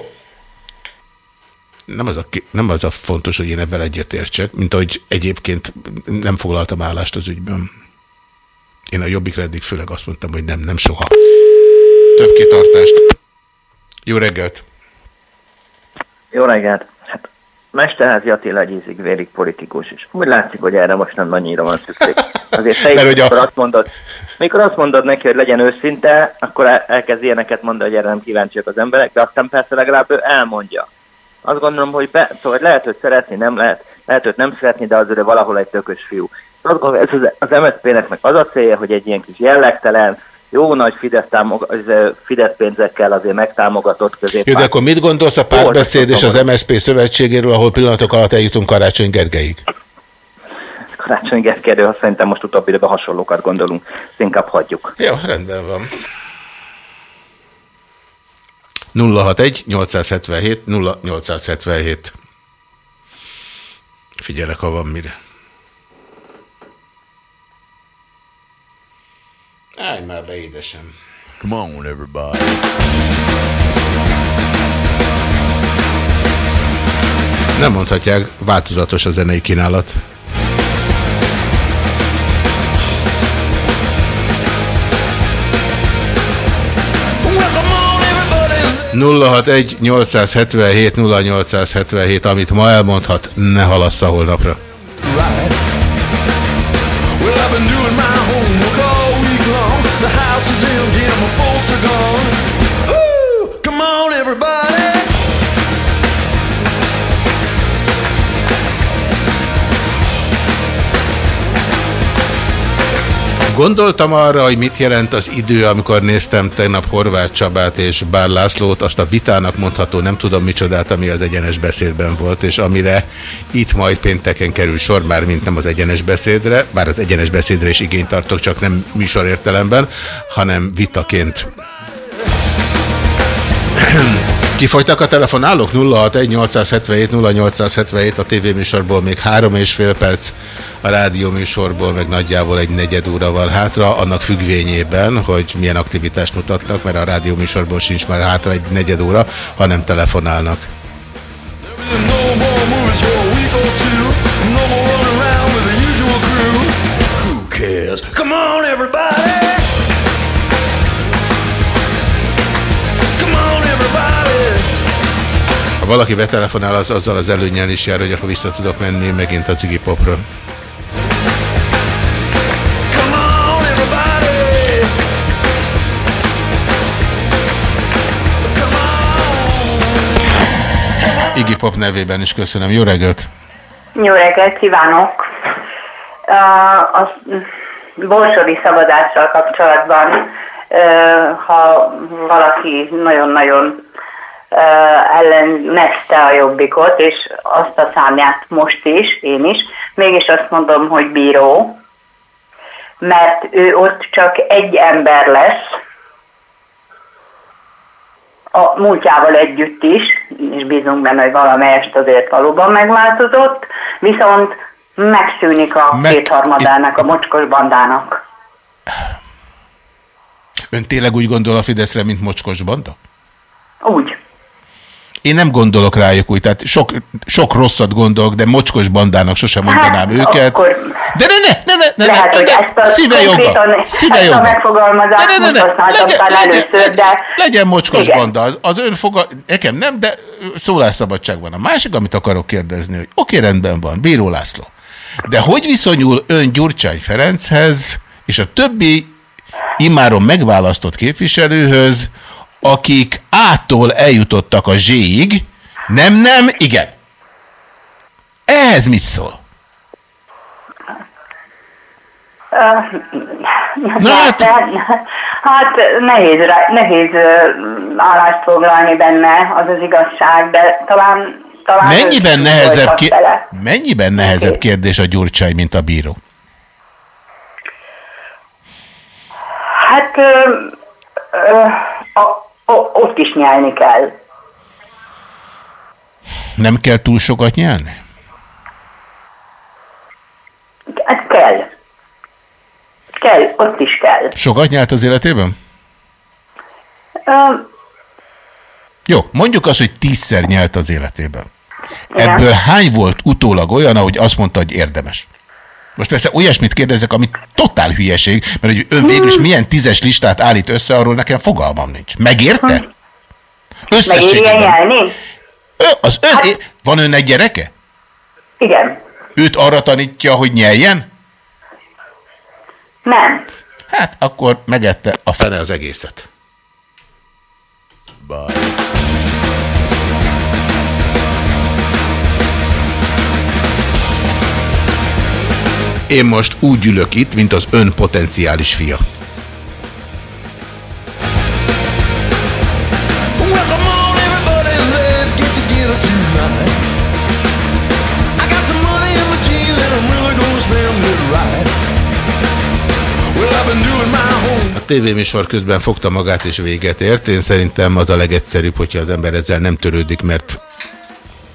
nem az, a, nem az a fontos, hogy én ebben egyetértsek, mint ahogy egyébként nem foglaltam állást az ügyben. Én a jobbikra eddig főleg azt mondtam, hogy nem, nem soha. Több kitartást. Jó reggelt! Jó reggelt! Hát Mesterházi Attila egy ízig vérig politikus is. Úgy látszik, hogy erre most nem annyira van szükség. Azért te is, a... azt mondod, mikor azt mondod neki, hogy legyen őszinte, akkor elkezd ilyeneket mondani, hogy erre nem kíváncsiak az emberek, de aztán persze legalább ő elmondja azt gondolom, hogy be, szóval lehet, hogy szeretni, nem lehet, lehet, hogy nem szeretni, de azért valahol egy tökös fiú. Azt gondolom, ez az, az MSZP-nek meg az a célja, hogy egy ilyen kis jellegtelen, jó nagy Fidesz, támog, Fidesz pénzekkel azért megtámogatott közép. Jó, de akkor mit gondolsz a párbeszéd és az MSZP szövetségéről, ahol pillanatok alatt eljutunk Karácsony Gergelyig? Karácsony Gergelyről szerintem most utóbbi időben hasonlókat gondolunk, ezt inkább hagyjuk. Jó, rendben van. 061 877 0877. Figyelek, ha van mire. Állj már be, édesem. Come on, everybody. Nem mondhatják, változatos a zenei kínálat. 061 877 0877, amit ma elmondhat, ne halassza holnapra. Come Gondoltam arra, hogy mit jelent az idő, amikor néztem tegnap Horváth Csabát és Bár Lászlót, azt a vitának mondható, nem tudom micsodát, ami az egyenes beszédben volt, és amire itt majd pénteken kerül sor, már mint nem az egyenes beszédre, bár az egyenes beszédre is igényt tartok, csak nem műsor értelemben, hanem vitaként. Kifogytak a telefonálók? 061 877 0877 a tévéműsorból még három és fél perc, a rádióműsorból meg nagyjából egy negyed óra van hátra, annak függvényében, hogy milyen aktivitást mutatnak, mert a rádióműsorból sincs már hátra egy negyed óra, hanem telefonálnak. Come on everybody valaki betelefonál, az azzal az előnyel is jár, hogy akkor vissza tudok menni megint a cigi popra. Iggy Pop nevében is köszönöm. Jó reggelt! Jó reggelt kívánok! A borsodi szavazással kapcsolatban, ha valaki nagyon-nagyon ellenezte a jobbikot, és azt a számját most is, én is, mégis azt mondom, hogy bíró, mert ő ott csak egy ember lesz, a múltjával együtt is, és bízunk benne, hogy valamelyest azért valóban megváltozott, viszont megszűnik a Meg... kétharmadának, a mocskos bandának. Ön tényleg úgy gondol a Fideszre, mint mocskos banda? Úgy. Én nem gondolok rájuk úgy, tehát sok, sok rosszat gondolok, de mocskos bandának sosem mondanám hát, őket. Akkor... De ne, ne, ne, ne, ne, Lehet, ne, ne, ezt a szíve joga, szíve joga. megfogalmazást ne, ne, ne, ne, legyen, először, legyen, de... Legyen mocskos igen. banda, az, az ön foga, nekem nem, de szólásszabadság van. A másik, amit akarok kérdezni, hogy oké, rendben van, Bíró László. De hogy viszonyul ön Gyurcsány Ferenchez és a többi immáron megválasztott képviselőhöz, akik ától eljutottak a Z-ig, nem, nem, igen. Ehhez mit szól? Na, hát... hát nehéz, nehéz állást foglalni benne, az az igazság, de talán... talán mennyiben nehezebb, ki... mennyiben nehezebb kérdés a Gyurcsány, mint a bíró? Hát ö, ö, ott is nyelni kell. Nem kell túl sokat nyelni? Hát kell. Kell, ott is kell. Sokat nyelt az életében? Um, Jó, mondjuk azt, hogy tízszer nyelt az életében. Ebből hány volt utólag olyan, ahogy azt mondta, hogy érdemes? Most persze olyasmit kérdezek, ami totál hülyeség, mert hogy ön végül is milyen tízes listát állít össze, arról nekem fogalmam nincs. Megérte? Hm. Összességében. Ő, az ön, hát, van ön egy gyereke? Igen. Őt arra tanítja, hogy nyeljen? Nem. Hát akkor megette a fene az egészet. Bye. Én most úgy ülök itt, mint az ön potenciális fia. Tévéműsor közben fogta magát és véget ért. Én szerintem az a legegyszerűbb, hogyha az ember ezzel nem törődik, mert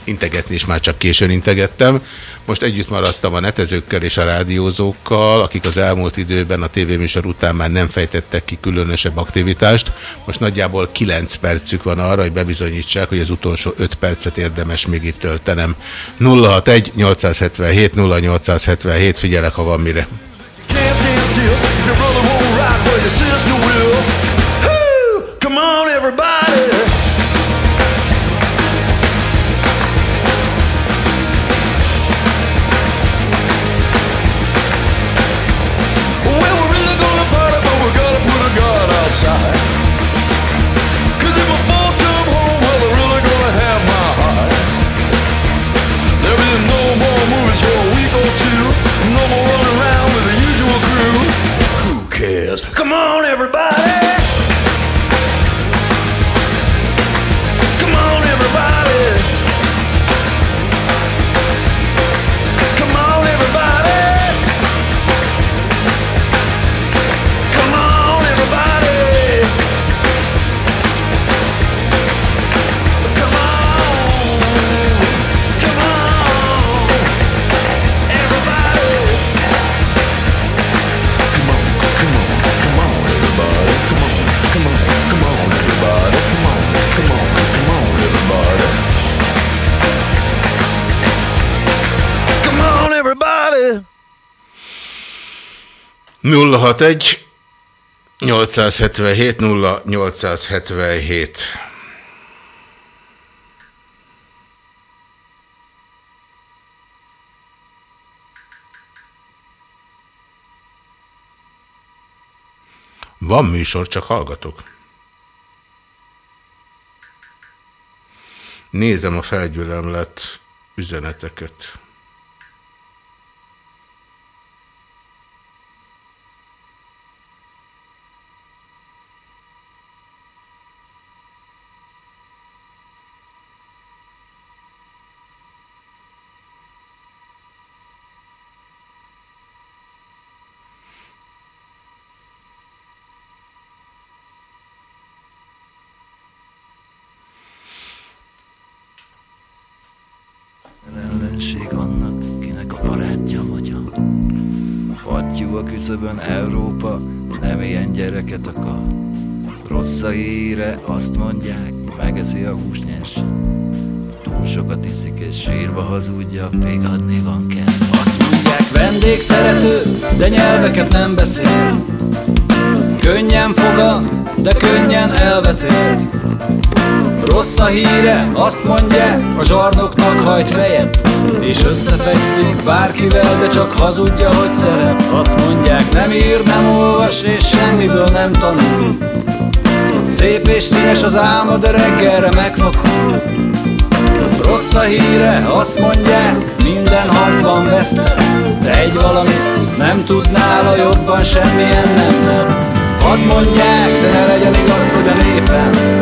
integetni is már csak későn integettem. Most együtt maradtam a netezőkkel és a rádiózókkal, akik az elmúlt időben a tévéműsor után már nem fejtettek ki különösebb aktivitást. Most nagyjából 9 percük van arra, hogy bebizonyítsák, hogy az utolsó 5 percet érdemes még itt töltenem. 061 877 0877, figyelek, ha van mire. Come Come on, everybody. 061 877 0877 Van műsor, csak hallgatok. Nézem a felgyülemlet üzeneteket. Azt mondják, a zsarnoknak hajt fejet És összefekszik bárkivel, de csak hazudja, hogy szeret. Azt mondják, nem ír, nem olvas, és semmiből nem tanul. Szép és színes az álma, de reggelre megfakul Rossz a híre, azt mondják, minden harcban vesztett De egy valamit nem tud nála jobban semmilyen nemzet. Hadd mondják, de ne legyen igaz, hogy a népen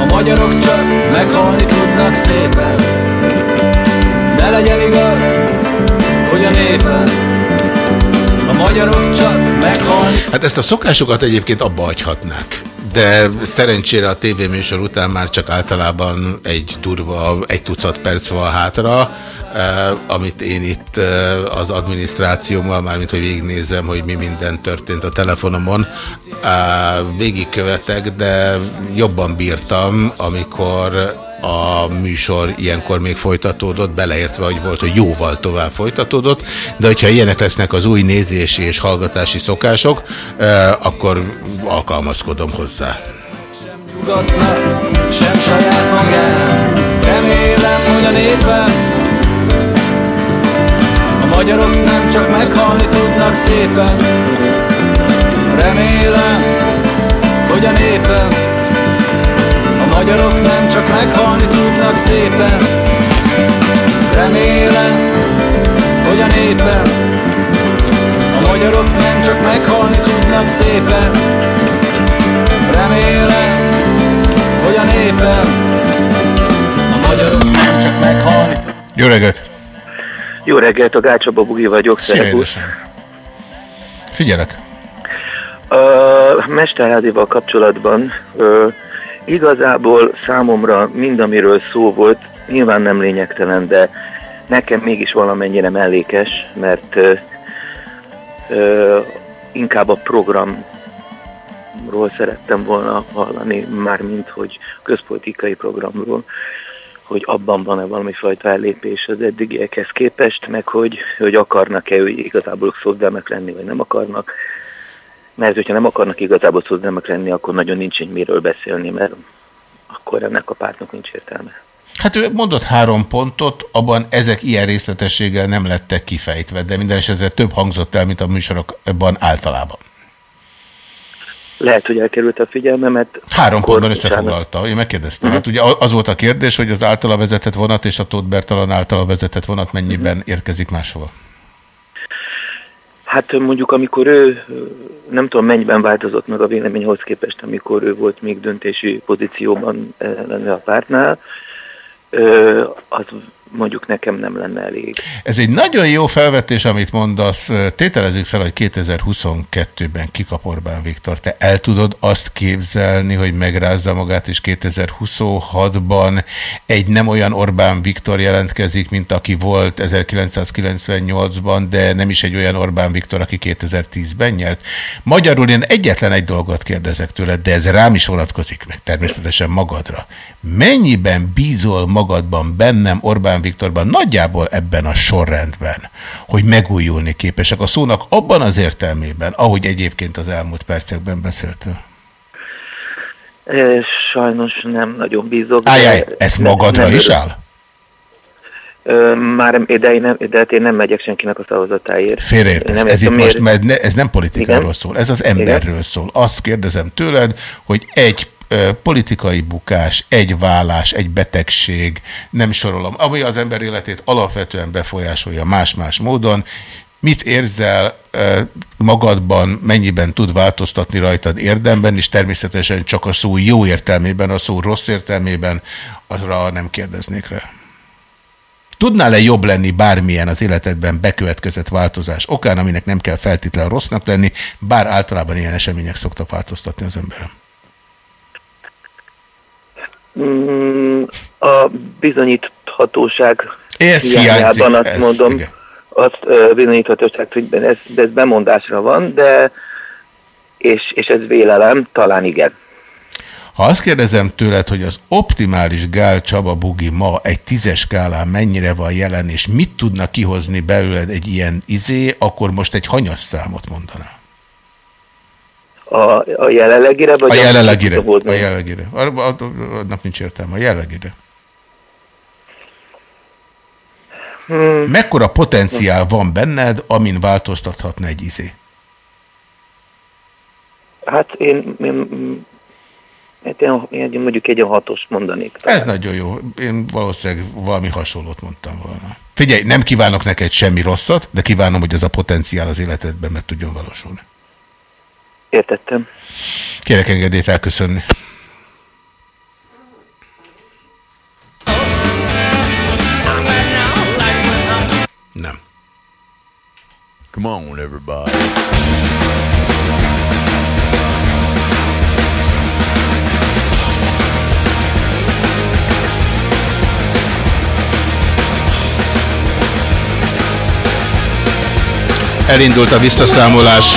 A magyarok csak meghalni tudnak szépen. Ne legyen igaz, hogy a népen. A magyarok csak meghalni Hát ezt a szokásokat egyébként abba hagyhatnák. De szerencsére a tévéműsor után már csak általában egy durva, egy tucat perc van hátra, amit én itt eh, az adminisztrációmmal, mármint hogy végignézem, hogy mi minden történt a telefonomon, eh, végigkövetek, de jobban bírtam, amikor a műsor ilyenkor még folytatódott, beleértve, hogy volt, hogy jóval tovább folytatódott, de hogyha ilyenek lesznek az új nézési és hallgatási szokások, akkor alkalmazkodom hozzá. Sem saját magán, remélem, hogy a népem a magyarok nem csak meghalni tudnak szépen, remélem, hogy a népem magyarok nem csak meghalni tudnak szépen. Remélem, hogy a népen A magyarok nem csak meghalni tudnak szépen. Remélem, hogy a népen A magyarok nem csak meghalni Jó reggelt! Jó reggelt, a Gácsaba Bugi vagyok, szervusz! Figyelek! A Mesterházival kapcsolatban Igazából számomra mind, amiről szó volt, nyilván nem lényegtelen, de nekem mégis valamennyire mellékes, mert ö, ö, inkább a programról szerettem volna hallani, mármint hogy közpolitikai programról, hogy abban van-e valami fajta ellépés az eddigiekhez képest, meg hogy, hogy akarnak-e ő igazából szolgálnak lenni, vagy nem akarnak mert hogyha nem akarnak igazából szozdemek lenni, akkor nagyon nincs egy miről beszélni, mert akkor ennek a pártnak nincs értelme. Hát ő mondott három pontot, abban ezek ilyen részletességgel nem lettek kifejtve, de minden esetre több hangzott el, mint a műsorokban általában. Lehet, hogy elkerült a figyelmemet. Három pontban összefoglalta, én megkérdeztem. Uh -huh. Hát ugye az volt a kérdés, hogy az általa vezetett vonat és a Tóth Bertalan általa vezetett vonat mennyiben uh -huh. érkezik máshova? Hát mondjuk, amikor ő, nem tudom mennyiben változott meg a véleményhoz képest, amikor ő volt még döntési pozícióban lenne a pártnál, az mondjuk nekem nem lenne elég. Ez egy nagyon jó felvetés, amit mondasz. Tételezzük fel, hogy 2022-ben kikap Orbán Viktor. Te el tudod azt képzelni, hogy megrázza magát, és 2026-ban egy nem olyan Orbán Viktor jelentkezik, mint aki volt 1998-ban, de nem is egy olyan Orbán Viktor, aki 2010-ben nyert. Magyarul én egyetlen egy dolgot kérdezek tőled, de ez rám is vonatkozik, meg természetesen magadra. Mennyiben bízol magadban, bennem Orbán Viktorban nagyjából ebben a sorrendben, hogy megújulni képesek a szónak abban az értelmében, ahogy egyébként az elmúlt percekben beszéltél? Sajnos nem nagyon bízok. Álljaj, ez magadra nem, is áll? Már, de én, nem, de hát én nem megyek senkinek a szavazatáért. Félreértesz, ez, itt most, mert ne, ez nem politikáról Igen? szól, ez az emberről Igen? szól. Azt kérdezem tőled, hogy egy politikai bukás, egy vállás, egy betegség, nem sorolom, ami az ember életét alapvetően befolyásolja más-más módon, mit érzel magadban, mennyiben tud változtatni rajtad érdemben, és természetesen csak a szó jó értelmében, a szó rossz értelmében, arra nem kérdeznék rá. Tudnál-e jobb lenni bármilyen az életedben bekövetkezett változás okán, aminek nem kell feltétlenül rossznak lenni, bár általában ilyen események szoktak változtatni az emberem? Mm, a bizonyíthatóság hiányában azt ez, mondom, igen. azt bizonyítható, hogy ez, ez bemondásra van, de és, és ez vélelem, talán igen. Ha azt kérdezem tőled, hogy az optimális Gál Csaba Bugi ma egy tízes skálán mennyire van jelen, és mit tudna kihozni belőled egy ilyen izé, akkor most egy hanyas számot mondanál? A, a jelenlegire? Vagy a jelenlegire. A jelenlegire. Annak nincs értelme. A jelenlegire. Hmm. Mekkora potenciál van benned, amin változtathatna egy izé? Hát én, én, hát én, én mondjuk egy hatos mondanék. Talán. Ez nagyon jó. Én valószínűleg valami hasonlót mondtam volna. Figyelj, nem kívánok neked semmi rosszat, de kívánom, hogy az a potenciál az életedben meg tudjon valósulni. Értettem. Kérek engedélyt elköszönni. Nem. Come on, everybody. Elindult a visszaszámolás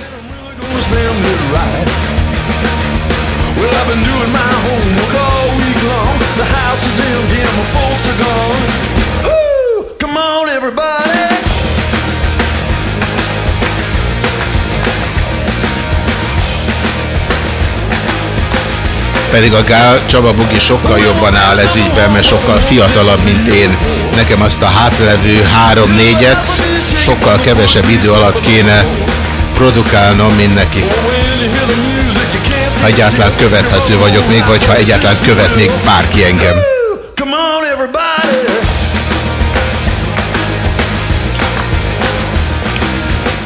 Pedig a Gál Csaba Bugi sokkal jobban áll ez ügyben, mert sokkal fiatalabb, mint én. Nekem azt a hátlevő három-négyet sokkal kevesebb idő alatt kéne produkálnom, mint neki. Ha egyáltalán követhető vagyok még, vagy ha egyáltalán követ még bárki engem.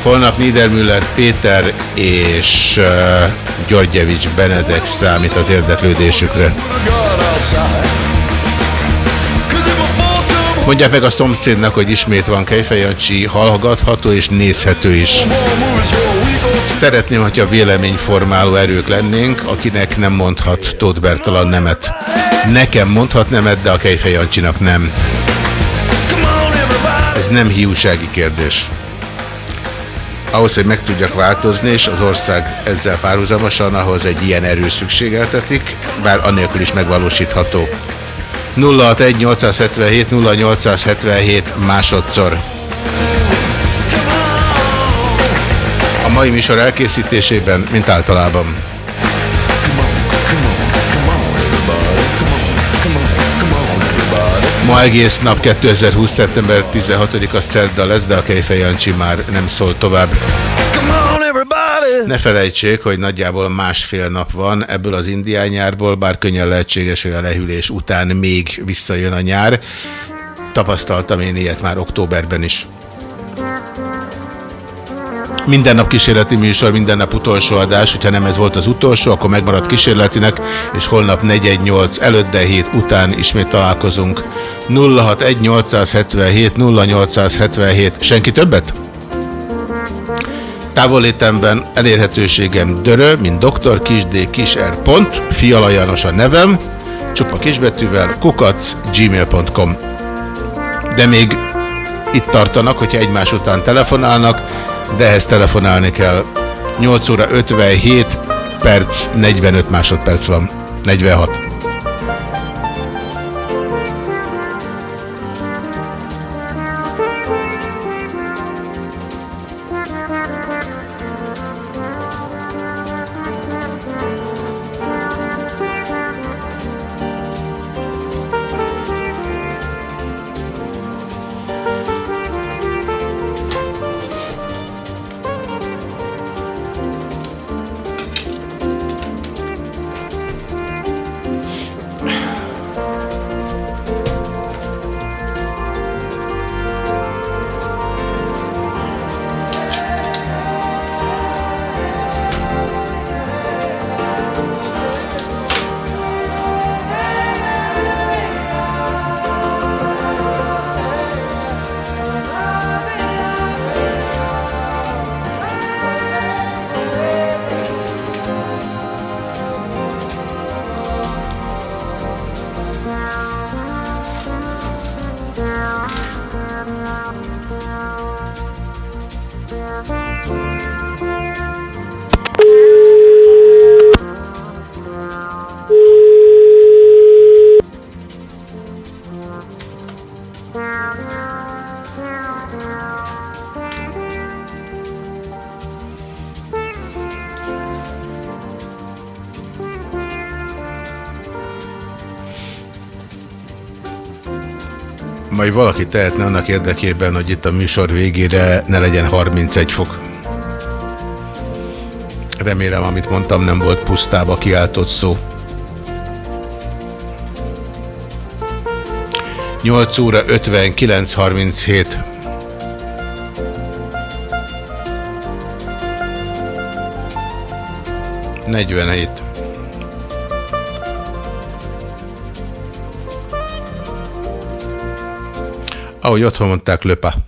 Holnap Niedermüller Péter és uh, Györgyevics Benedek számít az érdeklődésükre. Mondják meg a szomszédnak, hogy ismét van Kejfejancsi, hallgatható és nézhető is. Szeretném, hogyha véleményformáló erők lennénk, akinek nem mondhat Tóth Bertalan nemet. Nekem mondhat nemet, de a Kejfejancsinak nem. Ez nem hiúsági kérdés ahhoz, hogy meg tudjak változni, és az ország ezzel párhuzamosan, ahhoz egy ilyen erő szükségeltetik, bár anélkül is megvalósítható. 061 877 0877 másodszor. A mai műsor elkészítésében, mint általában. Ma egész nap 2020. szeptember 16-a szerda lesz, de a Kejfej Jancsi már nem szól tovább. Ne felejtsék, hogy nagyjából másfél nap van ebből az indián nyárból, bár könnyen lehetséges, hogy a lehűlés után még visszajön a nyár. Tapasztaltam én ilyet már októberben is. Minden nap kísérleti műsor, minden nap utolsó adás, hogyha nem ez volt az utolsó, akkor megmaradt kísérletinek, és holnap 418 előtt, de hét után ismét találkozunk. 061 877 0877. Senki többet? Távolétemben elérhetőségem dörö, mint dr. kisd kisr. Fiala János a nevem, csupa kisbetűvel, kukac, gmail.com. De még itt tartanak, hogyha egymás után telefonálnak, de ehhez telefonálni kell. 8 óra 57 perc, 45 másodperc van. 46. valaki tehetne annak érdekében, hogy itt a műsor végére ne legyen 31 fok. Remélem, amit mondtam, nem volt pusztába kiáltott szó. 8 óra 59 37. Ahogy otthon mondták, löpa.